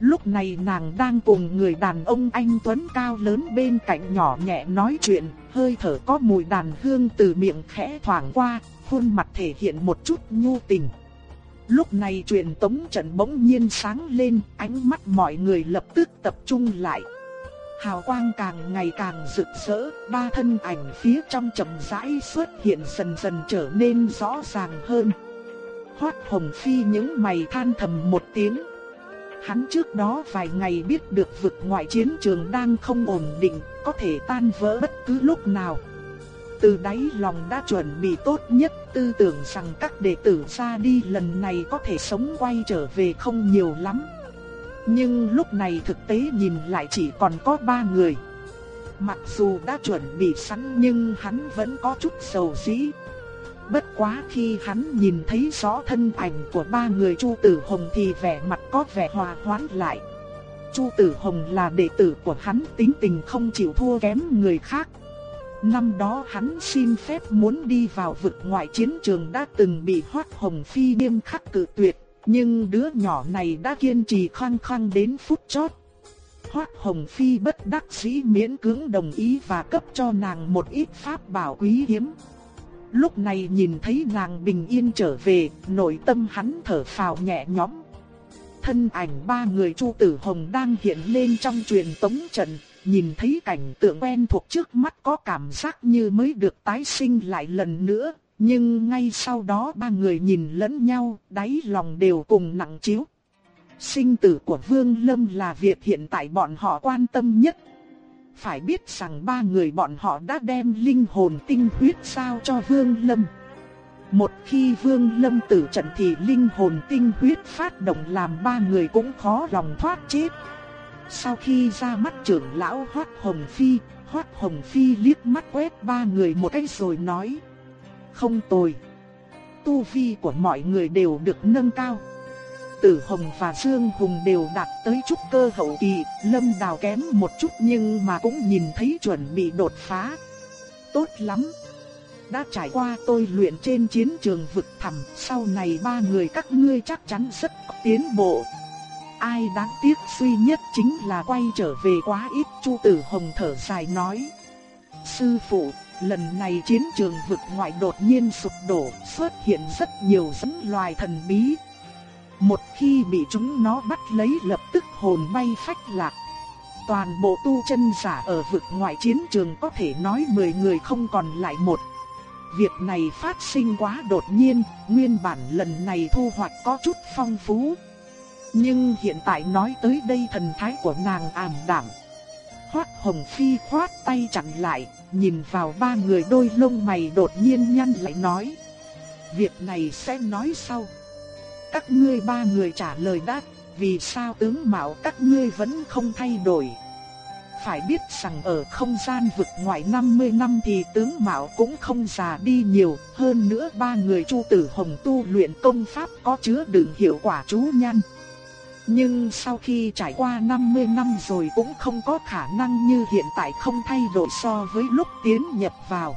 Lúc này nàng đang cùng người đàn ông anh Tuấn cao lớn bên cạnh nhỏ nhẹ nói chuyện, hơi thở có mùi đàn hương từ miệng khẽ thoảng qua, khuôn mặt thể hiện một chút nhu tình. Lúc này truyền tống trận bỗng nhiên sáng lên, ánh mắt mọi người lập tức tập trung lại. Hào quang càng ngày càng rực rỡ, ba thân ảnh phía trong chậm rãi xuất hiện dần dần trở nên rõ ràng hơn. Hoát Hồng Phi những mày than thầm một tiếng, Hắn trước đó vài ngày biết được vực ngoại chiến trường đang không ổn định, có thể tan vỡ bất cứ lúc nào. Từ đáy lòng đã chuẩn bị tốt nhất, tư tưởng rằng các đệ tử ra đi lần này có thể sống quay trở về không nhiều lắm. Nhưng lúc này thực tế nhìn lại chỉ còn có ba người. Mặc dù đã chuẩn bị sẵn nhưng hắn vẫn có chút sầu dĩ. Bất quá khi hắn nhìn thấy rõ thân ảnh của ba người Chu Tử Hồng thì vẻ mặt có vẻ hòa hoãn lại. Chu Tử Hồng là đệ tử của hắn tính tình không chịu thua kém người khác. Năm đó hắn xin phép muốn đi vào vực ngoại chiến trường đã từng bị Hoắc Hồng Phi nghiêm khắc cự tuyệt, nhưng đứa nhỏ này đã kiên trì khăng khăng đến phút chót. Hoắc Hồng Phi bất đắc dĩ miễn cưỡng đồng ý và cấp cho nàng một ít pháp bảo quý hiếm. Lúc này nhìn thấy nàng bình yên trở về, nội tâm hắn thở phào nhẹ nhõm. Thân ảnh ba người Chu Tử Hồng đang hiện lên trong truyền tống trận, nhìn thấy cảnh tượng quen thuộc trước mắt có cảm giác như mới được tái sinh lại lần nữa, nhưng ngay sau đó ba người nhìn lẫn nhau, đáy lòng đều cùng nặng chiếu. Sinh tử của Vương Lâm là việc hiện tại bọn họ quan tâm nhất, phải biết rằng ba người bọn họ đã đem linh hồn tinh huyết sao cho Vương Lâm. Một khi Vương Lâm tử trận thì linh hồn tinh huyết phát động làm ba người cũng khó lòng thoát chết. Sau khi ra mắt trưởng lão Hoắc Hồng Phi, Hoắc Hồng Phi liếc mắt quét ba người một cái rồi nói: "Không tồi. Tu vi của mọi người đều được nâng cao." Tử Hồng và Dương Hùng đều đạt tới chút cơ hậu kỳ, Lâm Đào kém một chút nhưng mà cũng nhìn thấy chuẩn bị đột phá. Tốt lắm. Đã trải qua tôi luyện trên chiến trường vực thẳm, sau này ba người các ngươi chắc chắn rất có tiến bộ. Ai đáng tiếc duy nhất chính là quay trở về quá ít, Chu Tử Hồng thở dài nói. Sư phụ, lần này chiến trường vực ngoại đột nhiên sụp đổ, xuất hiện rất nhiều giống loài thần bí, một khi bị chúng nó bắt lấy lập tức hồn bay phách lạc. Toàn bộ tu chân giả ở vực ngoại chiến trường có thể nói 10 người không còn lại một. Việc này phát sinh quá đột nhiên, nguyên bản lần này thu hoạch có chút phong phú. Nhưng hiện tại nói tới đây thần thái của nàng ảm đạm. Hoác Hồng Phi khoát tay chặn lại, nhìn vào ba người đôi lông mày đột nhiên nhăn lại nói. Việc này sẽ nói sau. Các ngươi ba người trả lời đáp, vì sao tướng mạo các ngươi vẫn không thay đổi? Phải biết rằng ở không gian vực ngoài 50 năm thì tướng mạo cũng không già đi nhiều, hơn nữa ba người Chu Tử Hồng tu luyện công pháp có chứa đựng hiệu quả chú nhan. Nhưng sau khi trải qua 50 năm rồi cũng không có khả năng như hiện tại không thay đổi so với lúc tiến nhập vào.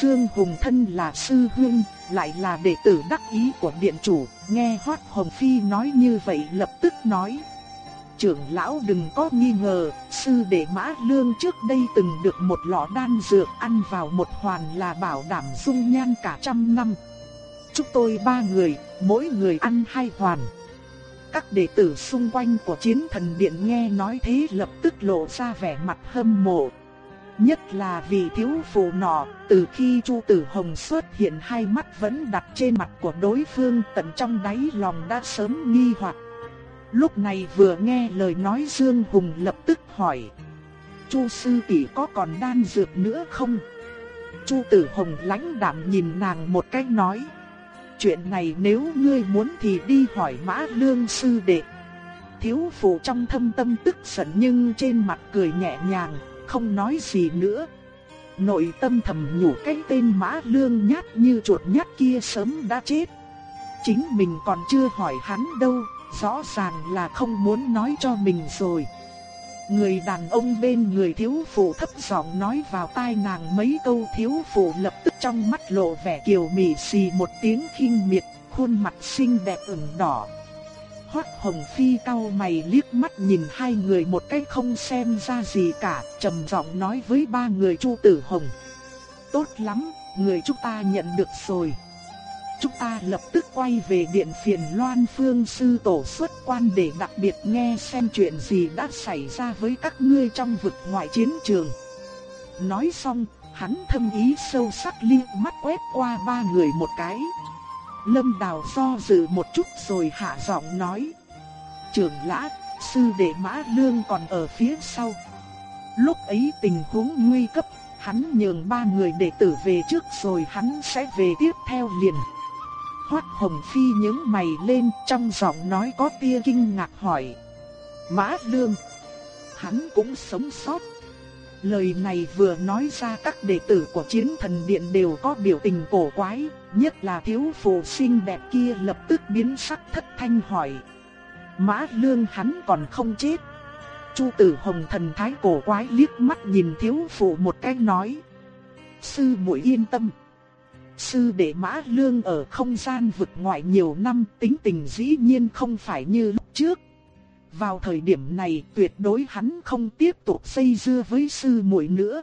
Dương Hùng thân là sư huynh, lại là đệ tử đắc ý của điện chủ, nghe Hoắc Hồng Phi nói như vậy lập tức nói. Trưởng lão đừng có nghi ngờ, sư đệ mã lương trước đây từng được một lọ đan dược ăn vào một hoàn là bảo đảm dung nhan cả trăm năm. Chúng tôi ba người, mỗi người ăn hai hoàn. Các đệ tử xung quanh của chiến thần điện nghe nói thế lập tức lộ ra vẻ mặt hâm mộ. Nhất là vì thiếu phụ nọ, từ khi Chu Tử Hồng xuất hiện hai mắt vẫn đặt trên mặt của đối phương tận trong đáy lòng đã sớm nghi hoặc. Lúc này vừa nghe lời nói Dương Hùng lập tức hỏi. Chu sư tỷ có còn đan dược nữa không? Chu Tử Hồng lãnh đạm nhìn nàng một cách nói. Chuyện này nếu ngươi muốn thì đi hỏi mã lương sư đệ. Thiếu phụ trong thâm tâm tức giận nhưng trên mặt cười nhẹ nhàng, không nói gì nữa. Nội tâm thầm nhủ cái tên mã lương nhát như chuột nhát kia sớm đã chết. Chính mình còn chưa hỏi hắn đâu, rõ ràng là không muốn nói cho mình rồi. Người đàn ông bên người thiếu phụ thấp giọng nói vào tai nàng mấy câu thiếu phụ lập tức trong mắt lộ vẻ kiều mị xì một tiếng khinh miệt, khuôn mặt xinh đẹp ửng đỏ, Hoắc Hồng Phi cau mày liếc mắt nhìn hai người một cái không xem ra gì cả, trầm giọng nói với ba người Chu Tử Hồng. Tốt lắm, người chúng ta nhận được rồi. Chúng ta lập tức quay về điện phiền Loan Phương Sư Tổ xuất quan để đặc biệt nghe xem chuyện gì đã xảy ra với các ngươi trong vực ngoại chiến trường. Nói xong, hắn thâm ý sâu sắc liếc mắt quét qua ba người một cái. Lâm Đào do dự một chút rồi hạ giọng nói. Trưởng lã, sư đệ mã lương còn ở phía sau. Lúc ấy tình huống nguy cấp, hắn nhường ba người đệ tử về trước rồi hắn sẽ về tiếp theo liền. Hoắc Hồng Phi nhướng mày lên trong giọng nói có tia kinh ngạc hỏi. Mã lương, hắn cũng sống sót. Lời này vừa nói ra các đệ tử của chiến thần điện đều có biểu tình cổ quái, nhất là thiếu phụ xinh đẹp kia lập tức biến sắc thất thanh hỏi. Mã lương hắn còn không chết. Chu tử hồng thần thái cổ quái liếc mắt nhìn thiếu phụ một cái nói. Sư muội yên tâm. Sư đệ mã lương ở không gian vực ngoại nhiều năm tính tình dĩ nhiên không phải như lúc trước. Vào thời điểm này, tuyệt đối hắn không tiếp tục xây dưa với sư muội nữa.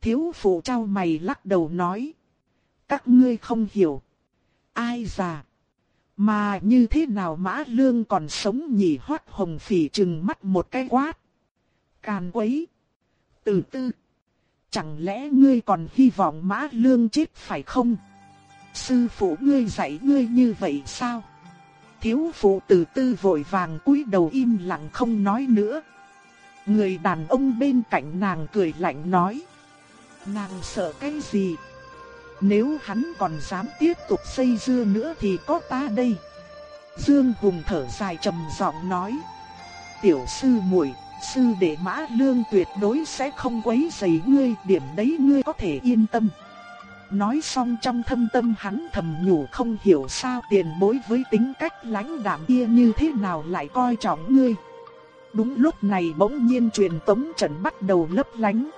Thiếu phụ trao mày lắc đầu nói. Các ngươi không hiểu. Ai già. Mà như thế nào mã lương còn sống nhỉ hoát hồng phỉ trừng mắt một cái quát. Càn quấy. Từ tư. Chẳng lẽ ngươi còn hy vọng mã lương chết phải không? Sư phụ ngươi dạy ngươi như vậy sao? Thiếu phụ từ tư vội vàng cúi đầu im lặng không nói nữa. Người đàn ông bên cạnh nàng cười lạnh nói. Nàng sợ cái gì? Nếu hắn còn dám tiếp tục xây dưa nữa thì có ta đây. Dương Hùng thở dài trầm giọng nói. Tiểu sư muội sư đệ mã lương tuyệt đối sẽ không quấy rầy ngươi, điểm đấy ngươi có thể yên tâm. Nói xong trong thâm tâm hắn thầm nhủ không hiểu sao tiền bối với tính cách lãnh đạm kia như thế nào lại coi trọng ngươi. Đúng lúc này bỗng nhiên truyền tống trận bắt đầu lấp lánh.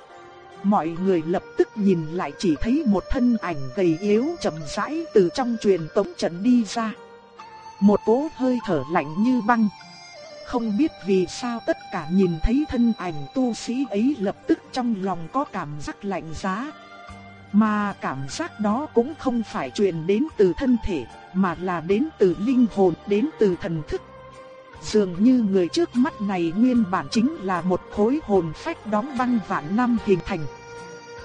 Mọi người lập tức nhìn lại chỉ thấy một thân ảnh gầy yếu chậm rãi từ trong truyền tống trận đi ra. Một cố hơi thở lạnh như băng. Không biết vì sao tất cả nhìn thấy thân ảnh tu sĩ ấy lập tức trong lòng có cảm giác lạnh giá. Mà cảm giác đó cũng không phải truyền đến từ thân thể, mà là đến từ linh hồn, đến từ thần thức. Dường như người trước mắt này nguyên bản chính là một khối hồn phách đóng băng vạn năm hình thành.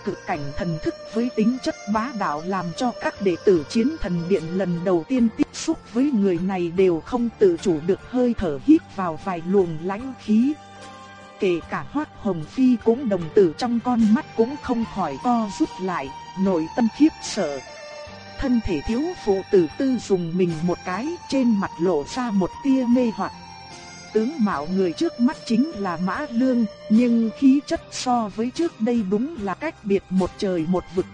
Cực cảnh thần thức với tính chất bá đạo làm cho các đệ tử chiến thần điện lần đầu tiên tiếp xúc với người này đều không tự chủ được hơi thở hít vào vài luồng lãnh khí. Kể cả Hoắc Hồng Phi cũng đồng tử trong con mắt cũng không khỏi co rút lại, nội tâm khiếp sợ. Thân thể thiếu phụ tử tư dùng mình một cái, trên mặt lộ ra một tia mê hoặc. Tướng mạo người trước mắt chính là Mã Lương, nhưng khí chất so với trước đây đúng là cách biệt một trời một vực.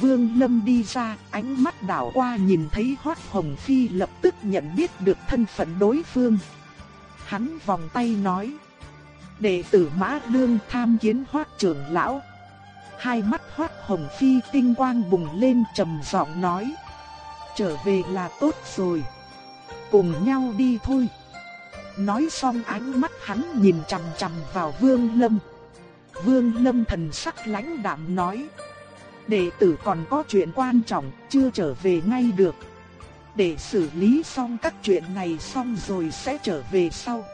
Vương Lâm đi ra, ánh mắt đảo qua nhìn thấy Hoắc Hồng Phi lập tức nhận biết được thân phận đối phương. Hắn vòng tay nói: Đệ tử Mã Lương tham kiến Hoắc trưởng lão. Hai mắt Hoắc Hồng Phi tinh quang bùng lên trầm giọng nói: "Trở về là tốt rồi. Cùng nhau đi thôi." Nói xong ánh mắt hắn nhìn chằm chằm vào Vương Lâm. Vương Lâm thần sắc lãnh đạm nói: "Đệ tử còn có chuyện quan trọng, chưa trở về ngay được." Để xử lý xong các chuyện này xong rồi sẽ trở về sau.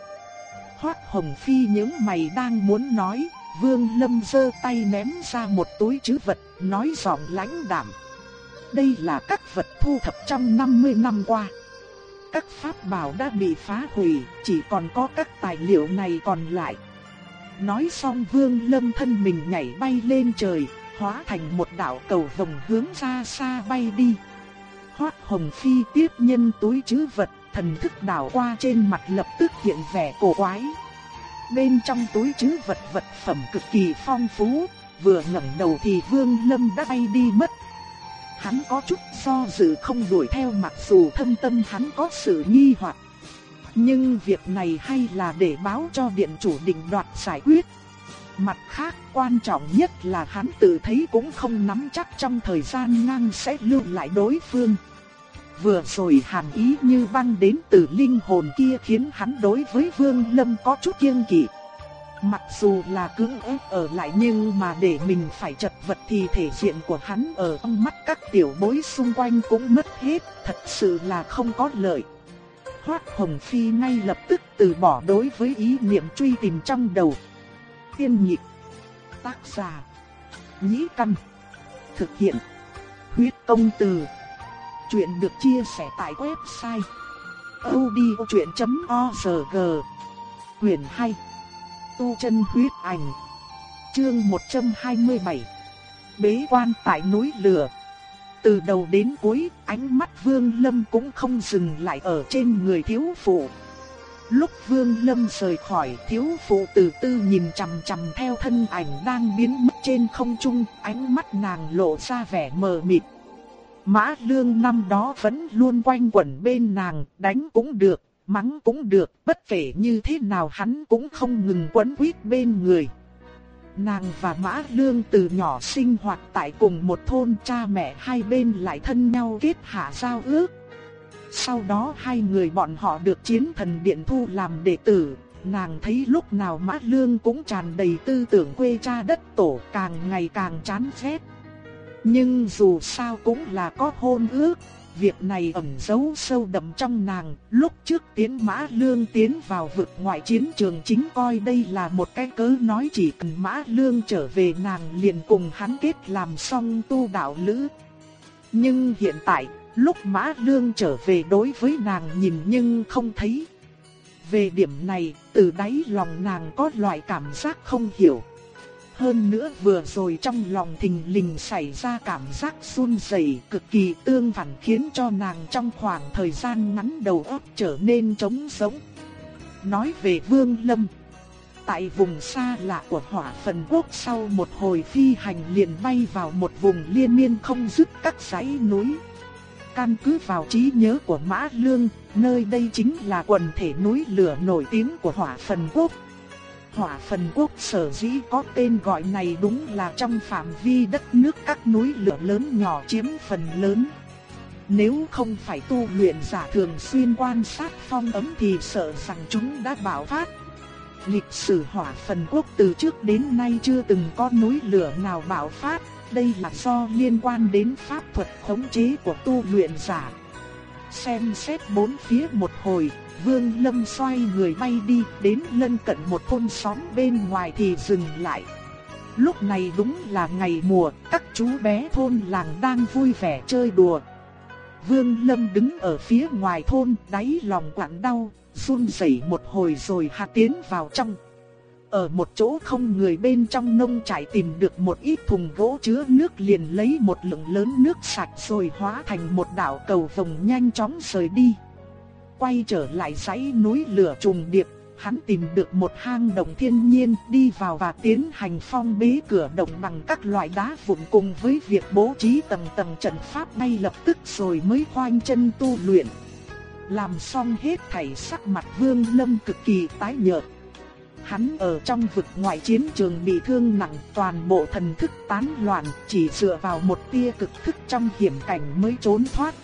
Hoắc Hồng Phi những mày đang muốn nói, Vương Lâm giơ tay ném ra một túi trữ vật, nói giọng lãnh đạm. Đây là các vật thu thập trong 50 năm qua. Các pháp bảo đã bị phá hủy, chỉ còn có các tài liệu này còn lại. Nói xong Vương Lâm thân mình nhảy bay lên trời, hóa thành một đạo cầu vồng hướng ra xa bay đi. Hoắc Hồng Phi tiếp nhân túi trữ vật, thần thức đảo qua trên mặt lập tức hiện vẻ cổ quái. Bên trong túi chứa vật vật phẩm cực kỳ phong phú, vừa ngẩng đầu thì Vương Lâm đã bay đi mất. Hắn có chút do dự không đuổi theo mặc dù thâm tâm hắn có sự nghi hoặc. Nhưng việc này hay là để báo cho điện chủ định đoạt giải quyết. Mặt khác quan trọng nhất là hắn tự thấy cũng không nắm chắc trong thời gian ngang sẽ lưu lại đối phương. Vừa rồi hàn ý như băng đến từ linh hồn kia khiến hắn đối với Vương Lâm có chút kiêng kỵ. Mặc dù là cưỡng ép ở lại nhưng mà để mình phải chật vật thì thể diện của hắn ở trong mắt các tiểu bối xung quanh cũng mất hết, thật sự là không có lợi. Hoác Hồng Phi ngay lập tức từ bỏ đối với ý niệm truy tìm trong đầu. Tiên nhịp, tác giả, nhĩ căn, thực hiện, huyết công từ. Chuyện được chia sẻ tại website odchuyện.org Quyền 2 Tu chân huyết ảnh Chương 127 Bế quan tại núi lửa Từ đầu đến cuối, ánh mắt Vương Lâm cũng không dừng lại ở trên người thiếu phụ. Lúc Vương Lâm rời khỏi, thiếu phụ từ từ nhìn chằm chằm theo thân ảnh đang biến mất trên không trung, ánh mắt nàng lộ ra vẻ mờ mịt. Mã lương năm đó vẫn luôn quanh quẩn bên nàng, đánh cũng được, mắng cũng được, bất kể như thế nào hắn cũng không ngừng quấn quýt bên người. Nàng và Mã Lương từ nhỏ sinh hoạt tại cùng một thôn cha mẹ hai bên lại thân nhau kết hạ giao ước. Sau đó hai người bọn họ được chiến thần điện thu làm đệ tử, nàng thấy lúc nào Mã Lương cũng tràn đầy tư tưởng quê cha đất tổ càng ngày càng chán ghét. Nhưng dù sao cũng là có hôn ước, việc này ẩn giấu sâu đậm trong nàng, lúc trước tiến mã lương tiến vào vực ngoại chiến trường chính coi đây là một cái cớ nói chỉ cần mã lương trở về nàng liền cùng hắn kết làm xong tu đạo lữ. Nhưng hiện tại, lúc mã lương trở về đối với nàng nhìn nhưng không thấy. Về điểm này, từ đáy lòng nàng có loại cảm giác không hiểu hơn nữa vừa rồi trong lòng thình lình xảy ra cảm giác run rẩy cực kỳ tương phản khiến cho nàng trong khoảng thời gian ngắn đầu óc trở nên trống rỗng. Nói về Vương Lâm, tại vùng xa lạ của hỏa phần quốc sau một hồi phi hành liền bay vào một vùng liên miên không dứt các dãy núi. Căn cứ vào trí nhớ của Mã Lương, nơi đây chính là quần thể núi lửa nổi tiếng của hỏa phần quốc. Hỏa phần quốc sở dĩ có tên gọi này đúng là trong phạm vi đất nước các núi lửa lớn nhỏ chiếm phần lớn. Nếu không phải tu luyện giả thường xuyên quan sát phong ấm thì sợ rằng chúng đã bạo phát. Lịch sử hỏa phần quốc từ trước đến nay chưa từng có núi lửa nào bạo phát, đây là do liên quan đến pháp thuật khống chế của tu luyện giả. Xem xét bốn phía một hồi, Vương Lâm xoay người bay đi, đến lân cận một thôn xóm bên ngoài thì dừng lại. Lúc này đúng là ngày mùa, các chú bé thôn làng đang vui vẻ chơi đùa. Vương Lâm đứng ở phía ngoài thôn, đáy lòng quặn đau, run rẩy một hồi rồi hạ tiến vào trong. Ở một chỗ không người bên trong nông trại tìm được một ít thùng gỗ chứa nước liền lấy một lượng lớn nước sạch rồi hóa thành một đạo cầu vồng nhanh chóng rời đi quay trở lại dãy núi lửa trùng điệp, hắn tìm được một hang động thiên nhiên, đi vào và tiến hành phong bế cửa động bằng các loại đá vụn cùng với việc bố trí tầng tầng trận pháp ngay lập tức rồi mới khoanh chân tu luyện. Làm xong hết thảy sắc mặt Vương Lâm cực kỳ tái nhợt. Hắn ở trong vực ngoại chiến trường bị thương nặng, toàn bộ thần thức tán loạn, chỉ dựa vào một tia cực thức trong hiểm cảnh mới trốn thoát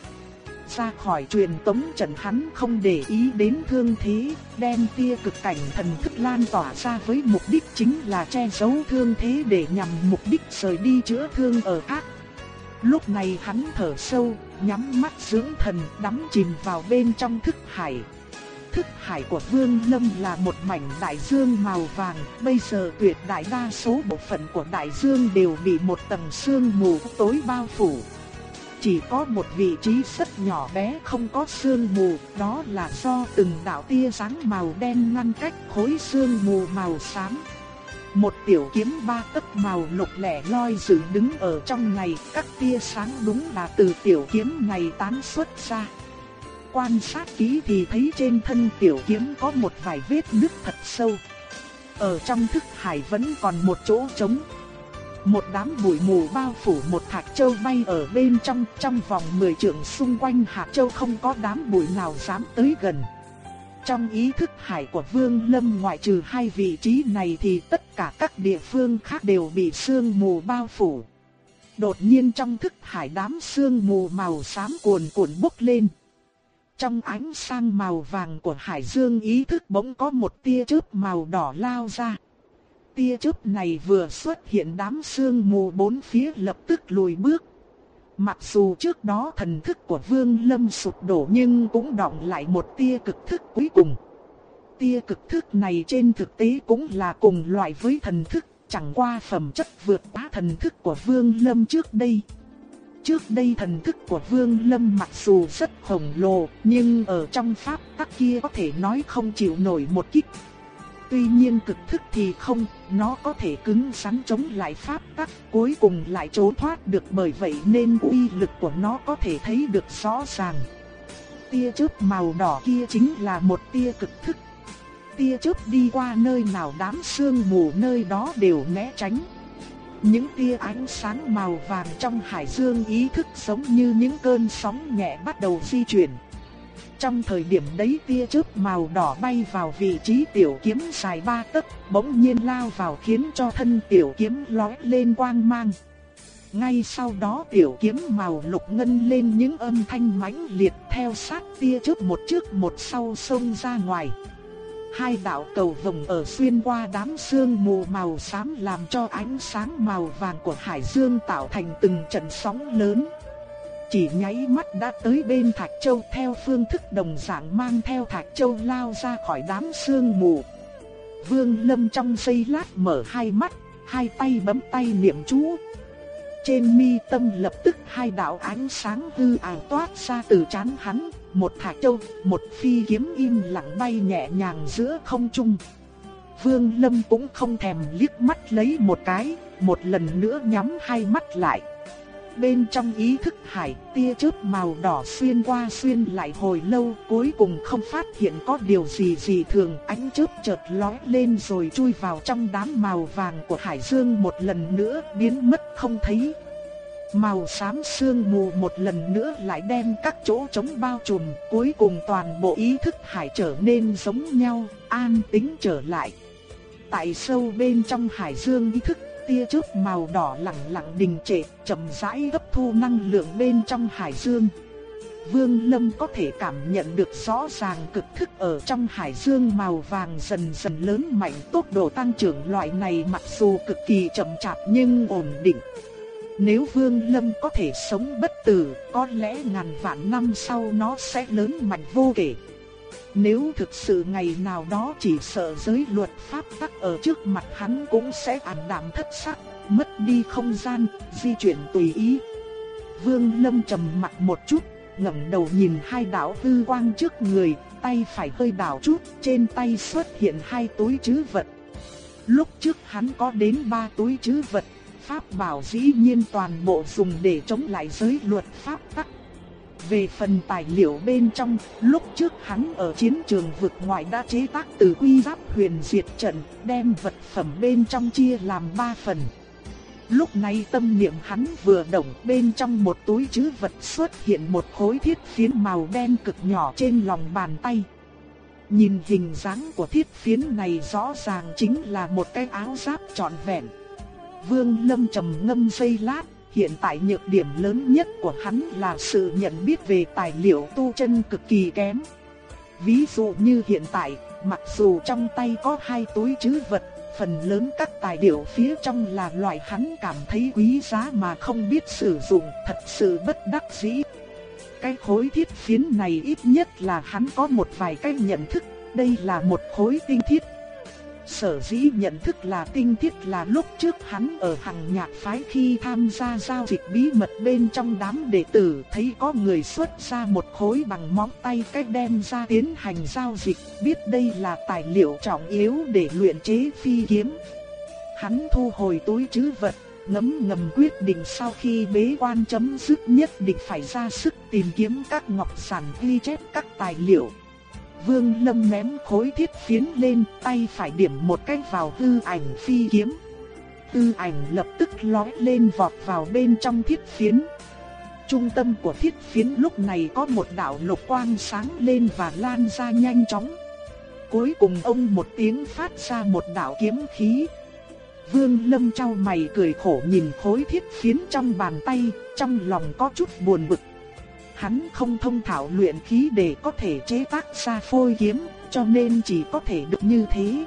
ra khỏi truyền tống trận hắn không để ý đến thương thế, đem tia cực cảnh thần thức lan tỏa ra với mục đích chính là che giấu thương thế để nhằm mục đích rời đi chữa thương ở ác. Lúc này hắn thở sâu, nhắm mắt dưỡng thần, đắm chìm vào bên trong thức hải. Thức hải của Vương Lâm là một mảnh đại dương màu vàng, bây giờ tuyệt đại đa số bộ phận của đại dương đều bị một tầng sương mù tối bao phủ chỉ có một vị trí rất nhỏ bé không có sương mù, đó là do từng đạo tia sáng màu đen ngăn cách khối sương mù màu xám. Một tiểu kiếm ba tấc màu lục lẻ loi dựng đứng ở trong này, các tia sáng đúng là từ tiểu kiếm này tán xuất ra. Quan sát kỹ thì thấy trên thân tiểu kiếm có một vài vết nứt thật sâu. Ở trong thức hải vẫn còn một chỗ trống, một đám bụi mù bao phủ một hạt châu bay ở bên trong, trong vòng 10 trượng xung quanh hạt châu không có đám bụi nào dám tới gần. Trong ý thức hải của Vương Lâm ngoại trừ hai vị trí này thì tất cả các địa phương khác đều bị sương mù bao phủ. Đột nhiên trong thức hải đám sương mù màu xám cuồn cuộn bốc lên. Trong ánh sang màu vàng của hải dương ý thức bỗng có một tia chớp màu đỏ lao ra tia chớp này vừa xuất hiện đám sương mù bốn phía lập tức lùi bước. Mặc dù trước đó thần thức của Vương Lâm sụp đổ nhưng cũng đọng lại một tia cực thức cuối cùng. Tia cực thức này trên thực tế cũng là cùng loại với thần thức, chẳng qua phẩm chất vượt quá thần thức của Vương Lâm trước đây. Trước đây thần thức của Vương Lâm mặc dù rất khổng lồ, nhưng ở trong pháp tắc kia có thể nói không chịu nổi một kích. Tuy nhiên cực thức thì không, nó có thể cứng rắn chống lại pháp tắc, cuối cùng lại trốn thoát được bởi vậy nên uy lực của nó có thể thấy được rõ ràng. Tia chớp màu đỏ kia chính là một tia cực thức. Tia chớp đi qua nơi nào đám sương mù nơi đó đều né tránh. Những tia ánh sáng màu vàng trong hải dương ý thức giống như những cơn sóng nhẹ bắt đầu di chuyển. Trong thời điểm đấy tia chớp màu đỏ bay vào vị trí tiểu kiếm dài ba tấc, bỗng nhiên lao vào khiến cho thân tiểu kiếm lóe lên quang mang. Ngay sau đó tiểu kiếm màu lục ngân lên những âm thanh mãnh liệt theo sát tia chớp một trước một sau xông ra ngoài. Hai đạo cầu vồng ở xuyên qua đám sương mù màu xám làm cho ánh sáng màu vàng của hải dương tạo thành từng trận sóng lớn chỉ nháy mắt đã tới bên Thạch Châu theo phương thức đồng dạng mang theo Thạch Châu lao ra khỏi đám sương mù. Vương Lâm trong giây lát mở hai mắt, hai tay bấm tay niệm chú. Trên mi tâm lập tức hai đạo ánh sáng hư ảo toát ra từ chán hắn, một Thạch Châu, một phi kiếm im lặng bay nhẹ nhàng giữa không trung. Vương Lâm cũng không thèm liếc mắt lấy một cái, một lần nữa nhắm hai mắt lại. Bên trong ý thức hải, tia chớp màu đỏ xuyên qua xuyên lại hồi lâu, cuối cùng không phát hiện có điều gì gì thường, ánh chớp chợt lóe lên rồi chui vào trong đám màu vàng của hải dương một lần nữa, biến mất không thấy. Màu xám sương mù một lần nữa lại đem các chỗ trống bao trùm, cuối cùng toàn bộ ý thức hải trở nên giống nhau, an tĩnh trở lại. Tại sâu bên trong hải dương ý thức, tia chớp màu đỏ lặng lặng đình trệ, chậm rãi hấp thu năng lượng bên trong hải dương. Vương Lâm có thể cảm nhận được rõ ràng cực thức ở trong hải dương màu vàng dần dần lớn mạnh tốc độ tăng trưởng loại này mặc dù cực kỳ chậm chạp nhưng ổn định. Nếu Vương Lâm có thể sống bất tử, có lẽ ngàn vạn năm sau nó sẽ lớn mạnh vô kể. Nếu thực sự ngày nào đó chỉ sợ giới luật pháp tắc ở trước mặt hắn cũng sẽ ảm đạm thất sắc, mất đi không gian, di chuyển tùy ý. Vương Lâm trầm mặt một chút, ngẩng đầu nhìn hai đạo hư quang trước người, tay phải hơi đảo chút, trên tay xuất hiện hai túi trữ vật. Lúc trước hắn có đến ba túi trữ vật, pháp bảo dĩ nhiên toàn bộ dùng để chống lại giới luật pháp tắc. Về phần tài liệu bên trong, lúc trước hắn ở chiến trường vực ngoại đã chế tác từ quy giáp huyền diệt trận, đem vật phẩm bên trong chia làm ba phần. Lúc này tâm niệm hắn vừa động bên trong một túi chứ vật xuất hiện một khối thiết phiến màu đen cực nhỏ trên lòng bàn tay. Nhìn hình dáng của thiết phiến này rõ ràng chính là một cái áo giáp trọn vẹn. Vương Lâm trầm ngâm giây lát, hiện tại nhược điểm lớn nhất của hắn là sự nhận biết về tài liệu tu chân cực kỳ kém. Ví dụ như hiện tại, mặc dù trong tay có hai túi trữ vật, phần lớn các tài liệu phía trong là loại hắn cảm thấy quý giá mà không biết sử dụng, thật sự bất đắc dĩ. Cái khối thiết phiến này ít nhất là hắn có một vài cái nhận thức, đây là một khối tinh thiết Sở dĩ nhận thức là tinh thiết là lúc trước hắn ở hàng nhạc phái khi tham gia giao dịch bí mật bên trong đám đệ tử thấy có người xuất ra một khối bằng móng tay cách đem ra tiến hành giao dịch, biết đây là tài liệu trọng yếu để luyện chế phi kiếm. Hắn thu hồi túi trữ vật, ngấm ngầm quyết định sau khi bế quan chấm dứt nhất định phải ra sức tìm kiếm các ngọc sản ghi chép các tài liệu. Vương Lâm ném khối thiết phiến lên, tay phải điểm một cái vào tư ảnh phi kiếm. Tư ảnh lập tức lói lên vọt vào bên trong thiết phiến. Trung tâm của thiết phiến lúc này có một đạo lục quang sáng lên và lan ra nhanh chóng. Cuối cùng ông một tiếng phát ra một đạo kiếm khí. Vương Lâm trao mày cười khổ nhìn khối thiết phiến trong bàn tay, trong lòng có chút buồn bực hắn không thông thạo luyện khí để có thể chế tác ra phôi kiếm, cho nên chỉ có thể được như thế.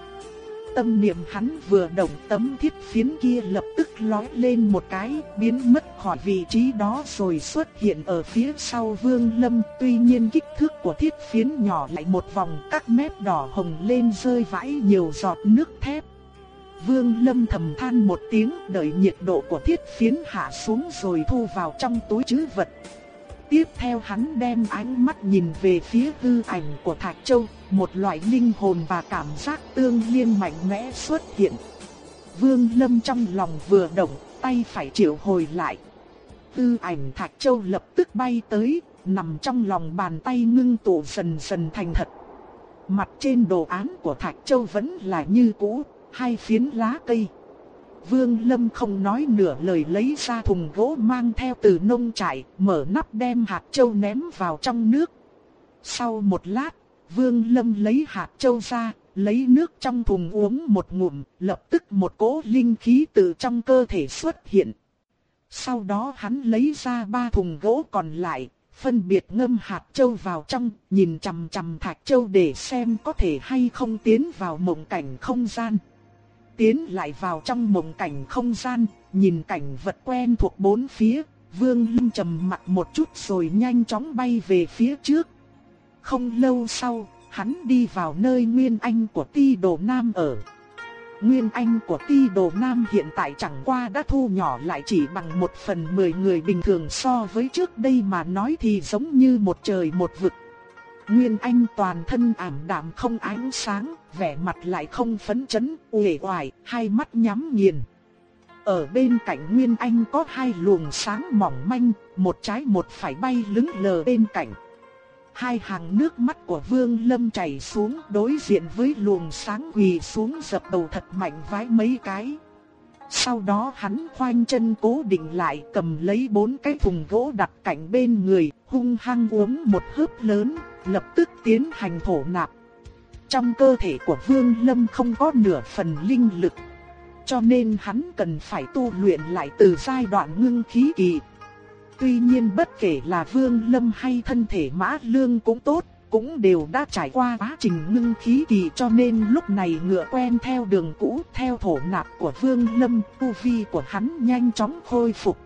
Tâm niệm hắn vừa động tấm thiết phiến kia lập tức lói lên một cái, biến mất khỏi vị trí đó rồi xuất hiện ở phía sau vương lâm. Tuy nhiên kích thước của thiết phiến nhỏ lại một vòng các mép đỏ hồng lên rơi vãi nhiều giọt nước thép. Vương Lâm thầm than một tiếng đợi nhiệt độ của thiết phiến hạ xuống rồi thu vào trong túi trữ vật. Tiếp theo hắn đem ánh mắt nhìn về phía hư ảnh của Thạch Châu, một loại linh hồn và cảm giác tương liên mạnh mẽ xuất hiện. Vương Lâm trong lòng vừa động, tay phải triệu hồi lại. Hư ảnh Thạch Châu lập tức bay tới, nằm trong lòng bàn tay ngưng tụ dần dần thành thật. Mặt trên đồ án của Thạch Châu vẫn là như cũ, hai phiến lá cây. Vương Lâm không nói nửa lời lấy ra thùng gỗ mang theo từ nông trại, mở nắp đem hạt châu ném vào trong nước. Sau một lát, Vương Lâm lấy hạt châu ra, lấy nước trong thùng uống một ngụm, lập tức một cỗ linh khí từ trong cơ thể xuất hiện. Sau đó hắn lấy ra ba thùng gỗ còn lại, phân biệt ngâm hạt châu vào trong, nhìn chằm chằm thạch châu để xem có thể hay không tiến vào mộng cảnh không gian tiến lại vào trong mộng cảnh không gian, nhìn cảnh vật quen thuộc bốn phía, Vương Lâm trầm mặt một chút rồi nhanh chóng bay về phía trước. Không lâu sau, hắn đi vào nơi Nguyên Anh của Ti Đồ Nam ở. Nguyên Anh của Ti Đồ Nam hiện tại chẳng qua đã thu nhỏ lại chỉ bằng một phần mười người bình thường so với trước đây mà nói thì giống như một trời một vực. Nguyên Anh toàn thân ảm đạm không ánh sáng, vẻ mặt lại không phấn chấn, uể oải, hai mắt nhắm nghiền. Ở bên cạnh Nguyên Anh có hai luồng sáng mỏng manh, một trái một phải bay lững lờ bên cạnh. Hai hàng nước mắt của Vương Lâm chảy xuống đối diện với luồng sáng quỳ xuống dập đầu thật mạnh vái mấy cái. Sau đó hắn khoanh chân cố định lại cầm lấy bốn cái thùng gỗ đặt cạnh bên người, hung hăng uống một hớp lớn, lập tức tiến hành thổ nạp. Trong cơ thể của Vương Lâm không có nửa phần linh lực, cho nên hắn cần phải tu luyện lại từ giai đoạn ngưng khí kỳ. Tuy nhiên bất kể là Vương Lâm hay thân thể Mã Lương cũng tốt, cũng đều đã trải qua quá trình ngưng khí kỳ cho nên lúc này ngựa quen theo đường cũ, theo thổ nạp của Vương Lâm, tu vi của hắn nhanh chóng khôi phục.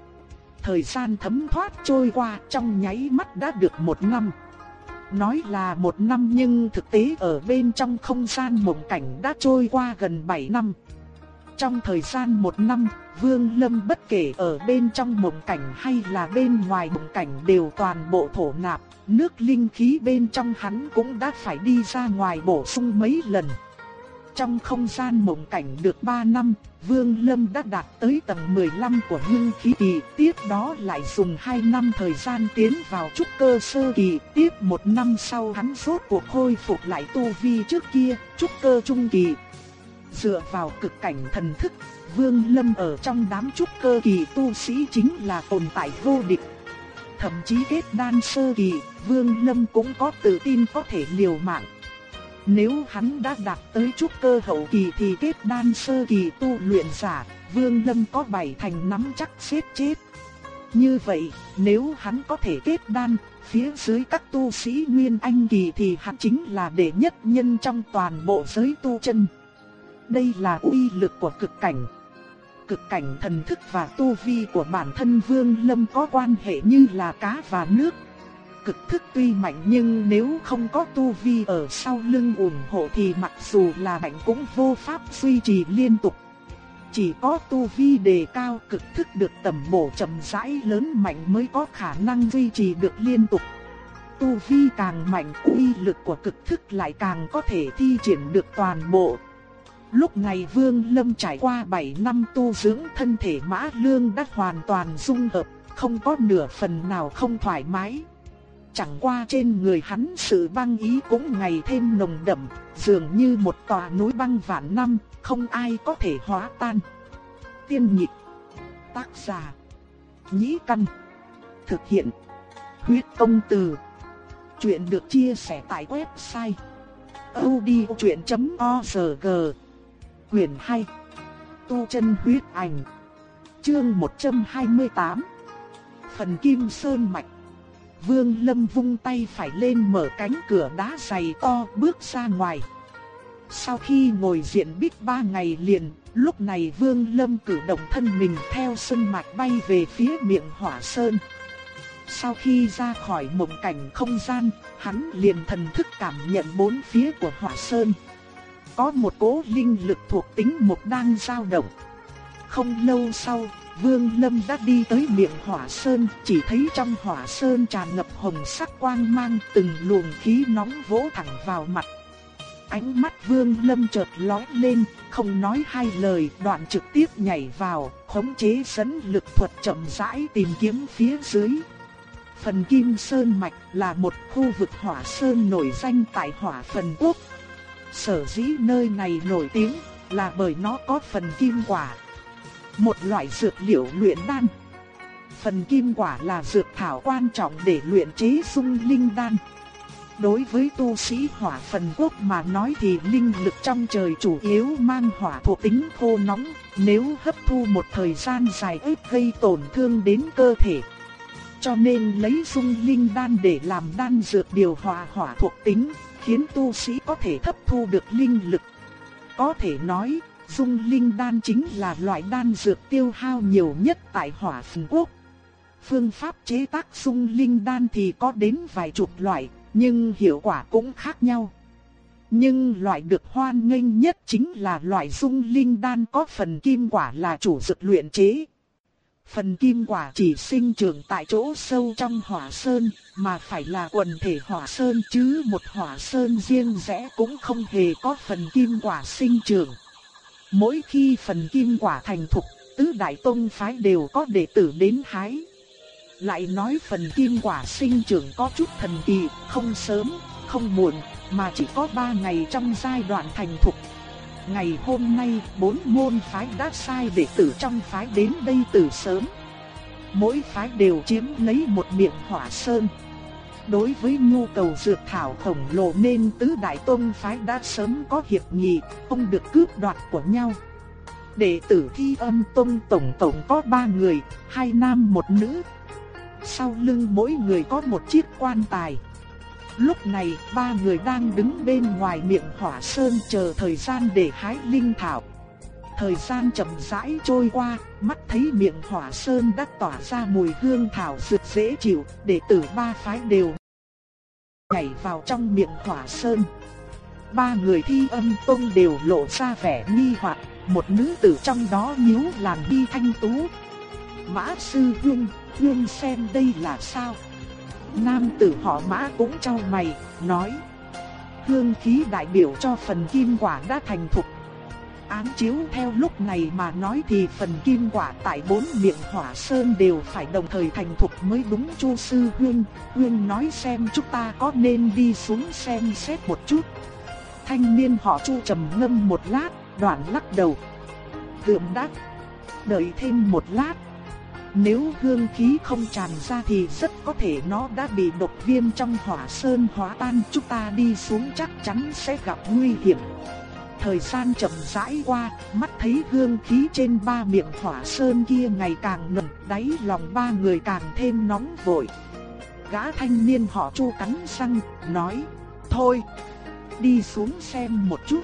Thời gian thấm thoát trôi qua trong nháy mắt đã được một năm. Nói là một năm nhưng thực tế ở bên trong không gian mộng cảnh đã trôi qua gần 7 năm. Trong thời gian một năm, Vương Lâm bất kể ở bên trong mộng cảnh hay là bên ngoài mộng cảnh đều toàn bộ thổ nạp, nước linh khí bên trong hắn cũng đã phải đi ra ngoài bổ sung mấy lần. Trong không gian mộng cảnh được 3 năm, Vương Lâm đã đạt tới tầng 15 của ngưng khí kỳ, tiếp đó lại dùng 2 năm thời gian tiến vào trúc cơ sơ kỳ, tiếp một năm sau hắn rốt cuộc khôi phục lại tu vi trước kia, trúc cơ trung kỳ. Dựa vào cực cảnh thần thức, Vương Lâm ở trong đám trúc cơ kỳ tu sĩ chính là tồn tại vô địch. Thậm chí kết đan sơ kỳ, Vương Lâm cũng có tự tin có thể liều mạng. Nếu hắn đã đạt tới trúc cơ hậu kỳ thì kết đan sơ kỳ tu luyện giả, Vương Lâm có bảy thành nắm chắc xếp chết. Như vậy, nếu hắn có thể kết đan, phía dưới các tu sĩ Nguyên Anh kỳ thì hắn chính là đệ nhất nhân trong toàn bộ giới tu chân. Đây là uy lực của cực cảnh. Cực cảnh thần thức và tu vi của bản thân Vương Lâm có quan hệ như là cá và nước, cực thức tuy mạnh nhưng nếu không có tu vi ở sau lưng ủng hộ thì mặc dù là mạnh cũng vô pháp duy trì liên tục. Chỉ có tu vi đề cao cực thức được tầm bổ chậm rãi lớn mạnh mới có khả năng duy trì được liên tục. Tu vi càng mạnh uy lực của cực thức lại càng có thể thi triển được toàn bộ. Lúc này Vương Lâm trải qua 7 năm tu dưỡng thân thể mã lương đã hoàn toàn dung hợp, không có nửa phần nào không thoải mái. Chẳng qua trên người hắn sự băng ý cũng ngày thêm nồng đậm, dường như một tòa núi băng vạn năm, không ai có thể hóa tan. Tiên nhịp, tác giả, nhĩ căn, thực hiện, huyết công từ. Chuyện được chia sẻ tại website odchuyện.org Quyền 2 Tu chân huyết ảnh Chương 128 Phần Kim Sơn Mạch Vương Lâm vung tay phải lên mở cánh cửa đá dày to bước ra ngoài. Sau khi ngồi diện bích ba ngày liền, lúc này Vương Lâm cử động thân mình theo sân mạch bay về phía miệng hỏa sơn. Sau khi ra khỏi mộng cảnh không gian, hắn liền thần thức cảm nhận bốn phía của hỏa sơn. Có một cỗ linh lực thuộc tính mục đang dao động. Không lâu sau, Vương Lâm đã đi tới miệng hỏa sơn, chỉ thấy trong hỏa sơn tràn ngập hồng sắc quang mang từng luồng khí nóng vỗ thẳng vào mặt. Ánh mắt Vương Lâm chợt lóe lên, không nói hai lời, đoạn trực tiếp nhảy vào, khống chế dẫn lực thuật chậm rãi tìm kiếm phía dưới. Phần Kim Sơn Mạch là một khu vực hỏa sơn nổi danh tại hỏa phần quốc. Sở dĩ nơi này nổi tiếng là bởi nó có phần kim quả, một loại dược liệu luyện đan. Phần kim quả là dược thảo quan trọng để luyện chế dung linh đan. Đối với tu sĩ hỏa phần quốc mà nói thì linh lực trong trời chủ yếu mang hỏa thuộc tính khô nóng, nếu hấp thu một thời gian dài ít gây tổn thương đến cơ thể. Cho nên lấy dung linh đan để làm đan dược điều hòa hỏa thuộc tính, khiến tu sĩ có thể hấp thu được linh lực. Có thể nói, dung linh đan chính là loại đan dược tiêu hao nhiều nhất tại hỏa phần quốc. Phương pháp chế tác dung linh đan thì có đến vài chục loại, nhưng hiệu quả cũng khác nhau. Nhưng loại được hoan nghênh nhất chính là loại dung linh đan có phần kim quả là chủ dược luyện chế. Phần kim quả chỉ sinh trưởng tại chỗ sâu trong hỏa sơn, mà phải là quần thể hỏa sơn chứ một hỏa sơn riêng rẽ cũng không hề có phần kim quả sinh trưởng. Mỗi khi phần kim quả thành thục, tứ đại tông phái đều có đệ tử đến hái. Lại nói phần kim quả sinh trưởng có chút thần kỳ, không sớm, không muộn, mà chỉ có 3 ngày trong giai đoạn thành thục. Ngày hôm nay, bốn môn phái đã sai đệ tử trong phái đến đây từ sớm. Mỗi phái đều chiếm lấy một miệng hỏa sơn. Đối với nhu cầu dược thảo khổng lồ nên tứ đại tôn phái đã sớm có hiệp nghị, không được cướp đoạt của nhau. Đệ tử thi âm tôn tổng tổng có ba người, hai nam một nữ. Sau lưng mỗi người có một chiếc quan tài. Lúc này, ba người đang đứng bên ngoài miệng hỏa sơn chờ thời gian để hái linh thảo. Thời gian chậm rãi trôi qua, mắt thấy miệng hỏa sơn đã tỏa ra mùi hương thảo dược dễ chịu, đệ tử ba phái đều nhảy vào trong miệng hỏa sơn. Ba người thi âm tông đều lộ ra vẻ nghi hoặc, một nữ tử trong đó nhíu làn đi thanh tú. Mã sư huynh, huynh xem đây là sao? Nam tử họ mã cũng trao mày, nói. Hương khí đại biểu cho phần kim quả đã thành thục. Án chiếu theo lúc này mà nói thì phần kim quả tại bốn miệng hỏa sơn đều phải đồng thời thành thục mới đúng chu sư huyên. Huyên nói xem chúng ta có nên đi xuống xem xét một chút. Thanh niên họ chu trầm ngâm một lát, đoạn lắc đầu. Hượm đắc, đợi thêm một lát. Nếu hương khí không tràn ra thì rất có thể nó đã bị độc viêm trong hỏa sơn hóa tan. Chúng ta đi xuống chắc chắn sẽ gặp nguy hiểm. Thời gian chậm rãi qua, mắt thấy hương khí trên ba miệng hỏa sơn kia ngày càng nồng, đáy lòng ba người càng thêm nóng vội. Gã thanh niên họ chu cắn răng, nói, thôi, đi xuống xem một chút.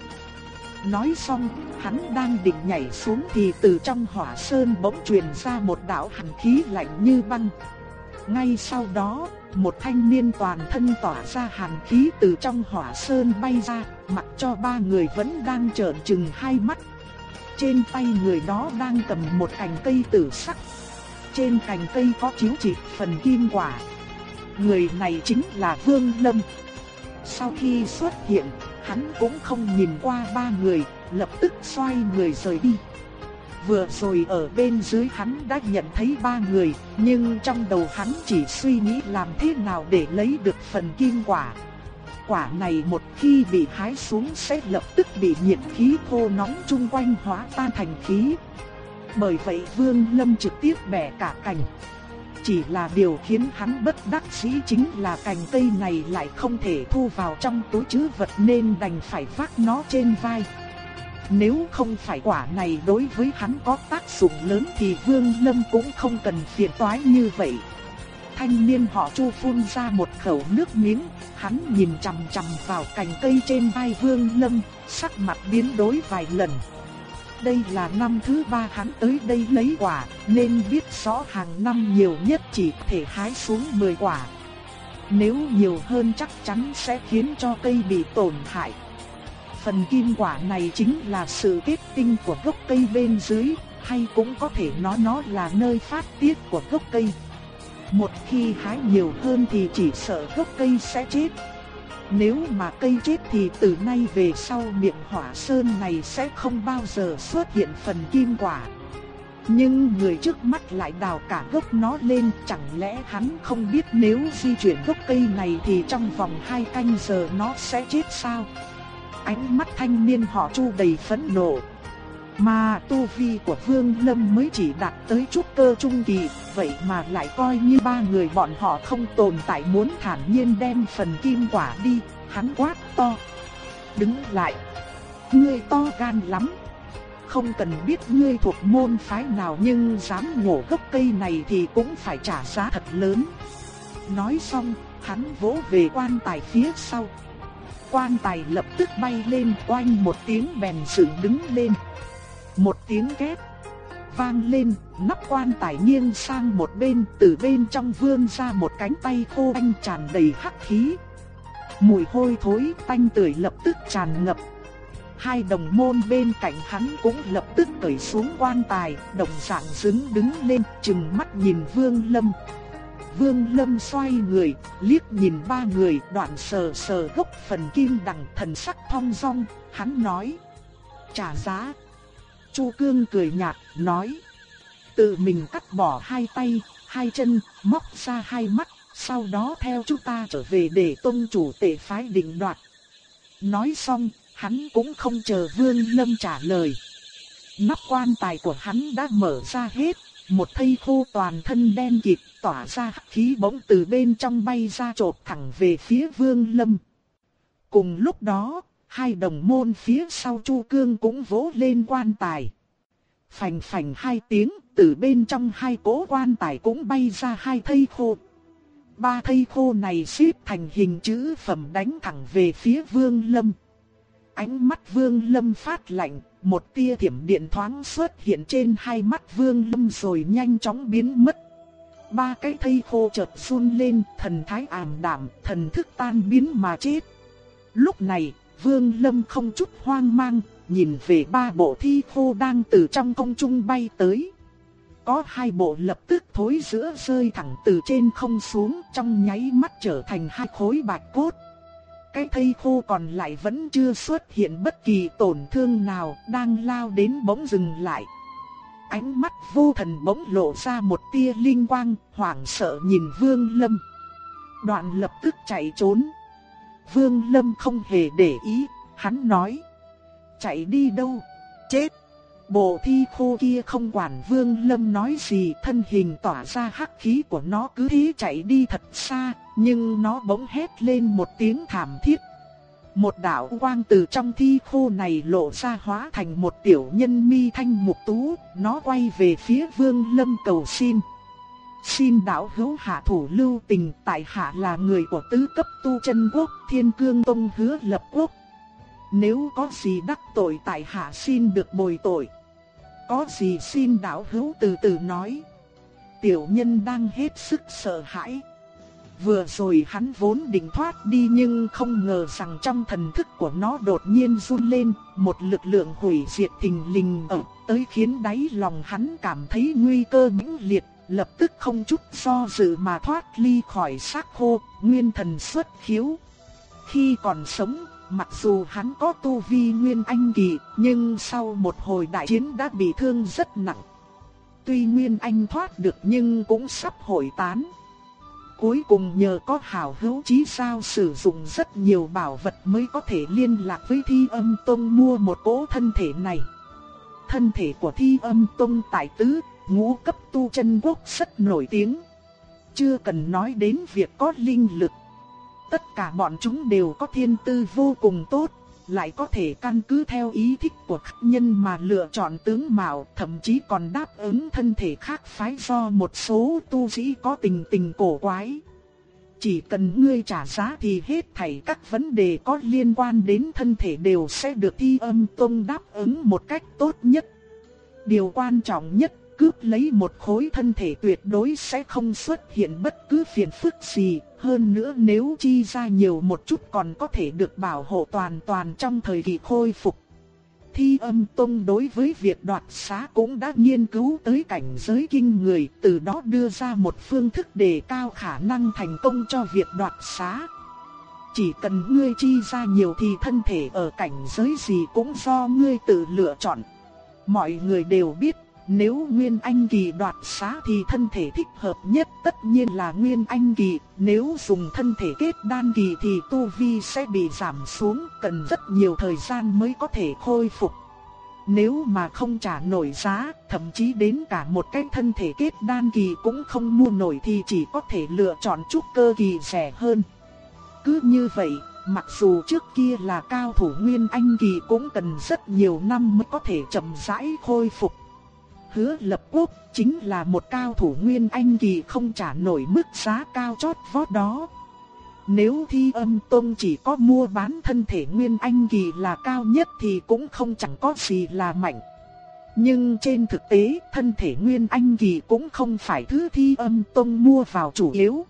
Nói xong, hắn đang định nhảy xuống thì từ trong hỏa sơn bỗng truyền ra một đạo hàn khí lạnh như băng. Ngay sau đó, một thanh niên toàn thân tỏa ra hàn khí từ trong hỏa sơn bay ra, mặc cho ba người vẫn đang trợn trừng hai mắt. Trên tay người đó đang cầm một cành cây tử sắc. Trên cành cây có chiếu chỉ phần kim quả. Người này chính là Vương Lâm. Sau khi xuất hiện, hắn cũng không nhìn qua ba người, lập tức xoay người rời đi. Vừa rồi ở bên dưới hắn đã nhận thấy ba người, nhưng trong đầu hắn chỉ suy nghĩ làm thế nào để lấy được phần kim quả. Quả này một khi bị hái xuống sẽ lập tức bị nhiệt khí khô nóng chung quanh hóa tan thành khí. Bởi vậy Vương Lâm trực tiếp bẻ cả cành. Chỉ là điều khiến hắn bất đắc dĩ chính là cành cây này lại không thể thu vào trong túi trữ vật nên đành phải vác nó trên vai. Nếu không phải quả này đối với hắn có tác dụng lớn thì Vương Lâm cũng không cần phiền toái như vậy. Thanh niên họ Chu phun ra một khẩu nước miếng, hắn nhìn chằm chằm vào cành cây trên vai Vương Lâm, sắc mặt biến đổi vài lần. Đây là năm thứ ba hắn tới đây lấy quả, nên biết rõ hàng năm nhiều nhất chỉ thể hái xuống 10 quả. Nếu nhiều hơn chắc chắn sẽ khiến cho cây bị tổn hại. Phần kim quả này chính là sự kết tinh của gốc cây bên dưới, hay cũng có thể nói nó là nơi phát tiết của gốc cây. Một khi hái nhiều hơn thì chỉ sợ gốc cây sẽ chết. Nếu mà cây chết thì từ nay về sau miệng hỏa sơn này sẽ không bao giờ xuất hiện phần kim quả. Nhưng người trước mắt lại đào cả gốc nó lên, chẳng lẽ hắn không biết nếu di chuyển gốc cây này thì trong vòng 2 canh giờ nó sẽ chết sao? Ánh mắt thanh niên họ Chu đầy phẫn nộ. Mà tu vi của Vương Lâm mới chỉ đạt tới chút cơ trung kỳ, vậy mà lại coi như ba người bọn họ không tồn tại muốn thản nhiên đem phần kim quả đi, hắn quát to. Đứng lại, ngươi to gan lắm. Không cần biết ngươi thuộc môn phái nào nhưng dám ngổ gốc cây này thì cũng phải trả giá thật lớn. Nói xong, hắn vỗ về quan tài phía sau. Quan tài lập tức bay lên oanh một tiếng bèn dựng đứng lên. Một tiếng két vang lên, nắp quan tài nghiêng sang một bên, từ bên trong vươn ra một cánh tay khô anh tràn đầy hắc khí. Mùi hôi thối tanh tưởi lập tức tràn ngập. hai đồng môn bên cạnh hắn cũng lập tức cởi xuống quan tài, đồng dạng dứng đứng lên, chừng mắt nhìn Vương Lâm. Vương Lâm xoay người, liếc nhìn ba người, đoạn sờ sờ gốc phần kim đằng thần sắc thong dong, hắn nói: "Trả giá." Chu Cương cười nhạt, nói: "Tự mình cắt bỏ hai tay, hai chân, móc ra hai mắt, sau đó theo chúng ta trở về để tông chủ tể phái định đoạt." Nói xong, hắn cũng không chờ Vương Lâm trả lời. Nắp quan tài của hắn đã mở ra hết, một thây khô toàn thân đen kịt tỏa ra khí bỗng từ bên trong bay ra trột thẳng về phía Vương Lâm. Cùng lúc đó, hai đồng môn phía sau Chu Cương cũng vỗ lên quan tài. Phành phành hai tiếng, từ bên trong hai cố quan tài cũng bay ra hai thây khô. Ba thây khô này xếp thành hình chữ phẩm đánh thẳng về phía Vương Lâm. Ánh mắt Vương Lâm phát lạnh, một tia thiểm điện thoáng xuất hiện trên hai mắt Vương Lâm rồi nhanh chóng biến mất. Ba cái thây khô chợt run lên, thần thái ảm đạm, thần thức tan biến mà chết. Lúc này, Vương Lâm không chút hoang mang, nhìn về ba bộ thi khô đang từ trong công trung bay tới. Có hai bộ lập tức thối giữa rơi thẳng từ trên không xuống trong nháy mắt trở thành hai khối bạch cốt. Cái thây khô còn lại vẫn chưa xuất hiện bất kỳ tổn thương nào đang lao đến bỗng dừng lại. Ánh mắt vô thần bỗng lộ ra một tia linh quang, hoảng sợ nhìn Vương Lâm. Đoạn lập tức chạy trốn. Vương Lâm không hề để ý, hắn nói. Chạy đi đâu? Chết! Bộ thi khô kia không quản Vương Lâm nói gì, thân hình tỏa ra hắc khí của nó cứ thế chạy đi thật xa, nhưng nó bỗng hét lên một tiếng thảm thiết. Một đạo quang từ trong thi khô này lộ ra hóa thành một tiểu nhân mi thanh mục tú, nó quay về phía Vương Lâm cầu xin. Xin đạo hữu hạ thủ lưu tình, tại hạ là người của tứ cấp tu chân quốc, Thiên Cương Tông hứa lập quốc. Nếu có gì đắc tội tại hạ xin được bồi tội. Có gì xin đạo hữu từ từ nói. Tiểu nhân đang hết sức sợ hãi. Vừa rồi hắn vốn định thoát đi nhưng không ngờ rằng trong thần thức của nó đột nhiên run lên, một lực lượng hủy diệt thình lình ập tới khiến đáy lòng hắn cảm thấy nguy cơ mãnh liệt, lập tức không chút do dự mà thoát ly khỏi xác khô, nguyên thần xuất khiếu. Khi còn sống, mặc dù hắn có tu vi nguyên anh kỳ, nhưng sau một hồi đại chiến đã bị thương rất nặng. Tuy nguyên anh thoát được nhưng cũng sắp hồi tán. Cuối cùng nhờ có hảo hữu chí sao sử dụng rất nhiều bảo vật mới có thể liên lạc với thi âm tông mua một cỗ thân thể này. Thân thể của thi âm tông tại tứ, ngũ cấp tu chân quốc rất nổi tiếng. Chưa cần nói đến việc có linh lực. Tất cả bọn chúng đều có thiên tư vô cùng tốt, lại có thể căn cứ theo ý thích của khách nhân mà lựa chọn tướng mạo, thậm chí còn đáp ứng thân thể khác phái do một số tu sĩ có tình tình cổ quái. Chỉ cần ngươi trả giá thì hết thảy các vấn đề có liên quan đến thân thể đều sẽ được thi âm tông đáp ứng một cách tốt nhất. Điều quan trọng nhất, cướp lấy một khối thân thể tuyệt đối sẽ không xuất hiện bất cứ phiền phức gì, hơn nữa nếu chi ra nhiều một chút còn có thể được bảo hộ toàn toàn trong thời kỳ khôi phục. Thi âm tông đối với việc đoạt xá cũng đã nghiên cứu tới cảnh giới kinh người, từ đó đưa ra một phương thức đề cao khả năng thành công cho việc đoạt xá. Chỉ cần ngươi chi ra nhiều thì thân thể ở cảnh giới gì cũng do ngươi tự lựa chọn. Mọi người đều biết nếu Nguyên Anh Kỳ đoạt xá thì thân thể thích hợp nhất tất nhiên là Nguyên Anh Kỳ, nếu dùng thân thể kết đan kỳ thì tu vi sẽ bị giảm xuống, cần rất nhiều thời gian mới có thể khôi phục. Nếu mà không trả nổi giá, thậm chí đến cả một cái thân thể kết đan kỳ cũng không mua nổi thì chỉ có thể lựa chọn chút cơ kỳ rẻ hơn. Cứ như vậy, mặc dù trước kia là cao thủ Nguyên Anh kỳ cũng cần rất nhiều năm mới có thể chậm rãi khôi phục hứa lập quốc chính là một cao thủ nguyên anh kỳ không trả nổi mức giá cao chót vót đó. Nếu thi âm tông chỉ có mua bán thân thể nguyên anh kỳ là cao nhất thì cũng không chẳng có gì là mạnh. Nhưng trên thực tế thân thể nguyên anh kỳ cũng không phải thứ thi âm tông mua vào chủ yếu.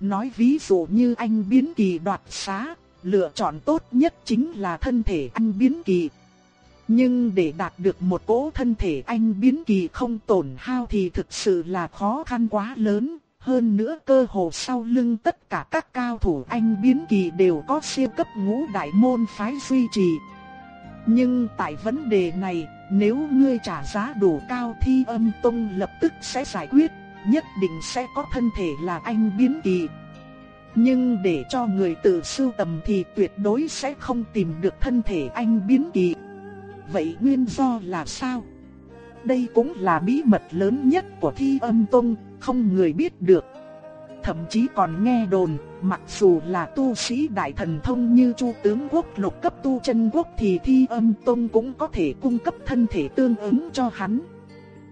Nói ví dụ như anh biến kỳ đoạt xá, lựa chọn tốt nhất chính là thân thể anh biến kỳ. Nhưng để đạt được một cỗ thân thể anh biến kỳ không tổn hao thì thực sự là khó khăn quá lớn. Hơn nữa cơ hồ sau lưng tất cả các cao thủ anh biến kỳ đều có siêu cấp ngũ đại môn phái duy trì. Nhưng tại vấn đề này, nếu ngươi trả giá đủ cao thi âm tông lập tức sẽ giải quyết, nhất định sẽ có thân thể là anh biến kỳ. Nhưng để cho người tự sưu tầm thì tuyệt đối sẽ không tìm được thân thể anh biến kỳ. Vậy nguyên do là sao? Đây cũng là bí mật lớn nhất của thi âm tông, không người biết được. Thậm chí còn nghe đồn, mặc dù là tu sĩ đại thần thông như Chu tướng quốc lục cấp tu chân quốc thì thi âm tông cũng có thể cung cấp thân thể tương ứng cho hắn.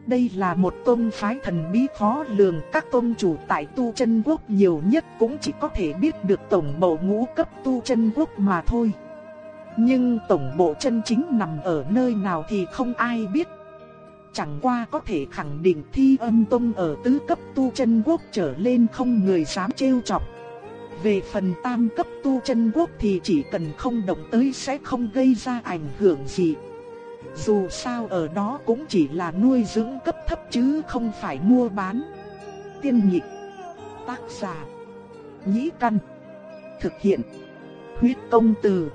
Đây là một tôn phái thần bí khó lường, các tôn chủ tại tu chân quốc nhiều nhất cũng chỉ có thể biết được tổng bộ ngũ cấp tu chân quốc mà thôi. Nhưng tổng bộ chân chính nằm ở nơi nào thì không ai biết. Chẳng qua có thể khẳng định thi âm tông ở tứ cấp tu chân quốc trở lên không người dám trêu chọc. Về phần tam cấp tu chân quốc thì chỉ cần không động tới sẽ không gây ra ảnh hưởng gì. Dù sao ở đó cũng chỉ là nuôi dưỡng cấp thấp chứ không phải mua bán. Tiên nhị, Tác giả. Nhĩ căn. Thực hiện. Huyết công từ.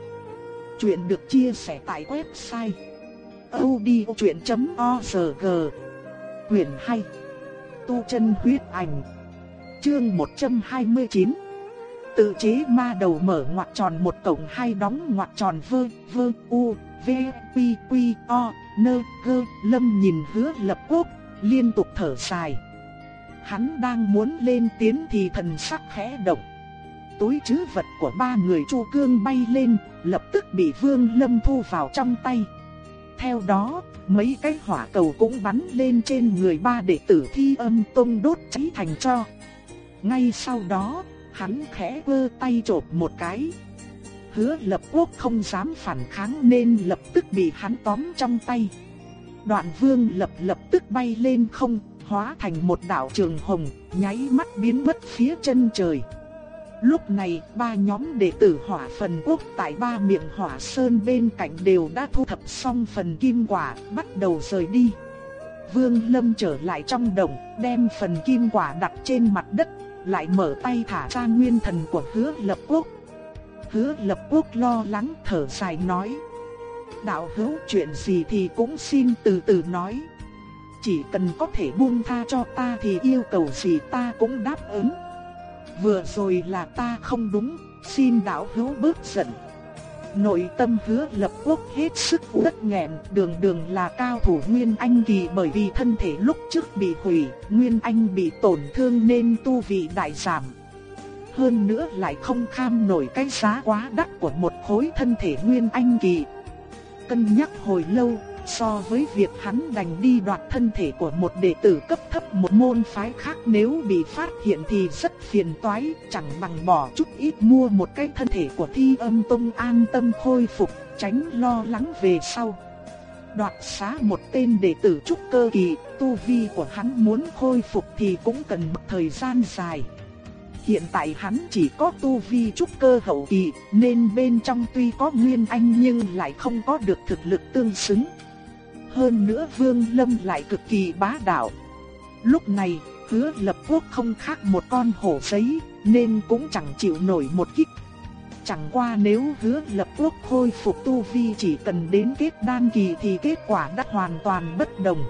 Chuyện được chia sẻ tại website. odchuyện.org Quyền hay Tu chân huyết ảnh Chương 129 Tự chế ma đầu mở ngoặc tròn một cổng hai đóng ngoặc tròn vơ vơ u v quy quy o nơ gơ lâm nhìn hứa lập quốc liên tục thở dài. Hắn đang muốn lên tiến thì thần sắc khẽ động. Túi chứa vật của ba người chu cương bay lên, lập tức bị vương lâm thu vào trong tay. Theo đó, mấy cái hỏa cầu cũng bắn lên trên người ba đệ tử thi âm tông đốt cháy thành cho. Ngay sau đó, hắn khẽ vơ tay chộp một cái. Hứa lập quốc không dám phản kháng nên lập tức bị hắn tóm trong tay. Đoạn vương lập lập tức bay lên không, hóa thành một đạo trường hồng, nháy mắt biến mất phía chân trời. Lúc này, ba nhóm đệ tử hỏa phần quốc tại ba miệng hỏa sơn bên cạnh đều đã thu thập xong phần kim quả, bắt đầu rời đi. Vương Lâm trở lại trong đồng, đem phần kim quả đặt trên mặt đất, lại mở tay thả ra nguyên thần của hứa lập quốc. Hứa lập quốc lo lắng thở dài nói. Đạo hữu chuyện gì thì cũng xin từ từ nói. Chỉ cần có thể buông tha cho ta thì yêu cầu gì ta cũng đáp ứng. Vừa rồi là ta không đúng, xin đạo hữu bớt giận. Nội tâm hứa lập quốc hết sức đất nghẹn, đường đường là cao thủ Nguyên Anh kỳ bởi vì thân thể lúc trước bị hủy, Nguyên Anh bị tổn thương nên tu vị đại giảm. Hơn nữa lại không kham nổi cái giá quá đắt của một khối thân thể Nguyên Anh kỳ. Cân nhắc hồi lâu, So với việc hắn đành đi đoạt thân thể của một đệ tử cấp thấp một môn phái khác nếu bị phát hiện thì rất phiền toái, chẳng bằng bỏ chút ít mua một cái thân thể của thi âm tông an tâm khôi phục, tránh lo lắng về sau. Đoạt xá một tên đệ tử trúc cơ kỳ, tu vi của hắn muốn khôi phục thì cũng cần một thời gian dài. Hiện tại hắn chỉ có tu vi trúc cơ hậu kỳ, nên bên trong tuy có nguyên anh nhưng lại không có được thực lực tương xứng. Hơn nữa Vương Lâm lại cực kỳ bá đạo. Lúc này, hứa lập quốc không khác một con hổ giấy, nên cũng chẳng chịu nổi một kích. Chẳng qua nếu hứa lập quốc khôi phục tu vi chỉ cần đến kết đan kỳ thì kết quả đã hoàn toàn bất đồng.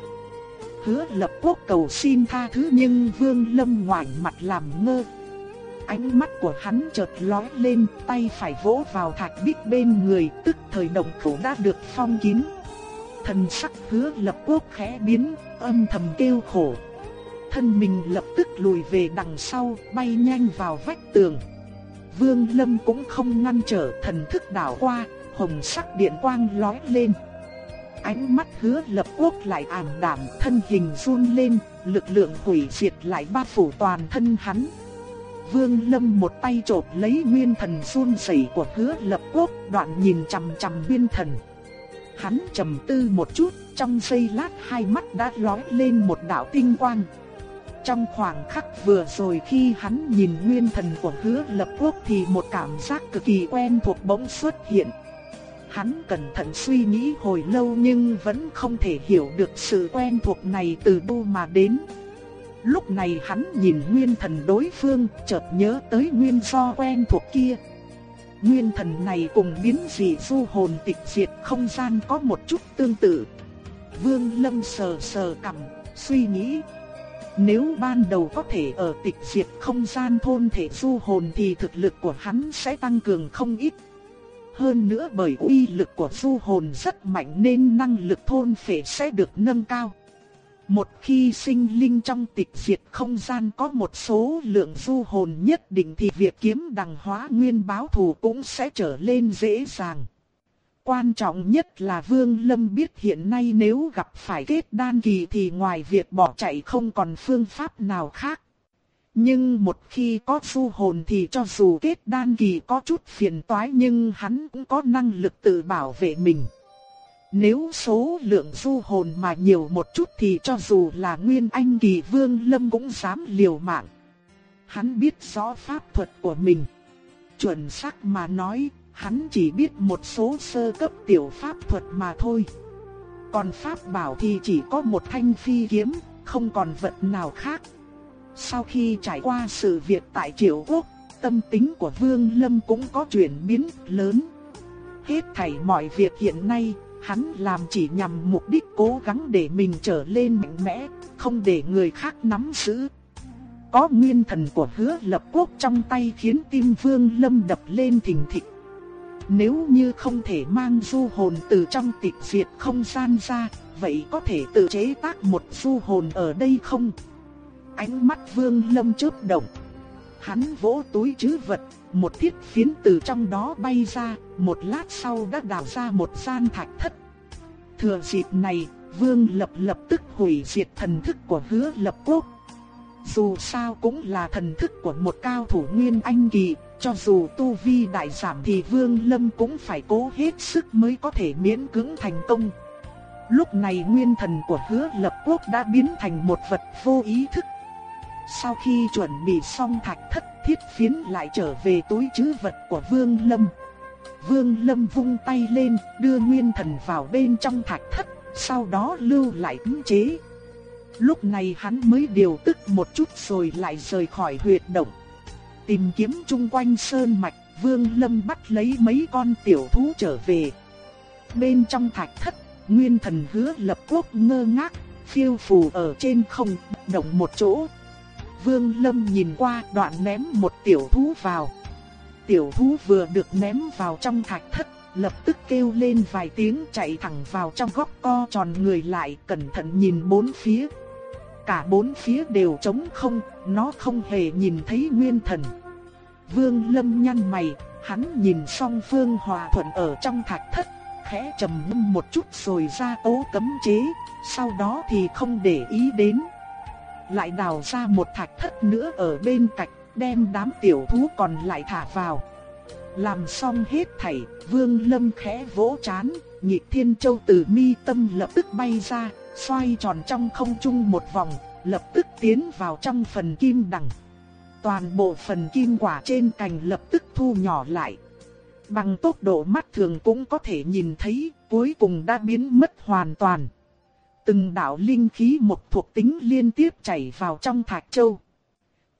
Hứa lập quốc cầu xin tha thứ nhưng Vương Lâm ngoảnh mặt làm ngơ. Ánh mắt của hắn chợt lóe lên, tay phải vỗ vào thạch bích bên người, tức thời động thủ đã được phong kín. Thần sắc hứa lập quốc khẽ biến, âm thầm kêu khổ. Thân mình lập tức lùi về đằng sau, bay nhanh vào vách tường. Vương Lâm cũng không ngăn trở thần thức đảo qua, hồng sắc điện quang lóe lên. Ánh mắt hứa lập quốc lại ảm đạm, thân hình run lên, lực lượng hủy diệt lại bao phủ toàn thân hắn. Vương Lâm một tay chộp lấy nguyên thần run rẩy của hứa lập quốc, đoạn nhìn chằm chằm biên thần. Hắn trầm tư một chút, trong giây lát hai mắt đã lóe lên một đạo tinh quang. Trong khoảng khắc vừa rồi khi hắn nhìn nguyên thần của hứa lập quốc thì một cảm giác cực kỳ quen thuộc bỗng xuất hiện. Hắn cẩn thận suy nghĩ hồi lâu nhưng vẫn không thể hiểu được sự quen thuộc này từ đâu mà đến. Lúc này hắn nhìn nguyên thần đối phương, chợt nhớ tới nguyên do quen thuộc kia. Nguyên thần này cùng biến dị du hồn tịch diệt không gian có một chút tương tự. Vương Lâm sờ sờ cằm, suy nghĩ. Nếu ban đầu có thể ở tịch diệt không gian thôn thể du hồn thì thực lực của hắn sẽ tăng cường không ít. Hơn nữa bởi uy lực của du hồn rất mạnh nên năng lực thôn phệ sẽ được nâng cao. Một khi sinh linh trong tịch diệt không gian có một số lượng du hồn nhất định thì việc kiếm đằng hóa nguyên báo thù cũng sẽ trở lên dễ dàng. Quan trọng nhất là Vương Lâm biết hiện nay nếu gặp phải kết đan kỳ thì ngoài việc bỏ chạy không còn phương pháp nào khác. Nhưng một khi có du hồn thì cho dù kết đan kỳ có chút phiền toái nhưng hắn cũng có năng lực tự bảo vệ mình. Nếu số lượng du hồn mà nhiều một chút thì cho dù là nguyên anh kỳ vương lâm cũng dám liều mạng. Hắn biết rõ pháp thuật của mình. Chuẩn xác mà nói, hắn chỉ biết một số sơ cấp tiểu pháp thuật mà thôi. Còn pháp bảo thì chỉ có một thanh phi kiếm, không còn vật nào khác. Sau khi trải qua sự việc tại Triều Quốc, tâm tính của Vương Lâm cũng có chuyển biến lớn. Hết thảy mọi việc hiện nay, hắn làm chỉ nhằm mục đích cố gắng để mình trở lên mạnh mẽ, không để người khác nắm giữ. Có nguyên thần của hứa lập quốc trong tay khiến tim Vương Lâm đập lên thình thịch. Nếu như không thể mang du hồn từ trong tịch diệt không gian ra, vậy có thể tự chế tác một du hồn ở đây không? Ánh mắt Vương Lâm chớp động. Hắn vỗ túi chứ vật, một thiết phiến từ trong đó bay ra, một lát sau đã đào ra một gian thạch thất. Thừa dịp này, Vương Lập lập tức hủy diệt thần thức của hứa lập quốc. Dù sao cũng là thần thức của một cao thủ nguyên anh kỳ, cho dù tu vi đại giảm thì Vương Lâm cũng phải cố hết sức mới có thể miễn cưỡng thành công. Lúc này nguyên thần của hứa lập quốc đã biến thành một vật vô ý thức sau khi chuẩn bị xong thạch thất thiết phiến lại trở về túi chứ vật của Vương Lâm. Vương Lâm vung tay lên, đưa nguyên thần vào bên trong thạch thất, sau đó lưu lại cấm chế. Lúc này hắn mới điều tức một chút rồi lại rời khỏi huyệt động. Tìm kiếm chung quanh sơn mạch, Vương Lâm bắt lấy mấy con tiểu thú trở về. Bên trong thạch thất, nguyên thần hứa lập quốc ngơ ngác, phiêu phù ở trên không, động một chỗ, Vương Lâm nhìn qua đoạn ném một tiểu thú vào. Tiểu thú vừa được ném vào trong thạch thất, lập tức kêu lên vài tiếng chạy thẳng vào trong góc co tròn người lại cẩn thận nhìn bốn phía. Cả bốn phía đều trống không, nó không hề nhìn thấy nguyên thần. Vương Lâm nhăn mày, hắn nhìn song Phương Hòa Thuận ở trong thạch thất, khẽ trầm ngâm một chút rồi ra ố cấm chế, sau đó thì không để ý đến lại đào ra một thạch thất nữa ở bên cạnh, đem đám tiểu thú còn lại thả vào. Làm xong hết thảy, Vương Lâm khẽ vỗ chán, nhị thiên châu từ mi tâm lập tức bay ra, xoay tròn trong không trung một vòng, lập tức tiến vào trong phần kim đằng. Toàn bộ phần kim quả trên cành lập tức thu nhỏ lại. Bằng tốc độ mắt thường cũng có thể nhìn thấy, cuối cùng đã biến mất hoàn toàn. Từng đạo linh khí một thuộc tính liên tiếp chảy vào trong thạch châu.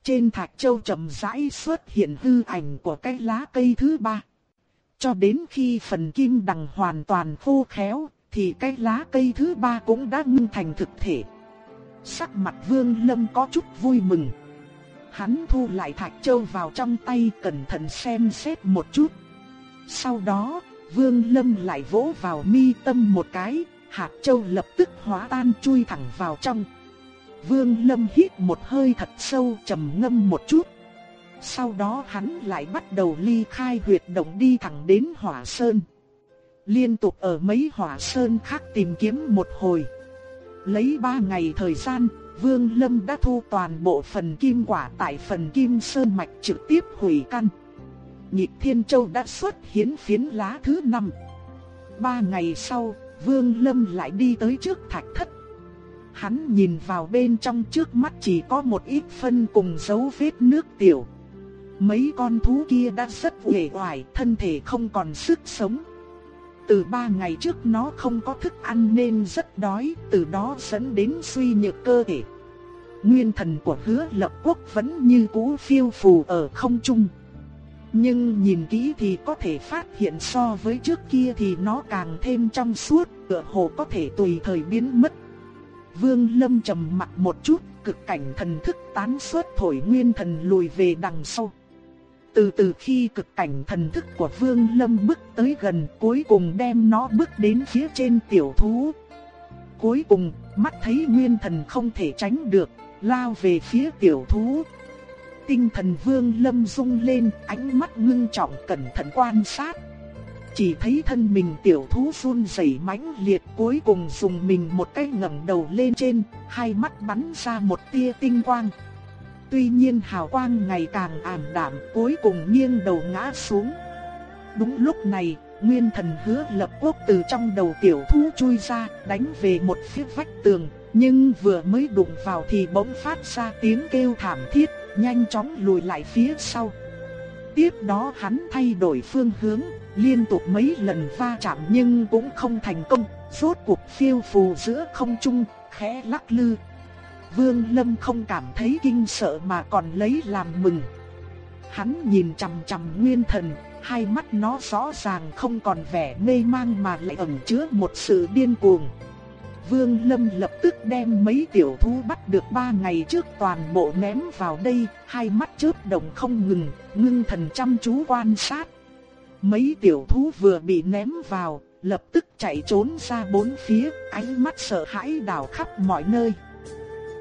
Trên thạch châu chậm rãi xuất hiện hư ảnh của cái lá cây thứ ba. Cho đến khi phần kim đằng hoàn toàn khô khéo, thì cái lá cây thứ ba cũng đã ngưng thành thực thể. Sắc mặt vương lâm có chút vui mừng. Hắn thu lại thạch châu vào trong tay cẩn thận xem xét một chút. Sau đó, vương lâm lại vỗ vào mi tâm một cái, hạt châu lập tức hóa tan chui thẳng vào trong. Vương Lâm hít một hơi thật sâu trầm ngâm một chút. Sau đó hắn lại bắt đầu ly khai huyệt động đi thẳng đến hỏa sơn. Liên tục ở mấy hỏa sơn khác tìm kiếm một hồi. Lấy ba ngày thời gian, Vương Lâm đã thu toàn bộ phần kim quả tại phần kim sơn mạch trực tiếp hủy căn. Nhịp Thiên Châu đã xuất hiến phiến lá thứ năm. Ba ngày sau, Vương Lâm lại đi tới trước thạch thất. Hắn nhìn vào bên trong trước mắt chỉ có một ít phân cùng dấu vết nước tiểu. Mấy con thú kia đã rất uể oải, thân thể không còn sức sống. Từ ba ngày trước nó không có thức ăn nên rất đói, từ đó dẫn đến suy nhược cơ thể. Nguyên thần của hứa lập quốc vẫn như cũ phiêu phù ở không trung. Nhưng nhìn kỹ thì có thể phát hiện so với trước kia thì nó càng thêm trong suốt, tựa hồ có thể tùy thời biến mất. Vương Lâm trầm mặt một chút, cực cảnh thần thức tán xuất thổi nguyên thần lùi về đằng sau. Từ từ khi cực cảnh thần thức của Vương Lâm bước tới gần cuối cùng đem nó bước đến phía trên tiểu thú. Cuối cùng, mắt thấy nguyên thần không thể tránh được, lao về phía tiểu thú. Tinh thần Vương Lâm rung lên, ánh mắt ngưng trọng cẩn thận quan sát. Chỉ thấy thân mình tiểu thú run rẩy mãnh liệt cuối cùng dùng mình một cái ngẩng đầu lên trên, hai mắt bắn ra một tia tinh quang. Tuy nhiên hào quang ngày càng ảm đạm cuối cùng nghiêng đầu ngã xuống. Đúng lúc này, nguyên thần hứa lập quốc từ trong đầu tiểu thú chui ra, đánh về một phía vách tường, nhưng vừa mới đụng vào thì bỗng phát ra tiếng kêu thảm thiết, nhanh chóng lùi lại phía sau. Tiếp đó hắn thay đổi phương hướng, liên tục mấy lần va chạm nhưng cũng không thành công, rốt cuộc phiêu phù giữa không trung, khẽ lắc lư. Vương Lâm không cảm thấy kinh sợ mà còn lấy làm mừng. Hắn nhìn chằm chằm nguyên thần, hai mắt nó rõ ràng không còn vẻ mê mang mà lại ẩn chứa một sự điên cuồng. Vương Lâm lập tức đem mấy tiểu thú bắt được ba ngày trước toàn bộ ném vào đây, hai mắt chớp động không ngừng, ngưng thần chăm chú quan sát. Mấy tiểu thú vừa bị ném vào, lập tức chạy trốn ra bốn phía, ánh mắt sợ hãi đảo khắp mọi nơi.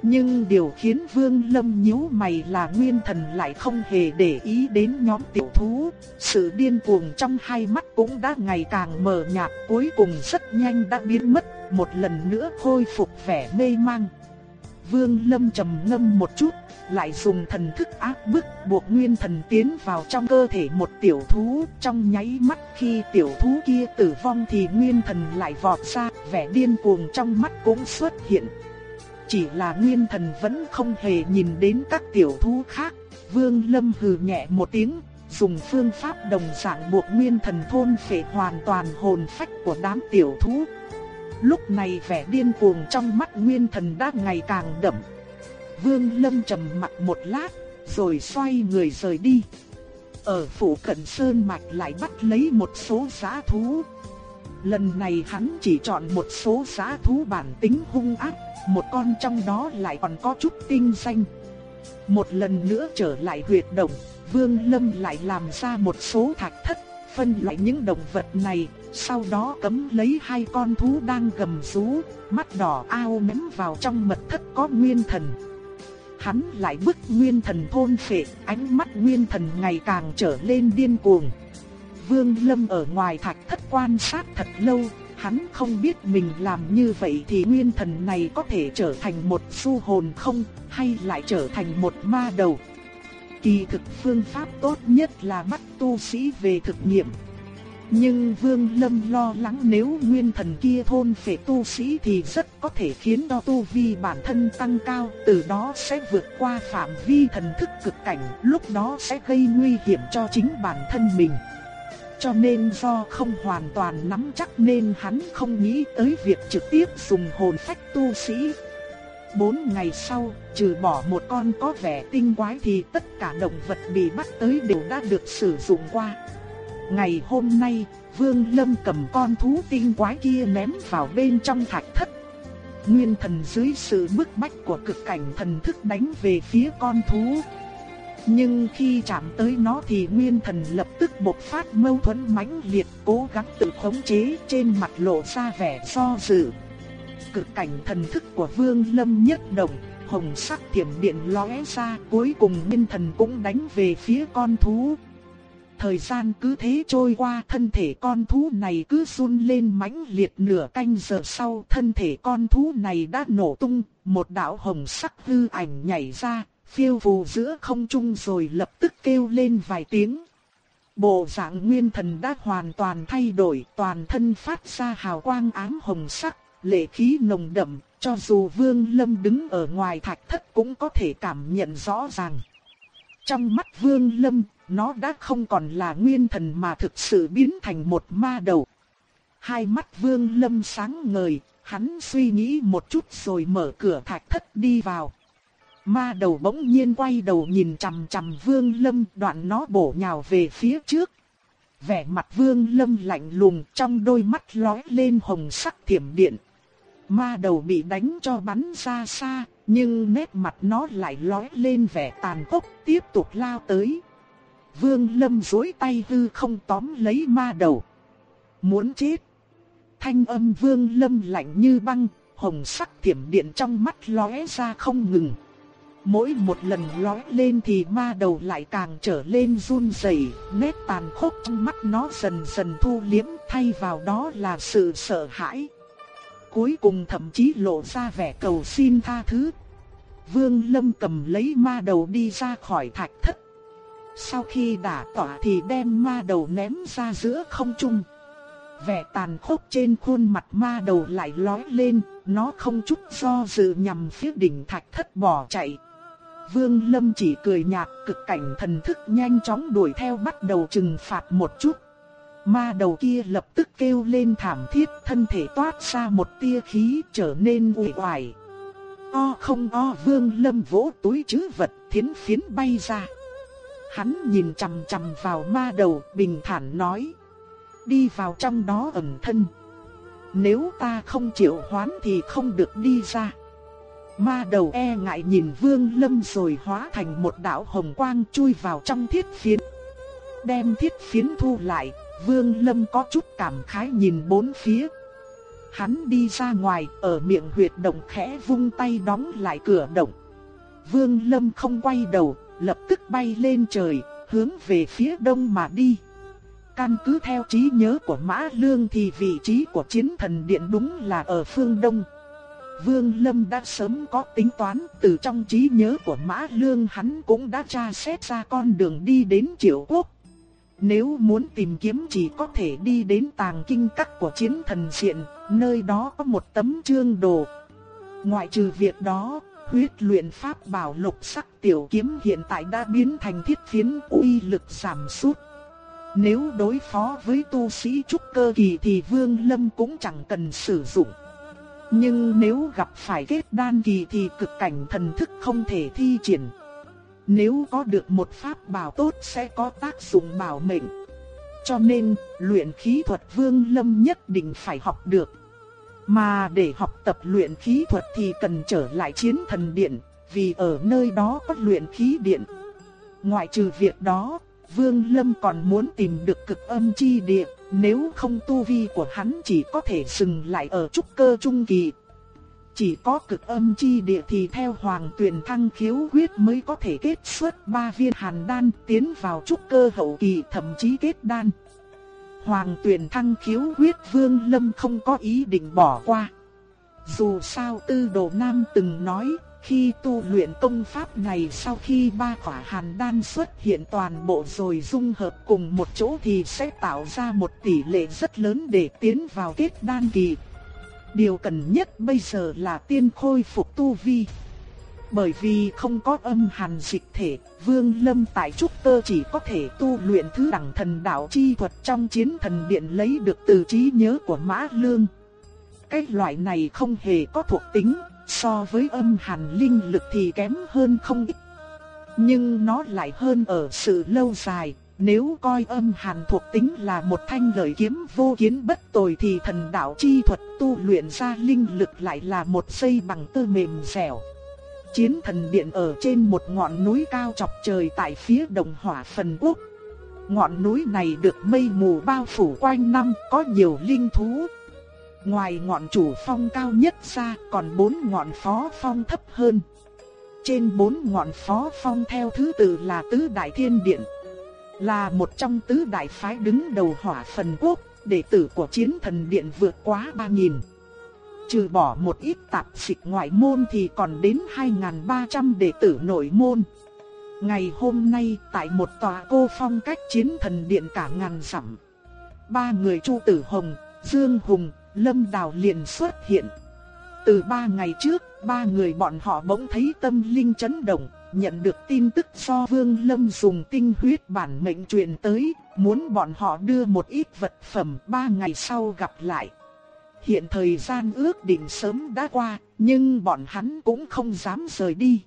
Nhưng điều khiến Vương Lâm nhíu mày là Nguyên Thần lại không hề để ý đến nhóm tiểu thú, sự điên cuồng trong hai mắt cũng đã ngày càng mờ nhạt, cuối cùng rất nhanh đã biến mất, một lần nữa khôi phục vẻ mê mang. Vương Lâm trầm ngâm một chút, lại dùng thần thức áp bức buộc Nguyên Thần tiến vào trong cơ thể một tiểu thú, trong nháy mắt khi tiểu thú kia tử vong thì Nguyên Thần lại vọt ra, vẻ điên cuồng trong mắt cũng xuất hiện. Chỉ là nguyên thần vẫn không hề nhìn đến các tiểu thú khác. Vương Lâm hừ nhẹ một tiếng, dùng phương pháp đồng dạng buộc nguyên thần thôn phệ hoàn toàn hồn phách của đám tiểu thú. Lúc này vẻ điên cuồng trong mắt nguyên thần đã ngày càng đậm. Vương Lâm trầm mặt một lát, rồi xoay người rời đi. Ở phủ cận Sơn Mạch lại bắt lấy một số giá thú. Lần này hắn chỉ chọn một số giá thú bản tính hung ác, một con trong đó lại còn có chút tinh xanh. Một lần nữa trở lại huyệt động, Vương Lâm lại làm ra một số thạch thất, phân loại những động vật này, sau đó cấm lấy hai con thú đang gầm rú, mắt đỏ ao ném vào trong mật thất có nguyên thần. Hắn lại bức nguyên thần thôn phệ, ánh mắt nguyên thần ngày càng trở lên điên cuồng. Vương Lâm ở ngoài thạch thất quan sát thật lâu, hắn không biết mình làm như vậy thì nguyên thần này có thể trở thành một su hồn không, hay lại trở thành một ma đầu. Kỳ thực phương pháp tốt nhất là bắt tu sĩ về thực nghiệm. Nhưng Vương Lâm lo lắng nếu nguyên thần kia thôn phệ tu sĩ thì rất có thể khiến cho tu vi bản thân tăng cao, từ đó sẽ vượt qua phạm vi thần thức cực cảnh, lúc đó sẽ gây nguy hiểm cho chính bản thân mình. Cho nên do không hoàn toàn nắm chắc nên hắn không nghĩ tới việc trực tiếp dùng hồn phách tu sĩ. Bốn ngày sau, trừ bỏ một con có vẻ tinh quái thì tất cả động vật bị bắt tới đều đã được sử dụng qua. Ngày hôm nay, Vương Lâm cầm con thú tinh quái kia ném vào bên trong thạch thất. Nguyên thần dưới sự bức bách của cực cảnh thần thức đánh về phía con thú, nhưng khi chạm tới nó thì nguyên thần lập tức bộc phát mâu thuẫn mãnh liệt cố gắng tự khống chế trên mặt lộ ra vẻ do dự. Cực cảnh thần thức của vương lâm nhất động, hồng sắc thiểm điện lóe ra cuối cùng nguyên thần cũng đánh về phía con thú. Thời gian cứ thế trôi qua thân thể con thú này cứ run lên mãnh liệt nửa canh giờ sau thân thể con thú này đã nổ tung, một đạo hồng sắc hư ảnh nhảy ra, phiêu phù giữa không trung rồi lập tức kêu lên vài tiếng. Bộ dạng nguyên thần đã hoàn toàn thay đổi, toàn thân phát ra hào quang ám hồng sắc, lệ khí nồng đậm, Cho dù Vương Lâm đứng ở ngoài thạch thất cũng có thể cảm nhận rõ ràng. Trong mắt Vương Lâm, nó đã không còn là nguyên thần mà thực sự biến thành một ma đầu. Hai mắt Vương Lâm sáng ngời, hắn suy nghĩ một chút rồi mở cửa thạch thất đi vào. Ma đầu bỗng nhiên quay đầu nhìn chằm chằm Vương Lâm, đoạn nó bổ nhào về phía trước. Vẻ mặt Vương Lâm lạnh lùng, trong đôi mắt lóe lên hồng sắc thiểm điện. Ma đầu bị đánh cho bắn ra xa, nhưng nét mặt nó lại lóe lên vẻ tàn khốc, tiếp tục lao tới. Vương Lâm duỗi tay hư không tóm lấy ma đầu. Muốn chết. Thanh âm Vương Lâm lạnh như băng, hồng sắc thiểm điện trong mắt lóe ra không ngừng. Mỗi một lần lóe lên thì ma đầu lại càng trở lên run rẩy, nét tàn khốc trong mắt nó dần dần thu liếm, thay vào đó là sự sợ hãi. Cuối cùng thậm chí lộ ra vẻ cầu xin tha thứ. Vương Lâm cầm lấy ma đầu đi ra khỏi thạch thất. Sau khi đả tỏa thì đem ma đầu ném ra giữa không trung. Vẻ tàn khốc trên khuôn mặt ma đầu lại lói lên, nó không chút do dự nhằm phía đỉnh thạch thất bỏ chạy. Vương Lâm chỉ cười nhạt, cực cảnh thần thức nhanh chóng đuổi theo bắt đầu trừng phạt một chút. Ma đầu kia lập tức kêu lên thảm thiết, thân thể toát ra một tia khí trở nên uể oải. O không o, Vương Lâm vỗ túi chứ vật thiến phiến bay ra. Hắn nhìn chằm chằm vào ma đầu, bình thản nói. Đi vào trong đó ẩn thân. Nếu ta không chịu hoán thì không được đi ra. Ma đầu e ngại nhìn Vương Lâm rồi hóa thành một đạo hồng quang chui vào trong thiết phiến. Đem thiết phiến thu lại, Vương Lâm có chút cảm khái nhìn bốn phía. Hắn đi ra ngoài, ở miệng huyệt động khẽ vung tay đóng lại cửa động. Vương Lâm không quay đầu, lập tức bay lên trời, hướng về phía đông mà đi. Căn cứ theo trí nhớ của Mã Lương thì vị trí của chiến thần điện đúng là ở phương đông. Vương Lâm đã sớm có tính toán, từ trong trí nhớ của Mã Lương hắn cũng đã tra xét ra con đường đi đến Triệu Quốc. Nếu muốn tìm kiếm chỉ có thể đi đến tàng kinh các của chiến thần diện, nơi đó có một tấm chương đồ. Ngoại trừ việc đó, huyết luyện pháp bảo lục sắc tiểu kiếm hiện tại đã biến thành thiết phiến uy lực giảm sút. Nếu đối phó với tu sĩ trúc cơ kỳ thì Vương Lâm cũng chẳng cần sử dụng. Nhưng nếu gặp phải kết đan kỳ thì cực cảnh thần thức không thể thi triển. Nếu có được một pháp bảo tốt sẽ có tác dụng bảo mệnh. Cho nên, luyện khí thuật Vương Lâm nhất định phải học được. Mà để học tập luyện khí thuật thì cần trở lại chiến thần điện, vì ở nơi đó có luyện khí điện. Ngoại trừ việc đó, Vương Lâm còn muốn tìm được cực âm chi địa, nếu không tu vi của hắn chỉ có thể dừng lại ở trúc cơ trung kỳ. Chỉ có cực âm chi địa thì theo hoàng tuyển thăng khiếu huyết mới có thể kết xuất ba viên hàn đan tiến vào trúc cơ hậu kỳ thậm chí kết đan. Hoàng tuyển thăng khiếu huyết vương lâm không có ý định bỏ qua. Dù sao tư đồ nam từng nói, khi tu luyện công pháp này sau khi ba khỏa hàn đan xuất hiện toàn bộ rồi dung hợp cùng một chỗ thì sẽ tạo ra một tỷ lệ rất lớn để tiến vào kết đan kỳ. Điều cần nhất bây giờ là tiên khôi phục tu vi. Bởi vì không có âm hàn dịch thể, Vương Lâm tại trúc tơ chỉ có thể tu luyện thứ đẳng thần đạo chi thuật trong chiến thần điện lấy được từ trí nhớ của Mã Lương. Cái loại này không hề có thuộc tính, so với âm hàn linh lực thì kém hơn không ít. Nhưng nó lại hơn ở sự lâu dài, nếu coi âm hàn thuộc tính là một thanh lợi kiếm vô kiến bất tồi thì thần đạo chi thuật tu luyện ra linh lực lại là một dây bằng tơ mềm dẻo. Chiến thần điện ở trên một ngọn núi cao chọc trời tại phía đồng hỏa phần quốc. Ngọn núi này được mây mù bao phủ quanh năm, có nhiều linh thú. Ngoài ngọn chủ phong cao nhất ra còn bốn ngọn phó phong thấp hơn. Trên bốn ngọn phó phong theo thứ tự là tứ đại thiên điện. Là một trong tứ đại phái đứng đầu hỏa phần quốc, đệ tử của chiến thần điện vượt quá 3.000. Trừ bỏ một ít tạp dịch ngoại môn thì còn đến 2.300 đệ tử nội môn. Ngày hôm nay tại một tòa cô phong cách chiến thần điện cả ngàn dặm. Ba người Chu Tử Hồng, Dương Hùng, Lâm Đào liền xuất hiện. Từ ba ngày trước, ba người bọn họ bỗng thấy tâm linh chấn động, nhận được tin tức do Vương Lâm dùng tinh huyết bản mệnh truyền tới, muốn bọn họ đưa một ít vật phẩm ba ngày sau gặp lại. Hiện thời gian ước định sớm đã qua, nhưng bọn hắn cũng không dám rời đi.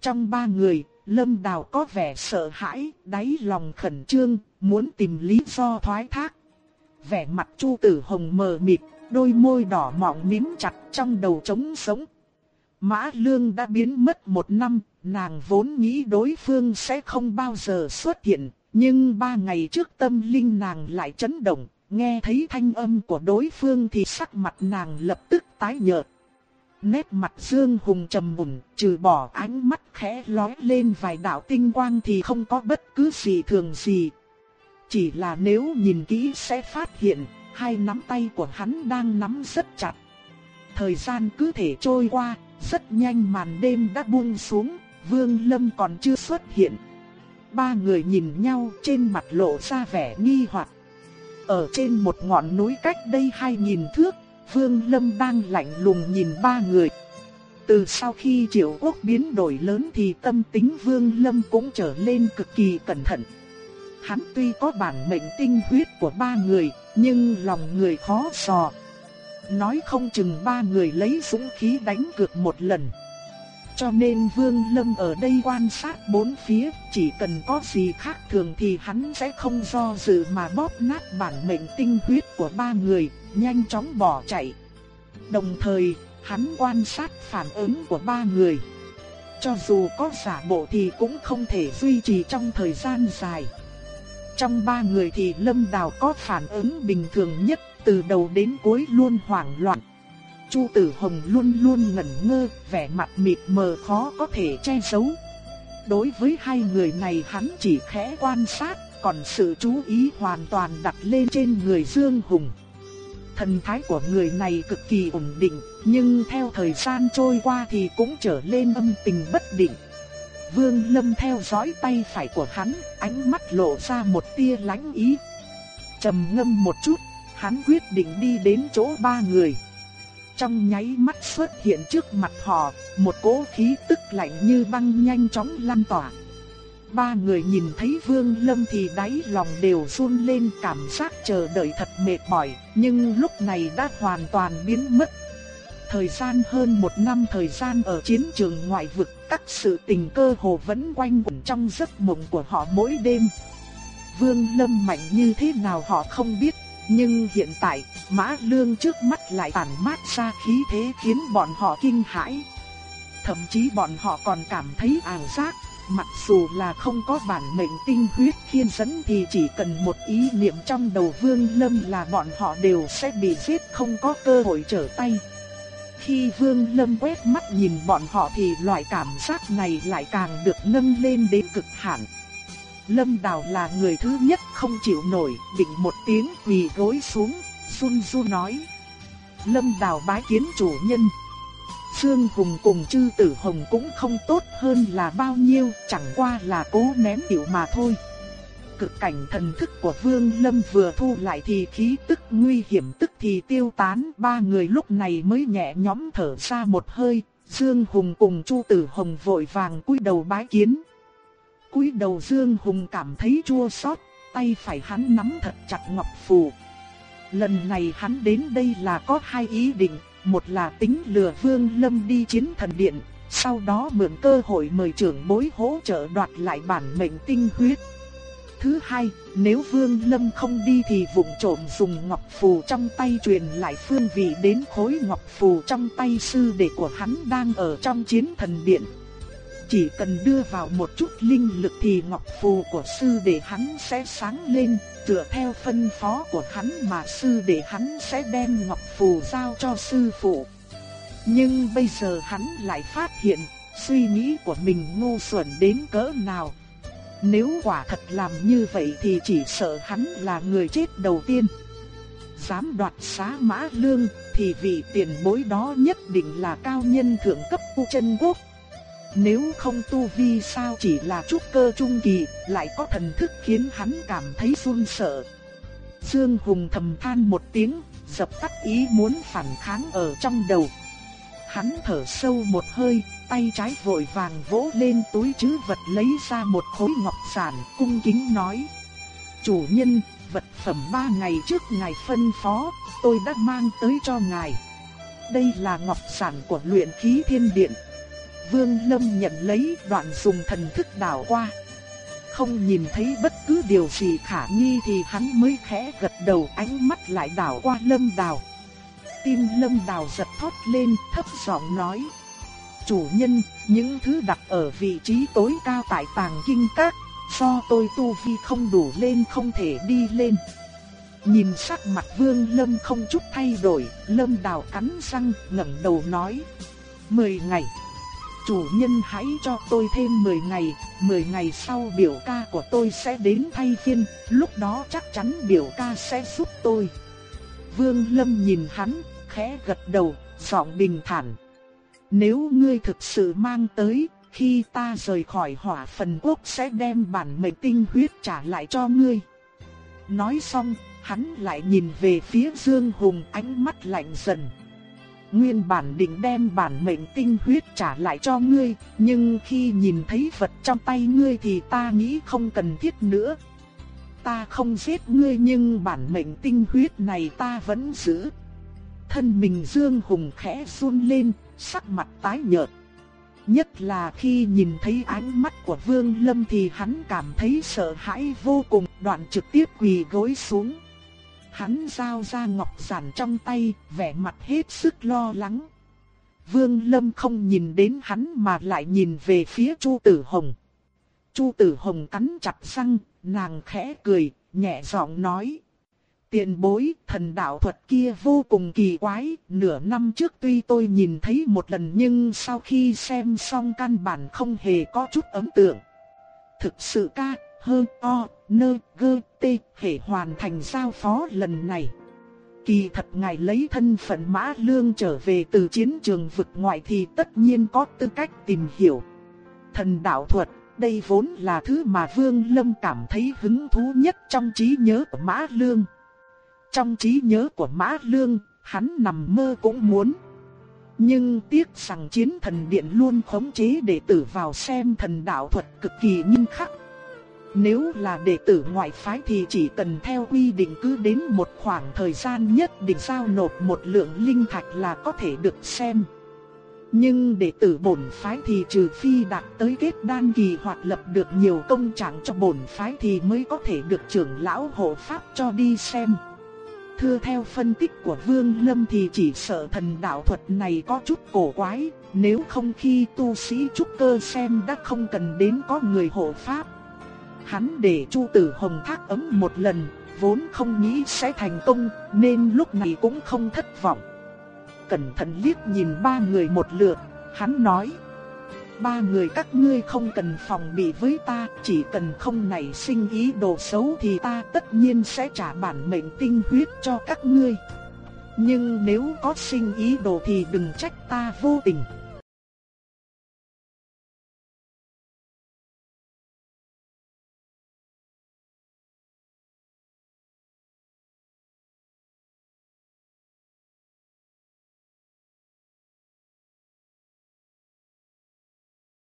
Trong ba người, Lâm Đào có vẻ sợ hãi, đáy lòng khẩn trương, muốn tìm lý do thoái thác. Vẻ mặt Chu Tử Hồng mờ mịt, đôi môi đỏ mọng mím chặt trong đầu trống sống. Mã Lương đã biến mất một năm, nàng vốn nghĩ đối phương sẽ không bao giờ xuất hiện, nhưng ba ngày trước tâm linh nàng lại chấn động, nghe thấy thanh âm của đối phương thì sắc mặt nàng lập tức tái nhợt. Nét mặt Dương Hùng trầm mùn, trừ bỏ ánh mắt khẽ lóe lên vài đạo tinh quang thì không có bất cứ gì thường gì. Chỉ là nếu nhìn kỹ sẽ phát hiện, hai nắm tay của hắn đang nắm rất chặt. Thời gian cứ thể trôi qua, rất nhanh màn đêm đã buông xuống, Vương Lâm còn chưa xuất hiện. Ba người nhìn nhau trên mặt lộ ra vẻ nghi hoặc. Ở trên một ngọn núi cách đây hai nghìn thước, Vương Lâm đang lạnh lùng nhìn ba người. Từ sau khi triệu quốc biến đổi lớn thì tâm tính Vương Lâm cũng trở lên cực kỳ cẩn thận. Hắn tuy có bản mệnh tinh huyết của ba người, nhưng lòng người khó sò. Nói không chừng ba người lấy dũng khí đánh cược một lần. Cho nên Vương Lâm ở đây quan sát bốn phía, chỉ cần có gì khác thường thì hắn sẽ không do dự mà bóp nát bản mệnh tinh huyết của ba người, nhanh chóng bỏ chạy. Đồng thời, hắn quan sát phản ứng của ba người. Cho dù có giả bộ thì cũng không thể duy trì trong thời gian dài. Trong ba người thì Lâm Đào có phản ứng bình thường nhất, từ đầu đến cuối luôn hoảng loạn. Chu Tử Hồng luôn luôn ngẩn ngơ, vẻ mặt mịt mờ khó có thể che giấu. Đối với hai người này hắn chỉ khẽ quan sát, còn sự chú ý hoàn toàn đặt lên trên người Dương Hùng. Thần thái của người này cực kỳ ổn định, nhưng theo thời gian trôi qua thì cũng trở lên âm tình bất định. Vương Lâm theo dõi tay phải của hắn, ánh mắt lộ ra một tia lãnh ý. Trầm ngâm một chút, hắn quyết định đi đến chỗ ba người. Trong nháy mắt xuất hiện trước mặt họ, một cỗ khí tức lạnh như băng nhanh chóng lan tỏa. Ba người nhìn thấy Vương Lâm thì đáy lòng đều run lên cảm giác chờ đợi thật mệt mỏi, nhưng lúc này đã hoàn toàn biến mất. Thời gian hơn một năm thời gian ở chiến trường ngoại vực, các sự tình cơ hồ vẫn quanh quẩn trong giấc mộng của họ mỗi đêm. Vương Lâm mạnh như thế nào họ không biết, nhưng hiện tại, Mã Lương trước mắt lại tản mát ra khí thế khiến bọn họ kinh hãi. Thậm chí bọn họ còn cảm thấy ảo giác, mặc dù là không có bản mệnh tinh huyết khiên dẫn thì chỉ cần một ý niệm trong đầu Vương Lâm là bọn họ đều sẽ bị giết không có cơ hội trở tay. Khi Vương Lâm quét mắt nhìn bọn họ thì loại cảm giác này lại càng được nâng lên đến cực hạn. Lâm Đào là người thứ nhất không chịu nổi, định một tiếng quỳ gối xuống, run run nói. Lâm Đào bái kiến chủ nhân. Sương Hùng cùng chư Tử Hồng cũng không tốt hơn là bao nhiêu, chẳng qua là cố ném tiểu mà thôi. Cực cảnh thần thức của Vương Lâm vừa thu lại thì khí tức nguy hiểm tức thì tiêu tán, ba người lúc này mới nhẹ nhõm thở ra một hơi. dương Hùng cùng Chu Tử Hồng vội vàng cúi đầu bái kiến cúi đầu Dương Hùng cảm thấy chua xót, tay phải hắn nắm thật chặt ngọc phù. Lần này hắn đến đây là có hai ý định, một là tính lừa Vương Lâm đi chiến thần điện, sau đó mượn cơ hội mời trưởng bối hỗ trợ đoạt lại bản mệnh tinh huyết. Thứ hai, nếu Vương Lâm không đi thì vụng trộm dùng ngọc phù trong tay truyền lại phương vị đến khối ngọc phù trong tay sư đệ của hắn đang ở trong chiến thần điện. Chỉ cần đưa vào một chút linh lực thì ngọc phù của sư đệ hắn sẽ sáng lên, tựa theo phân phó của hắn mà sư đệ hắn sẽ đem ngọc phù giao cho sư phụ. Nhưng bây giờ hắn lại phát hiện, suy nghĩ của mình ngu xuẩn đến cỡ nào. Nếu quả thật làm như vậy thì chỉ sợ hắn là người chết đầu tiên. Dám đoạt xá mã lương thì vị tiền bối đó nhất định là cao nhân thượng cấp u chân quốc. Nếu không tu vi sao chỉ là trúc cơ trung kỳ, lại có thần thức khiến hắn cảm thấy run sợ. Dương Hùng thầm than một tiếng, dập tắt ý muốn phản kháng ở trong đầu. Hắn thở sâu một hơi, tay trái vội vàng vỗ lên túi chứ vật lấy ra một khối ngọc sản cung kính nói. Chủ nhân, vật phẩm ba ngày trước ngài phân phó, tôi đã mang tới cho ngài. Đây là ngọc sản của luyện khí thiên điện. Vương Lâm nhận lấy đoạn dùng thần thức đảo qua. Không nhìn thấy bất cứ điều gì khả nghi thì hắn mới khẽ gật đầu ánh mắt lại đảo qua Lâm Đào. Tim Lâm Đào giật thót lên thấp giọng nói. Chủ nhân, những thứ đặt ở vị trí tối cao tại tàng kinh các, do tôi tu vi không đủ lên không thể đi lên. Nhìn sắc mặt Vương Lâm không chút thay đổi, Lâm Đào cắn răng, ngẩng đầu nói: "10 ngày. Chủ nhân hãy cho tôi thêm 10 ngày, 10 ngày sau biểu ca của tôi sẽ đến thay phiên, lúc đó chắc chắn biểu ca sẽ giúp tôi." Vương Lâm nhìn hắn, khẽ gật đầu, giọng bình thản: "Nếu ngươi thực sự mang tới, khi ta rời khỏi Hỏa Phần Quốc sẽ đem bản mệnh tinh huyết trả lại cho ngươi." Nói xong, hắn lại nhìn về phía Dương Hùng ánh mắt lạnh dần. Nguyên bản định đem bản mệnh tinh huyết trả lại cho ngươi, nhưng khi nhìn thấy vật trong tay ngươi thì ta nghĩ không cần thiết nữa. Ta không giết ngươi nhưng bản mệnh tinh huyết này ta vẫn giữ. Thân mình Dương Hùng khẽ run lên, sắc mặt tái nhợt. Nhất là khi nhìn thấy ánh mắt của Vương Lâm thì hắn cảm thấy sợ hãi vô cùng, đoạn trực tiếp quỳ gối xuống. Hắn giao ra ngọc giản trong tay, vẻ mặt hết sức lo lắng. Vương Lâm không nhìn đến hắn mà lại nhìn về phía Chu Tử Hồng. Chu Tử Hồng cắn chặt răng, nàng khẽ cười, nhẹ giọng nói. Tiền bối, thần đạo thuật kia vô cùng kỳ quái, nửa năm trước tuy tôi nhìn thấy một lần nhưng sau khi xem xong căn bản không hề có chút ấn tượng. Thực sự ca, hơ, o, nơ, gơ, tê, hệ hoàn thành giao phó lần này. Kỳ thật ngài lấy thân phận mã lương trở về từ chiến trường vực ngoại thì tất nhiên có tư cách tìm hiểu. Thần đạo thuật, đây vốn là thứ mà Vương Lâm cảm thấy hứng thú nhất trong trí nhớ của mã lương. Trong trí nhớ của Mã Lương, hắn nằm mơ cũng muốn. Nhưng tiếc rằng chiến thần điện luôn khống chế đệ tử vào xem thần đạo thuật cực kỳ nghiêm khắc. Nếu là đệ tử ngoại phái thì chỉ cần theo quy định cứ đến một khoảng thời gian nhất định giao nộp một lượng linh thạch là có thể được xem. Nhưng đệ tử bổn phái thì trừ phi đạt tới kết đan kỳ hoặc lập được nhiều công trạng cho bổn phái thì mới có thể được trưởng lão hộ pháp cho đi xem. Thưa theo phân tích của Vương Lâm thì chỉ sợ thần đạo thuật này có chút cổ quái, nếu không khi tu sĩ trúc cơ xem đã không cần đến có người hộ pháp. Hắn để Chu Tử Hồng thác ấm một lần, vốn không nghĩ sẽ thành công, nên lúc này cũng không thất vọng. Cẩn thận liếc nhìn ba người một lượt, hắn nói ba người các ngươi không cần phòng bị với ta, chỉ cần không nảy sinh ý đồ xấu thì ta tất nhiên sẽ trả bản mệnh tinh huyết cho các ngươi. Nhưng nếu có sinh ý đồ thì đừng trách ta vô tình.